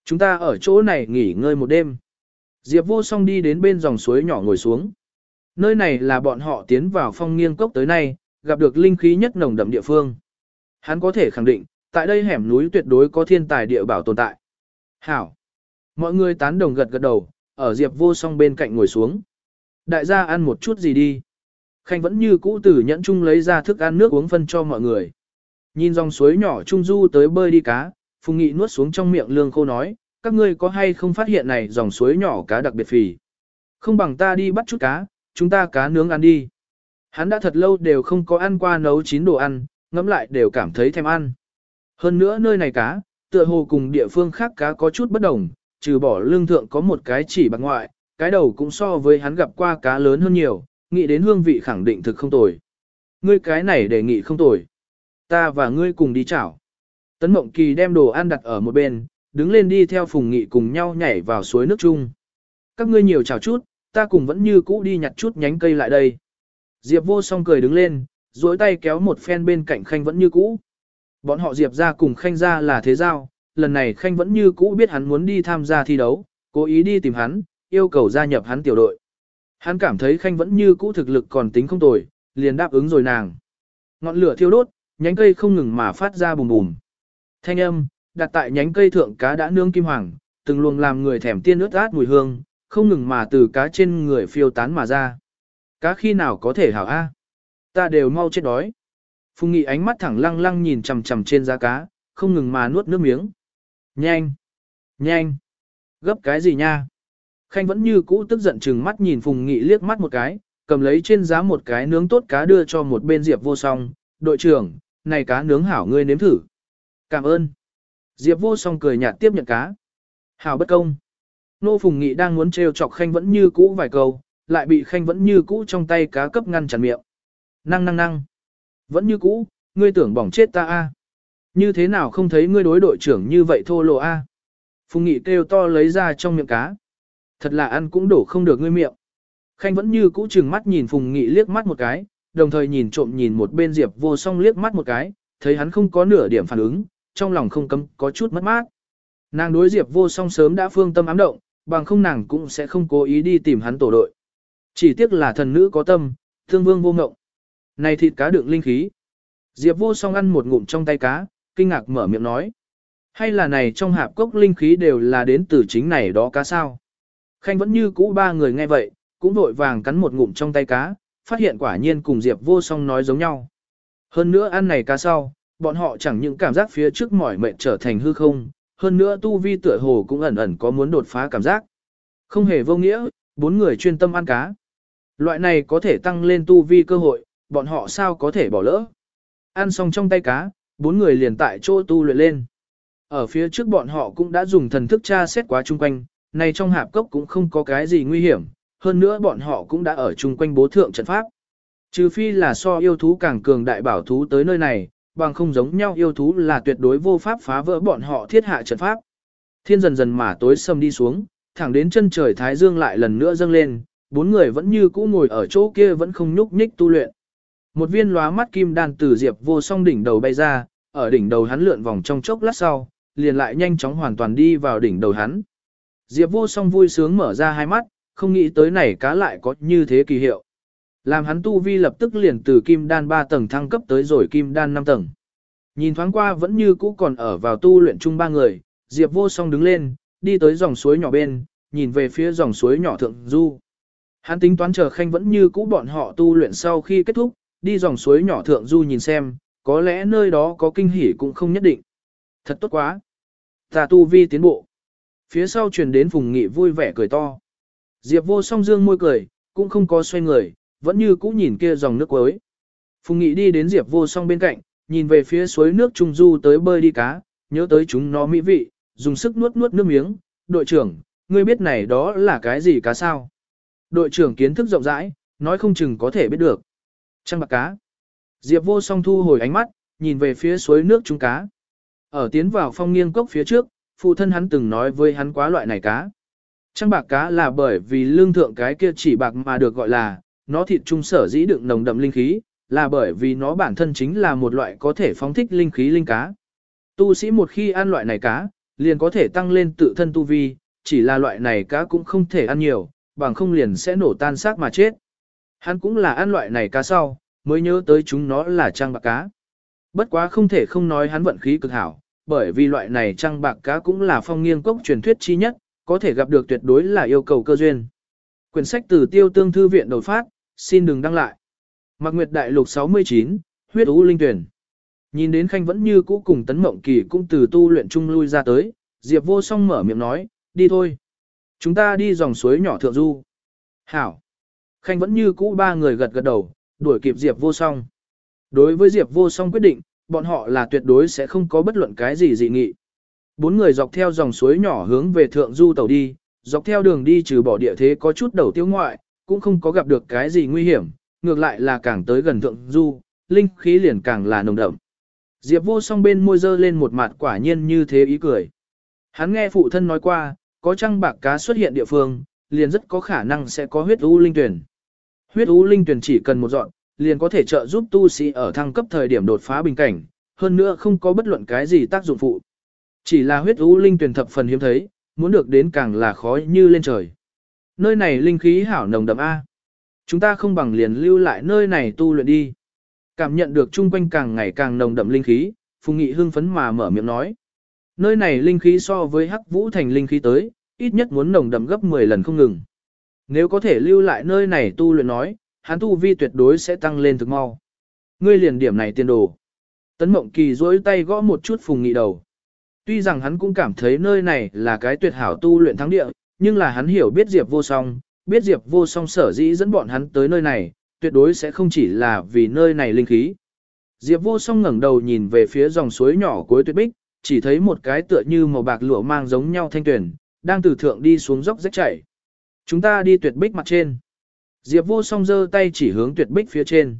Chúng ta ở chỗ này nghỉ ngơi một đêm. Diệp vô song đi đến bên dòng suối nhỏ ngồi xuống. Nơi này là bọn họ tiến vào phong nghiêng cốc tới nay, gặp được linh khí nhất nồng đậm địa phương. Hắn có thể khẳng định, tại đây hẻm núi tuyệt đối có thiên tài địa bảo tồn tại. Hảo! Mọi người tán đồng gật gật đầu, ở Diệp vô song bên cạnh ngồi xuống. Đại gia ăn một chút gì đi. Khanh vẫn như cũ tử nhẫn chung lấy ra thức ăn nước uống phân cho mọi người. Nhìn dòng suối nhỏ trung du tới bơi đi cá, Phùng Nghị nuốt xuống trong miệng lương khô nói, các ngươi có hay không phát hiện này dòng suối nhỏ cá đặc biệt phì. Không bằng ta đi bắt chút cá, chúng ta cá nướng ăn đi. Hắn đã thật lâu đều không có ăn qua nấu chín đồ ăn, ngẫm lại đều cảm thấy thèm ăn. Hơn nữa nơi này cá, tựa hồ cùng địa phương khác cá có chút bất đồng, trừ bỏ lương thượng có một cái chỉ bạc ngoại, cái đầu cũng so với hắn gặp qua cá lớn hơn nhiều, nghĩ đến hương vị khẳng định thực không tồi. Ngươi cái này đề nghị không tồi. Ta và ngươi cùng đi chảo. Tấn Mộng Kỳ đem đồ ăn đặt ở một bên, đứng lên đi theo Phùng Nghị cùng nhau nhảy vào suối nước chung. Các ngươi nhiều chào chút, ta cùng vẫn như cũ đi nhặt chút nhánh cây lại đây. Diệp vô song cười đứng lên, duỗi tay kéo một phen bên cạnh khanh vẫn như cũ. Bọn họ Diệp ra cùng khanh ra là thế giao, lần này khanh vẫn như cũ biết hắn muốn đi tham gia thi đấu, cố ý đi tìm hắn, yêu cầu gia nhập hắn tiểu đội. Hắn cảm thấy khanh vẫn như cũ thực lực còn tính không tồi, liền đáp ứng rồi nàng. Ngọn lửa thiêu đốt, nhánh cây không ngừng mà phát ra bùm bùm. Thanh âm, đặt tại nhánh cây thượng cá đã nương kim hoàng, từng luồng làm người thèm tiên ướt át mùi hương, không ngừng mà từ cá trên người phiêu tán mà ra. Cá khi nào có thể hảo a? Ta đều mau chết đói. Phùng Nghị ánh mắt thẳng lăng lăng nhìn chằm chằm trên giá cá, không ngừng mà nuốt nước miếng. Nhanh! Nhanh! Gấp cái gì nha? Khanh vẫn như cũ tức giận chừng mắt nhìn Phùng Nghị liếc mắt một cái, cầm lấy trên giá một cái nướng tốt cá đưa cho một bên Diệp vô song. Đội trưởng, này cá nướng hảo ngươi nếm thử. Cảm ơn. Diệp vô song cười nhạt tiếp nhận cá. Hảo bất công. Nô Phùng Nghị đang muốn trêu chọc Khanh vẫn như cũ vài câu, lại bị Khanh vẫn như cũ trong tay cá cấp ngăn chặn miệng. Năng năng năng. Vẫn như cũ, ngươi tưởng bỏng chết ta a? Như thế nào không thấy ngươi đối đội trưởng như vậy thô lộ a? Phùng Nghị kêu to lấy ra trong miệng cá. Thật là ăn cũng đổ không được ngươi miệng. Khanh vẫn như cũ chừng mắt nhìn Phùng Nghị liếc mắt một cái, đồng thời nhìn trộm nhìn một bên Diệp vô song liếc mắt một cái, thấy hắn không có nửa điểm phản ứng, trong lòng không cấm có chút mất mát. Nàng đối Diệp vô song sớm đã phương tâm ám động, bằng không nàng cũng sẽ không cố ý đi tìm hắn tổ đội. Chỉ tiếc là thần nữ có tâm, thương vương vô ngộng. Này thịt cá đựng linh khí. Diệp vô song ăn một ngụm trong tay cá, kinh ngạc mở miệng nói. Hay là này trong hạp cốc linh khí đều là đến từ chính này đó cá sao? Khanh vẫn như cũ ba người nghe vậy, cũng vội vàng cắn một ngụm trong tay cá, phát hiện quả nhiên cùng Diệp vô song nói giống nhau. Hơn nữa ăn này cá sau, bọn họ chẳng những cảm giác phía trước mỏi mệt trở thành hư không, hơn nữa tu vi tựa hồ cũng ẩn ẩn có muốn đột phá cảm giác. Không hề vô nghĩa, bốn người chuyên tâm ăn cá. Loại này có thể tăng lên tu vi cơ hội, bọn họ sao có thể bỏ lỡ. Ăn xong trong tay cá, bốn người liền tại chỗ tu luyện lên. Ở phía trước bọn họ cũng đã dùng thần thức tra xét quá chung quanh, này trong hạp cốc cũng không có cái gì nguy hiểm, hơn nữa bọn họ cũng đã ở chung quanh bố thượng trận pháp. Trừ phi là so yêu thú càng cường đại bảo thú tới nơi này, bằng không giống nhau yêu thú là tuyệt đối vô pháp phá vỡ bọn họ thiết hạ trận pháp. Thiên dần dần mà tối sầm đi xuống, thẳng đến chân trời Thái Dương lại lần nữa dâng lên, bốn người vẫn như cũ ngồi ở chỗ kia vẫn không nhúc nhích tu luyện. Một viên lóa mắt kim đan từ diệp vô song đỉnh đầu bay ra, ở đỉnh đầu hắn lượn vòng trong chốc lát sau, liền lại nhanh chóng hoàn toàn đi vào đỉnh đầu hắn. Diệp vô song vui sướng mở ra hai mắt, không nghĩ tới này cá lại có như thế kỳ hiệu. Làm hắn tu vi lập tức liền từ kim đan 3 tầng thăng cấp tới rồi kim đan 5 tầng. Nhìn thoáng qua vẫn như cũ còn ở vào tu luyện chung ba người, Diệp vô song đứng lên, đi tới dòng suối nhỏ bên, nhìn về phía dòng suối nhỏ thượng du. Hắn tính toán chờ khanh vẫn như cũ bọn họ tu luyện sau khi kết thúc, đi dòng suối nhỏ thượng du nhìn xem, có lẽ nơi đó có kinh hỉ cũng không nhất định. Thật tốt quá. Ta tu vi tiến bộ. Phía sau truyền đến Phùng Nghị vui vẻ cười to. Diệp vô song dương môi cười, cũng không có xoay người, vẫn như cũ nhìn kia dòng nước cuối. Phùng Nghị đi đến Diệp vô song bên cạnh, nhìn về phía suối nước trung du tới bơi đi cá, nhớ tới chúng nó mỹ vị, dùng sức nuốt nuốt nước miếng. Đội trưởng, ngươi biết này đó là cái gì cá sao? Đội trưởng kiến thức rộng rãi, nói không chừng có thể biết được. Trăng bạc cá. Diệp vô song thu hồi ánh mắt, nhìn về phía suối nước trung cá. Ở tiến vào phong nghiêng cốc phía trước, phụ thân hắn từng nói với hắn quá loại này cá. Trăng bạc cá là bởi vì lương thượng cái kia chỉ bạc mà được gọi là, nó thịt trung sở dĩ đựng nồng đậm linh khí, là bởi vì nó bản thân chính là một loại có thể phóng thích linh khí linh cá. Tu sĩ một khi ăn loại này cá, liền có thể tăng lên tự thân tu vi, chỉ là loại này cá cũng không thể ăn nhiều, bằng không liền sẽ nổ tan xác mà chết. Hắn cũng là ăn loại này cá sau, mới nhớ tới chúng nó là trang bạc cá. Bất quá không thể không nói hắn vận khí cực hảo, bởi vì loại này trang bạc cá cũng là phong nghiêng cốc truyền thuyết chi nhất, có thể gặp được tuyệt đối là yêu cầu cơ duyên. Quyển sách từ tiêu tương thư viện đột phát, xin đừng đăng lại. Mạc Nguyệt Đại Lục 69, huyết ú linh tuyển. Nhìn đến Khanh vẫn như cũ cùng Tấn Mộng Kỳ cũng từ tu luyện chung lui ra tới, Diệp Vô Song mở miệng nói, đi thôi. Chúng ta đi dòng suối nhỏ thượng du. Hảo. Khanh vẫn như cũ ba người gật gật đầu, đuổi kịp Diệp Vô Song. Đối với Diệp Vô Song quyết định, bọn họ là tuyệt đối sẽ không có bất luận cái gì dị nghị. Bốn người dọc theo dòng suối nhỏ hướng về thượng du tàu đi, dọc theo đường đi trừ bỏ địa thế có chút đầu tiêu ngoại, cũng không có gặp được cái gì nguy hiểm, ngược lại là càng tới gần thượng du, linh khí liền càng là nồng đậm. Diệp vô song bên môi dơ lên một mặt quả nhiên như thế ý cười. Hắn nghe phụ thân nói qua, có trăng bạc cá xuất hiện địa phương, liền rất có khả năng sẽ có huyết u linh tuyển. Huyết u linh tuyển chỉ cần một dọn, liền có thể trợ giúp tu sĩ ở thăng cấp thời điểm đột phá bình cảnh, hơn nữa không có bất luận cái gì tác dụng phụ. Chỉ là huyết u linh tuyển thập phần hiếm thấy, muốn được đến càng là khó như lên trời. Nơi này linh khí hảo nồng đậm A. Chúng ta không bằng liền lưu lại nơi này tu luyện đi. Cảm nhận được chung quanh càng ngày càng nồng đậm linh khí, Phùng Nghị hưng phấn mà mở miệng nói. Nơi này linh khí so với Hắc Vũ Thành linh khí tới, ít nhất muốn nồng đậm gấp 10 lần không ngừng. Nếu có thể lưu lại nơi này tu luyện nói, hắn tu vi tuyệt đối sẽ tăng lên thực mau. Ngươi liền điểm này tiên đồ. Tấn Mộng Kỳ duỗi tay gõ một chút Phùng Nghị đầu. Tuy rằng hắn cũng cảm thấy nơi này là cái tuyệt hảo tu luyện thắng địa, nhưng là hắn hiểu biết Diệp vô song, biết Diệp vô song sở dĩ dẫn bọn hắn tới nơi này, tuyệt đối sẽ không chỉ là vì nơi này linh khí. Diệp vô song ngẩng đầu nhìn về phía dòng suối nhỏ cuối tuyệt bích, chỉ thấy một cái tựa như màu bạc lụa mang giống nhau thanh tuyển, đang từ thượng đi xuống dốc rách chảy. Chúng ta đi tuyệt bích mặt trên. Diệp vô song giơ tay chỉ hướng tuyệt bích phía trên.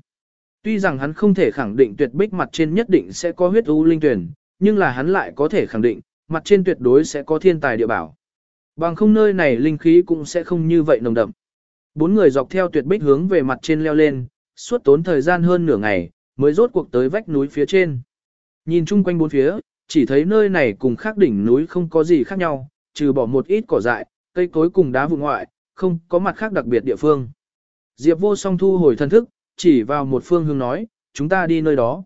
Tuy rằng hắn không thể khẳng định tuyệt bích mặt trên nhất định sẽ có huyết u linh tuyển, nhưng là hắn lại có thể khẳng định, mặt trên tuyệt đối sẽ có thiên tài địa bảo. Bằng không nơi này linh khí cũng sẽ không như vậy nồng đậm. Bốn người dọc theo tuyệt bích hướng về mặt trên leo lên, suốt tốn thời gian hơn nửa ngày, mới rốt cuộc tới vách núi phía trên. Nhìn chung quanh bốn phía, chỉ thấy nơi này cùng khác đỉnh núi không có gì khác nhau, trừ bỏ một ít cỏ dại, cây cối cùng đá vụ ngoại, không có mặt khác đặc biệt địa phương. Diệp vô song thu hồi thần thức, chỉ vào một phương hướng nói, chúng ta đi nơi đó.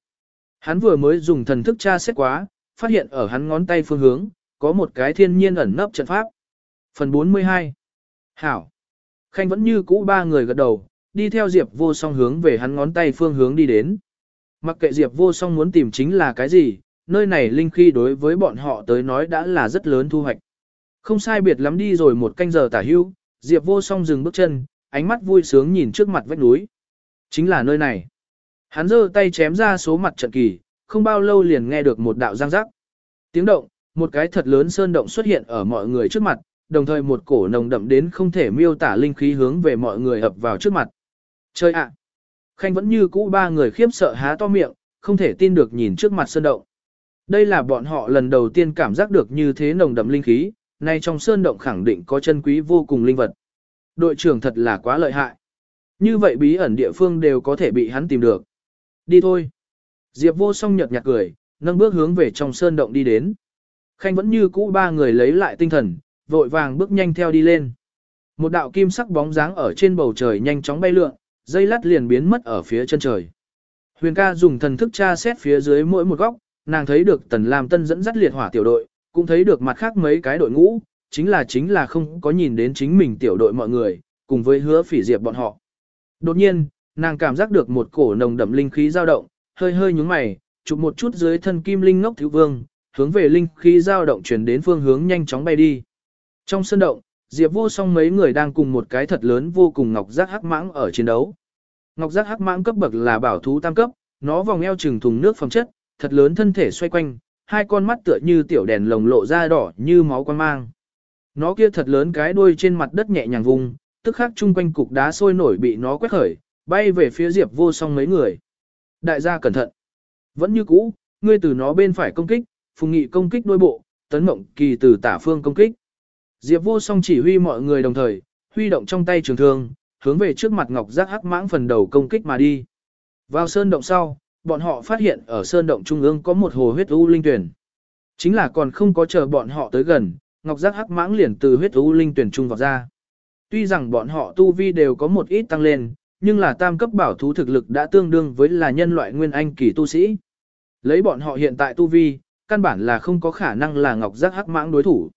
Hắn vừa mới dùng thần thức tra xét quá, phát hiện ở hắn ngón tay phương hướng, có một cái thiên nhiên ẩn nấp trận pháp. Phần 42 Hảo Khanh vẫn như cũ ba người gật đầu, đi theo Diệp vô song hướng về hắn ngón tay phương hướng đi đến. Mặc kệ Diệp vô song muốn tìm chính là cái gì, nơi này linh khi đối với bọn họ tới nói đã là rất lớn thu hoạch. Không sai biệt lắm đi rồi một canh giờ tả hưu, Diệp vô song dừng bước chân, ánh mắt vui sướng nhìn trước mặt vách núi. Chính là nơi này. Hắn giơ tay chém ra số mặt trận kỳ, không bao lâu liền nghe được một đạo giang giác. Tiếng động, một cái thật lớn sơn động xuất hiện ở mọi người trước mặt, đồng thời một cổ nồng đậm đến không thể miêu tả linh khí hướng về mọi người ập vào trước mặt. Chơi ạ! Khanh vẫn như cũ ba người khiếp sợ há to miệng, không thể tin được nhìn trước mặt sơn động. Đây là bọn họ lần đầu tiên cảm giác được như thế nồng đậm linh khí, nay trong sơn động khẳng định có chân quý vô cùng linh vật. Đội trưởng thật là quá lợi hại. Như vậy bí ẩn địa phương đều có thể bị hắn tìm được. Đi thôi. Diệp vô song nhợt nhạt cười, nâng bước hướng về trong sơn động đi đến. Khanh vẫn như cũ ba người lấy lại tinh thần, vội vàng bước nhanh theo đi lên. Một đạo kim sắc bóng dáng ở trên bầu trời nhanh chóng bay lượn, dây lát liền biến mất ở phía chân trời. Huyền ca dùng thần thức tra xét phía dưới mỗi một góc, nàng thấy được Tần Lam Tân dẫn dắt liệt hỏa tiểu đội, cũng thấy được mặt khác mấy cái đội ngũ, chính là chính là không có nhìn đến chính mình tiểu đội mọi người, cùng với hứa phỉ diệp bọn họ. Đột nhiên, nàng cảm giác được một cổ nồng đậm linh khí dao động, hơi hơi nhúng mày, chụp một chút dưới thân kim linh ngốc thiếu vương, hướng về linh khí dao động chuyển đến phương hướng nhanh chóng bay đi. Trong sân động, Diệp vô song mấy người đang cùng một cái thật lớn vô cùng ngọc giác hắc mãng ở chiến đấu. Ngọc giác hắc mãng cấp bậc là bảo thú tam cấp, nó vòng eo trừng thùng nước phẩm chất, thật lớn thân thể xoay quanh, hai con mắt tựa như tiểu đèn lồng lộ ra đỏ như máu quan mang. Nó kia thật lớn cái đuôi trên mặt đất nhẹ nhàng vùng, tức khắc chung quanh cục đá sôi nổi bị nó quét khởi, bay về phía Diệp vô song mấy người. Đại gia cẩn thận. Vẫn như cũ, ngươi từ nó bên phải công kích, phùng nghị công kích đôi bộ, tấn mộng kỳ từ tả phương công kích. Diệp vô song chỉ huy mọi người đồng thời, huy động trong tay trường thương, hướng về trước mặt ngọc giác hắc mãng phần đầu công kích mà đi. Vào sơn động sau, bọn họ phát hiện ở sơn động trung ương có một hồ huyết u linh tuyển. Chính là còn không có chờ bọn họ tới gần, ngọc giác hắc mãng liền từ huyết u linh tuyển trung vào ra. Tuy rằng bọn họ tu vi đều có một ít tăng lên, nhưng là tam cấp bảo thú thực lực đã tương đương với là nhân loại nguyên anh kỳ tu sĩ. Lấy bọn họ hiện tại tu vi, căn bản là không có khả năng là ngọc giác hắc mãng đối thủ.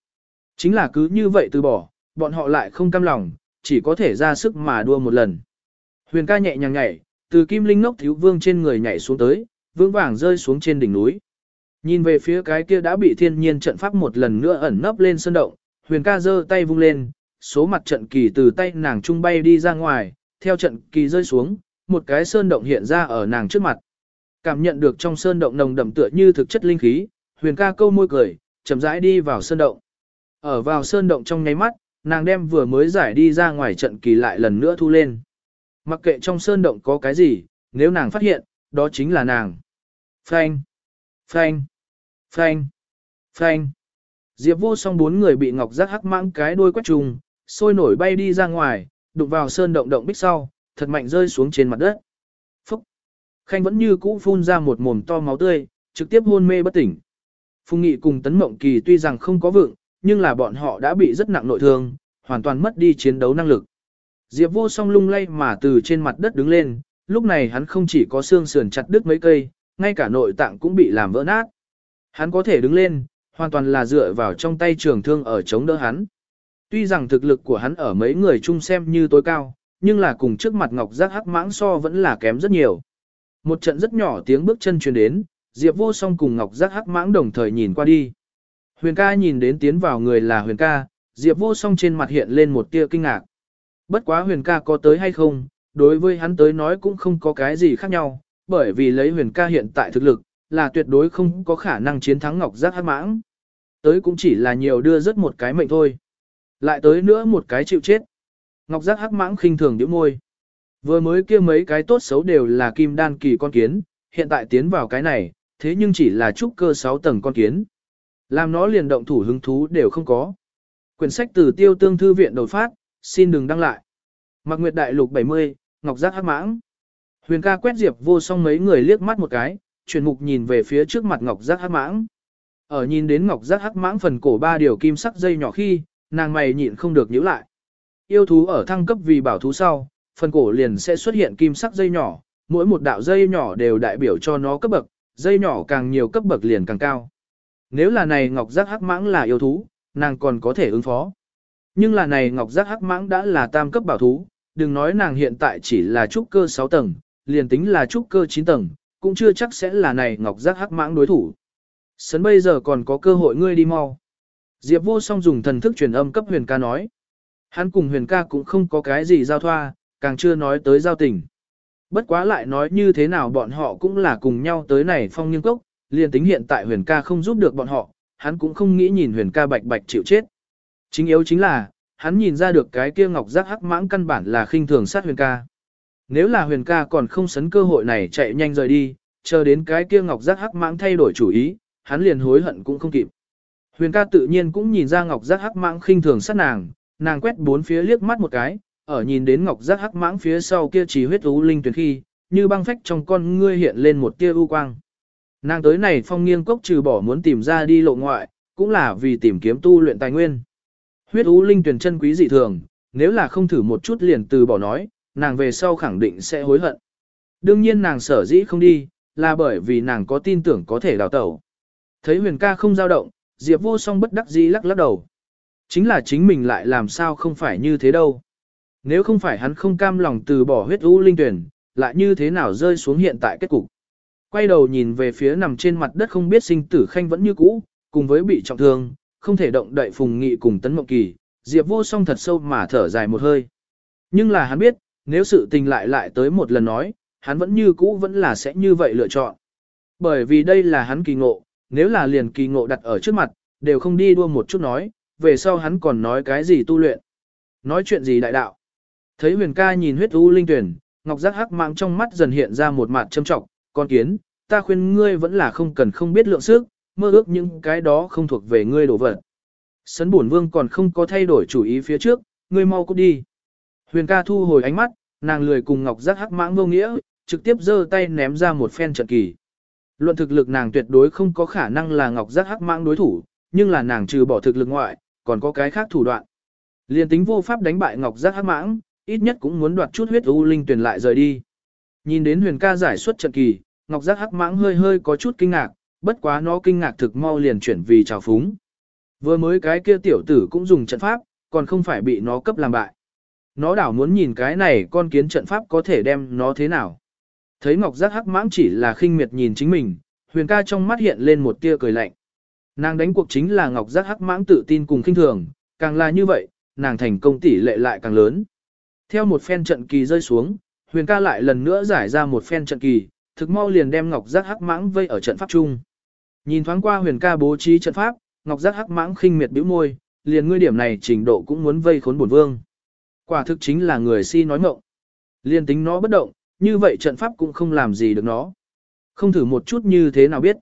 Chính là cứ như vậy từ bỏ, bọn họ lại không cam lòng, chỉ có thể ra sức mà đua một lần. Huyền ca nhẹ nhàng nhảy, từ kim linh ngốc thiếu vương trên người nhảy xuống tới, vững vàng rơi xuống trên đỉnh núi. Nhìn về phía cái kia đã bị thiên nhiên trận pháp một lần nữa ẩn nấp lên sơn động, huyền ca giơ tay vung lên, số mặt trận kỳ từ tay nàng trung bay đi ra ngoài, theo trận kỳ rơi xuống, một cái sơn động hiện ra ở nàng trước mặt. Cảm nhận được trong sơn động nồng đậm tựa như thực chất linh khí, huyền ca câu môi cười, chậm rãi đi vào sơn động. Ở vào sơn động trong nháy mắt, nàng đem vừa mới giải đi ra ngoài trận kỳ lại lần nữa thu lên. Mặc kệ trong sơn động có cái gì, nếu nàng phát hiện, đó chính là nàng. Phanh, phanh, phanh, phanh. Diệp vô song bốn người bị ngọc giác hắc mãng cái đuôi quét trùng, sôi nổi bay đi ra ngoài, đụng vào sơn động động bích sau, thật mạnh rơi xuống trên mặt đất. Phúc! Khanh vẫn như cũ phun ra một mồm to máu tươi, trực tiếp hôn mê bất tỉnh. Phùng Nghị cùng Tấn Mộng Kỳ tuy rằng không có vượng, nhưng là bọn họ đã bị rất nặng nội thương, hoàn toàn mất đi chiến đấu năng lực. Diệp vô song lung lay mà từ trên mặt đất đứng lên, lúc này hắn không chỉ có xương sườn chặt đứt mấy cây, ngay cả nội tạng cũng bị làm vỡ nát. Hắn có thể đứng lên, hoàn toàn là dựa vào trong tay trường thương ở chống đỡ hắn. Tuy rằng thực lực của hắn ở mấy người chung xem như tối cao, nhưng là cùng trước mặt ngọc giác hắc mãng so vẫn là kém rất nhiều. Một trận rất nhỏ tiếng bước chân truyền đến, Diệp vô song cùng ngọc giác hắc mãng đồng thời nhìn qua đi. Huyền ca nhìn đến tiến vào người là huyền ca, Diệp vô song trên mặt hiện lên một tia kinh ngạc. Bất quá huyền ca có tới hay không, đối với hắn tới nói cũng không có cái gì khác nhau, bởi vì lấy huyền ca hiện tại thực lực, là tuyệt đối không có khả năng chiến thắng ngọc giác hắc mãng. Tới cũng chỉ là nhiều đưa rất một cái mệnh thôi. Lại tới nữa một cái chịu chết. Ngọc giác hắc mãng khinh thường điểm môi. Vừa mới kia mấy cái tốt xấu đều là kim đan kỳ con kiến, hiện tại tiến vào cái này, thế nhưng chỉ là trúc cơ 6 tầng con kiến. Làm nó liền động thủ hứng thú đều không có. Quyển sách từ tiêu tương thư viện đột phát, xin đừng đăng lại. Mạc Nguyệt Đại Lục 70, Ngọc Giác Hắc Mãng. Huyền ca quét Diệp vô song mấy người liếc mắt một cái, chuyển mục nhìn về phía trước mặt Ngọc Giác Hắc Mãng. Ở nhìn đến Ngọc Giác Hắc Mãng phần cổ ba điều kim sắc dây nhỏ khi, nàng mày nhịn không được nhíu lại. Yêu thú ở thăng cấp vì bảo thú sau, phần cổ liền sẽ xuất hiện kim sắc dây nhỏ, mỗi một đạo dây nhỏ đều đại biểu cho nó cấp bậc, dây nhỏ càng nhiều cấp bậc liền càng cao. Nếu là này Ngọc Giác Hắc Mãng là yêu thú, nàng còn có thể ứng phó. Nhưng là này Ngọc Giác Hắc Mãng đã là tam cấp bảo thú, đừng nói nàng hiện tại chỉ là trúc cơ 6 tầng, liền tính là trúc cơ 9 tầng, cũng chưa chắc sẽ là này Ngọc Giác Hắc Mãng đối thủ. Sấn bây giờ còn có cơ hội ngươi đi mau. Diệp vô song dùng thần thức truyền âm cấp huyền ca nói. Hắn cùng huyền ca cũng không có cái gì giao thoa, càng chưa nói tới giao tình. Bất quá lại nói như thế nào bọn họ cũng là cùng nhau tới này phong nghiêng cốc, liền tính hiện tại huyền ca không giúp được bọn họ, hắn cũng không nghĩ nhìn huyền ca bạch bạch chịu chết. Chính yếu chính là, hắn nhìn ra được cái kia ngọc giác hắc mãng căn bản là khinh thường sát huyền ca. Nếu là huyền ca còn không sấn cơ hội này chạy nhanh rời đi, chờ đến cái kia ngọc giác hắc mãng thay đổi chủ ý, hắn liền hối hận cũng không kịp. Huyền ca tự nhiên cũng nhìn ra ngọc giác hắc mãng khinh thường sát nàng, nàng quét bốn phía liếc mắt một cái, ở nhìn đến ngọc giác hắc mãng phía sau kia chỉ huyết u linh tuyển khi, như băng phách trong con ngươi hiện lên một tia u quang. Nàng tới này phong nghiêng cốc trừ bỏ muốn tìm ra đi lộ ngoại, cũng là vì tìm kiếm tu luyện tài nguyên. Huyết u linh tuyển chân quý dị thường, nếu là không thử một chút liền từ bỏ nói, nàng về sau khẳng định sẽ hối hận. Đương nhiên nàng sở dĩ không đi, là bởi vì nàng có tin tưởng có thể đào tẩu. Thấy huyền ca không dao động, Diệp vô song bất đắc dĩ lắc lắc đầu. Chính là chính mình lại làm sao không phải như thế đâu. Nếu không phải hắn không cam lòng từ bỏ huyết u linh tuyển, lại như thế nào rơi xuống hiện tại kết cục. Quay đầu nhìn về phía nằm trên mặt đất không biết sinh tử khanh vẫn như cũ, cùng với bị trọng thương, không thể động đậy phùng nghị cùng tấn mộng kỳ, Diệp vô song thật sâu mà thở dài một hơi. Nhưng là hắn biết, nếu sự tình lại lại tới một lần nói, hắn vẫn như cũ vẫn là sẽ như vậy lựa chọn. Bởi vì đây là hắn kỳ ngộ, nếu là liền kỳ ngộ đặt ở trước mặt, đều không đi đua một chút nói, về sau hắn còn nói cái gì tu luyện. Nói chuyện gì đại đạo. Thấy huyền ca nhìn huyết u linh tuyển, ngọc giác hắc mạng trong mắt dần hiện ra một mặt châm trọng, con kiến, ta khuyên ngươi vẫn là không cần không biết lượng sức, mơ ước những cái đó không thuộc về ngươi đổ vật. Sấn bổn vương còn không có thay đổi chủ ý phía trước, ngươi mau cút đi. Huyền ca thu hồi ánh mắt, nàng lười cùng ngọc giác hắc mãng vô nghĩa, trực tiếp giơ tay ném ra một phen trận kỳ. Luận thực lực nàng tuyệt đối không có khả năng là ngọc giác hắc mãng đối thủ, nhưng là nàng trừ bỏ thực lực ngoại, còn có cái khác thủ đoạn. Liên tính vô pháp đánh bại ngọc giác hắc mãng, ít nhất cũng muốn đoạt chút huyết u linh tuyển lại rời đi. Nhìn đến huyền ca giải xuất trận kỳ, ngọc giác hắc mãng hơi hơi có chút kinh ngạc, bất quá nó kinh ngạc thực mau liền chuyển vì trào phúng. Vừa mới cái kia tiểu tử cũng dùng trận pháp, còn không phải bị nó cấp làm bại. Nó đảo muốn nhìn cái này con kiến trận pháp có thể đem nó thế nào. Thấy ngọc giác hắc mãng chỉ là khinh miệt nhìn chính mình, huyền ca trong mắt hiện lên một tia cười lạnh. Nàng đánh cuộc chính là ngọc giác hắc mãng tự tin cùng khinh thường, càng là như vậy, nàng thành công tỷ lệ lại càng lớn. Theo một phen trận kỳ rơi xuống, huyền ca lại lần nữa giải ra một phen trận kỳ, thực mau liền đem ngọc giác hắc mãng vây ở trận pháp chung. Nhìn thoáng qua huyền ca bố trí trận pháp, ngọc giác hắc mãng khinh miệt bĩu môi, liền ngươi điểm này trình độ cũng muốn vây khốn bổn vương. Quả thực chính là người si nói ngọng. Liên tính nó bất động, như vậy trận pháp cũng không làm gì được nó. Không thử một chút như thế nào biết.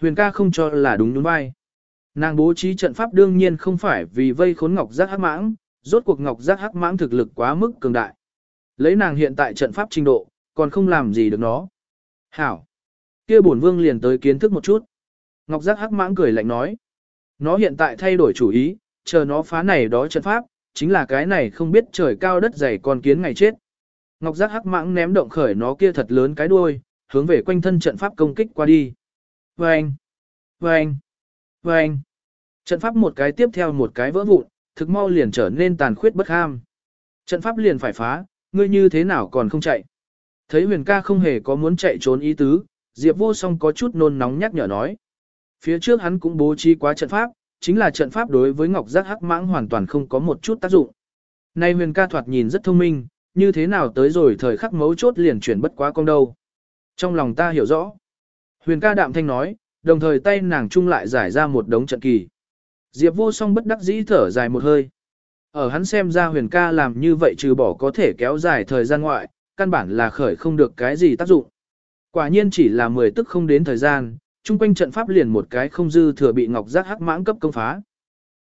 Huyền ca không cho là đúng đúng vai. Nàng bố trí trận pháp đương nhiên không phải vì vây khốn ngọc giác hắc mãng, rốt cuộc ngọc giác hắc mãng thực lực quá mức cường đại. Lấy nàng hiện tại trận pháp trình độ, còn không làm gì được nó. Hảo! kia bổn vương liền tới kiến thức một chút. Ngọc giác hắc mãng cười lạnh nói. Nó hiện tại thay đổi chủ ý, chờ nó phá này đó trận pháp, chính là cái này không biết trời cao đất dày con kiến ngày chết. Ngọc giác hắc mãng ném động khởi nó kia thật lớn cái đuôi, hướng về quanh thân trận pháp công kích qua đi. Vâng! Vâng! Vâng! Trận pháp một cái tiếp theo một cái vỡ vụn, thực mau liền trở nên tàn khuyết bất ham. Trận pháp liền phải phá, ngươi như thế nào còn không chạy. Thấy huyền ca không hề có muốn chạy trốn ý tứ, Diệp vô song có chút nôn nóng nhắc nhở nói. Phía trước hắn cũng bố trí quá trận pháp, chính là trận pháp đối với ngọc giác hắc mãng hoàn toàn không có một chút tác dụng. Nay huyền ca thoạt nhìn rất thông minh, như thế nào tới rồi thời khắc mấu chốt liền chuyển bất quá công đâu. Trong lòng ta hiểu rõ. Huyền ca đạm thanh nói, đồng thời tay nàng chung lại giải ra một đống trận kỳ. Diệp vô song bất đắc dĩ thở dài một hơi. Ở hắn xem ra huyền ca làm như vậy trừ bỏ có thể kéo dài thời gian ngoại, căn bản là khởi không được cái gì tác dụng. Quả nhiên chỉ là 10 tức không đến thời gian, chung quanh trận pháp liền một cái không dư thừa bị ngọc giác hắc mãng cấp công phá.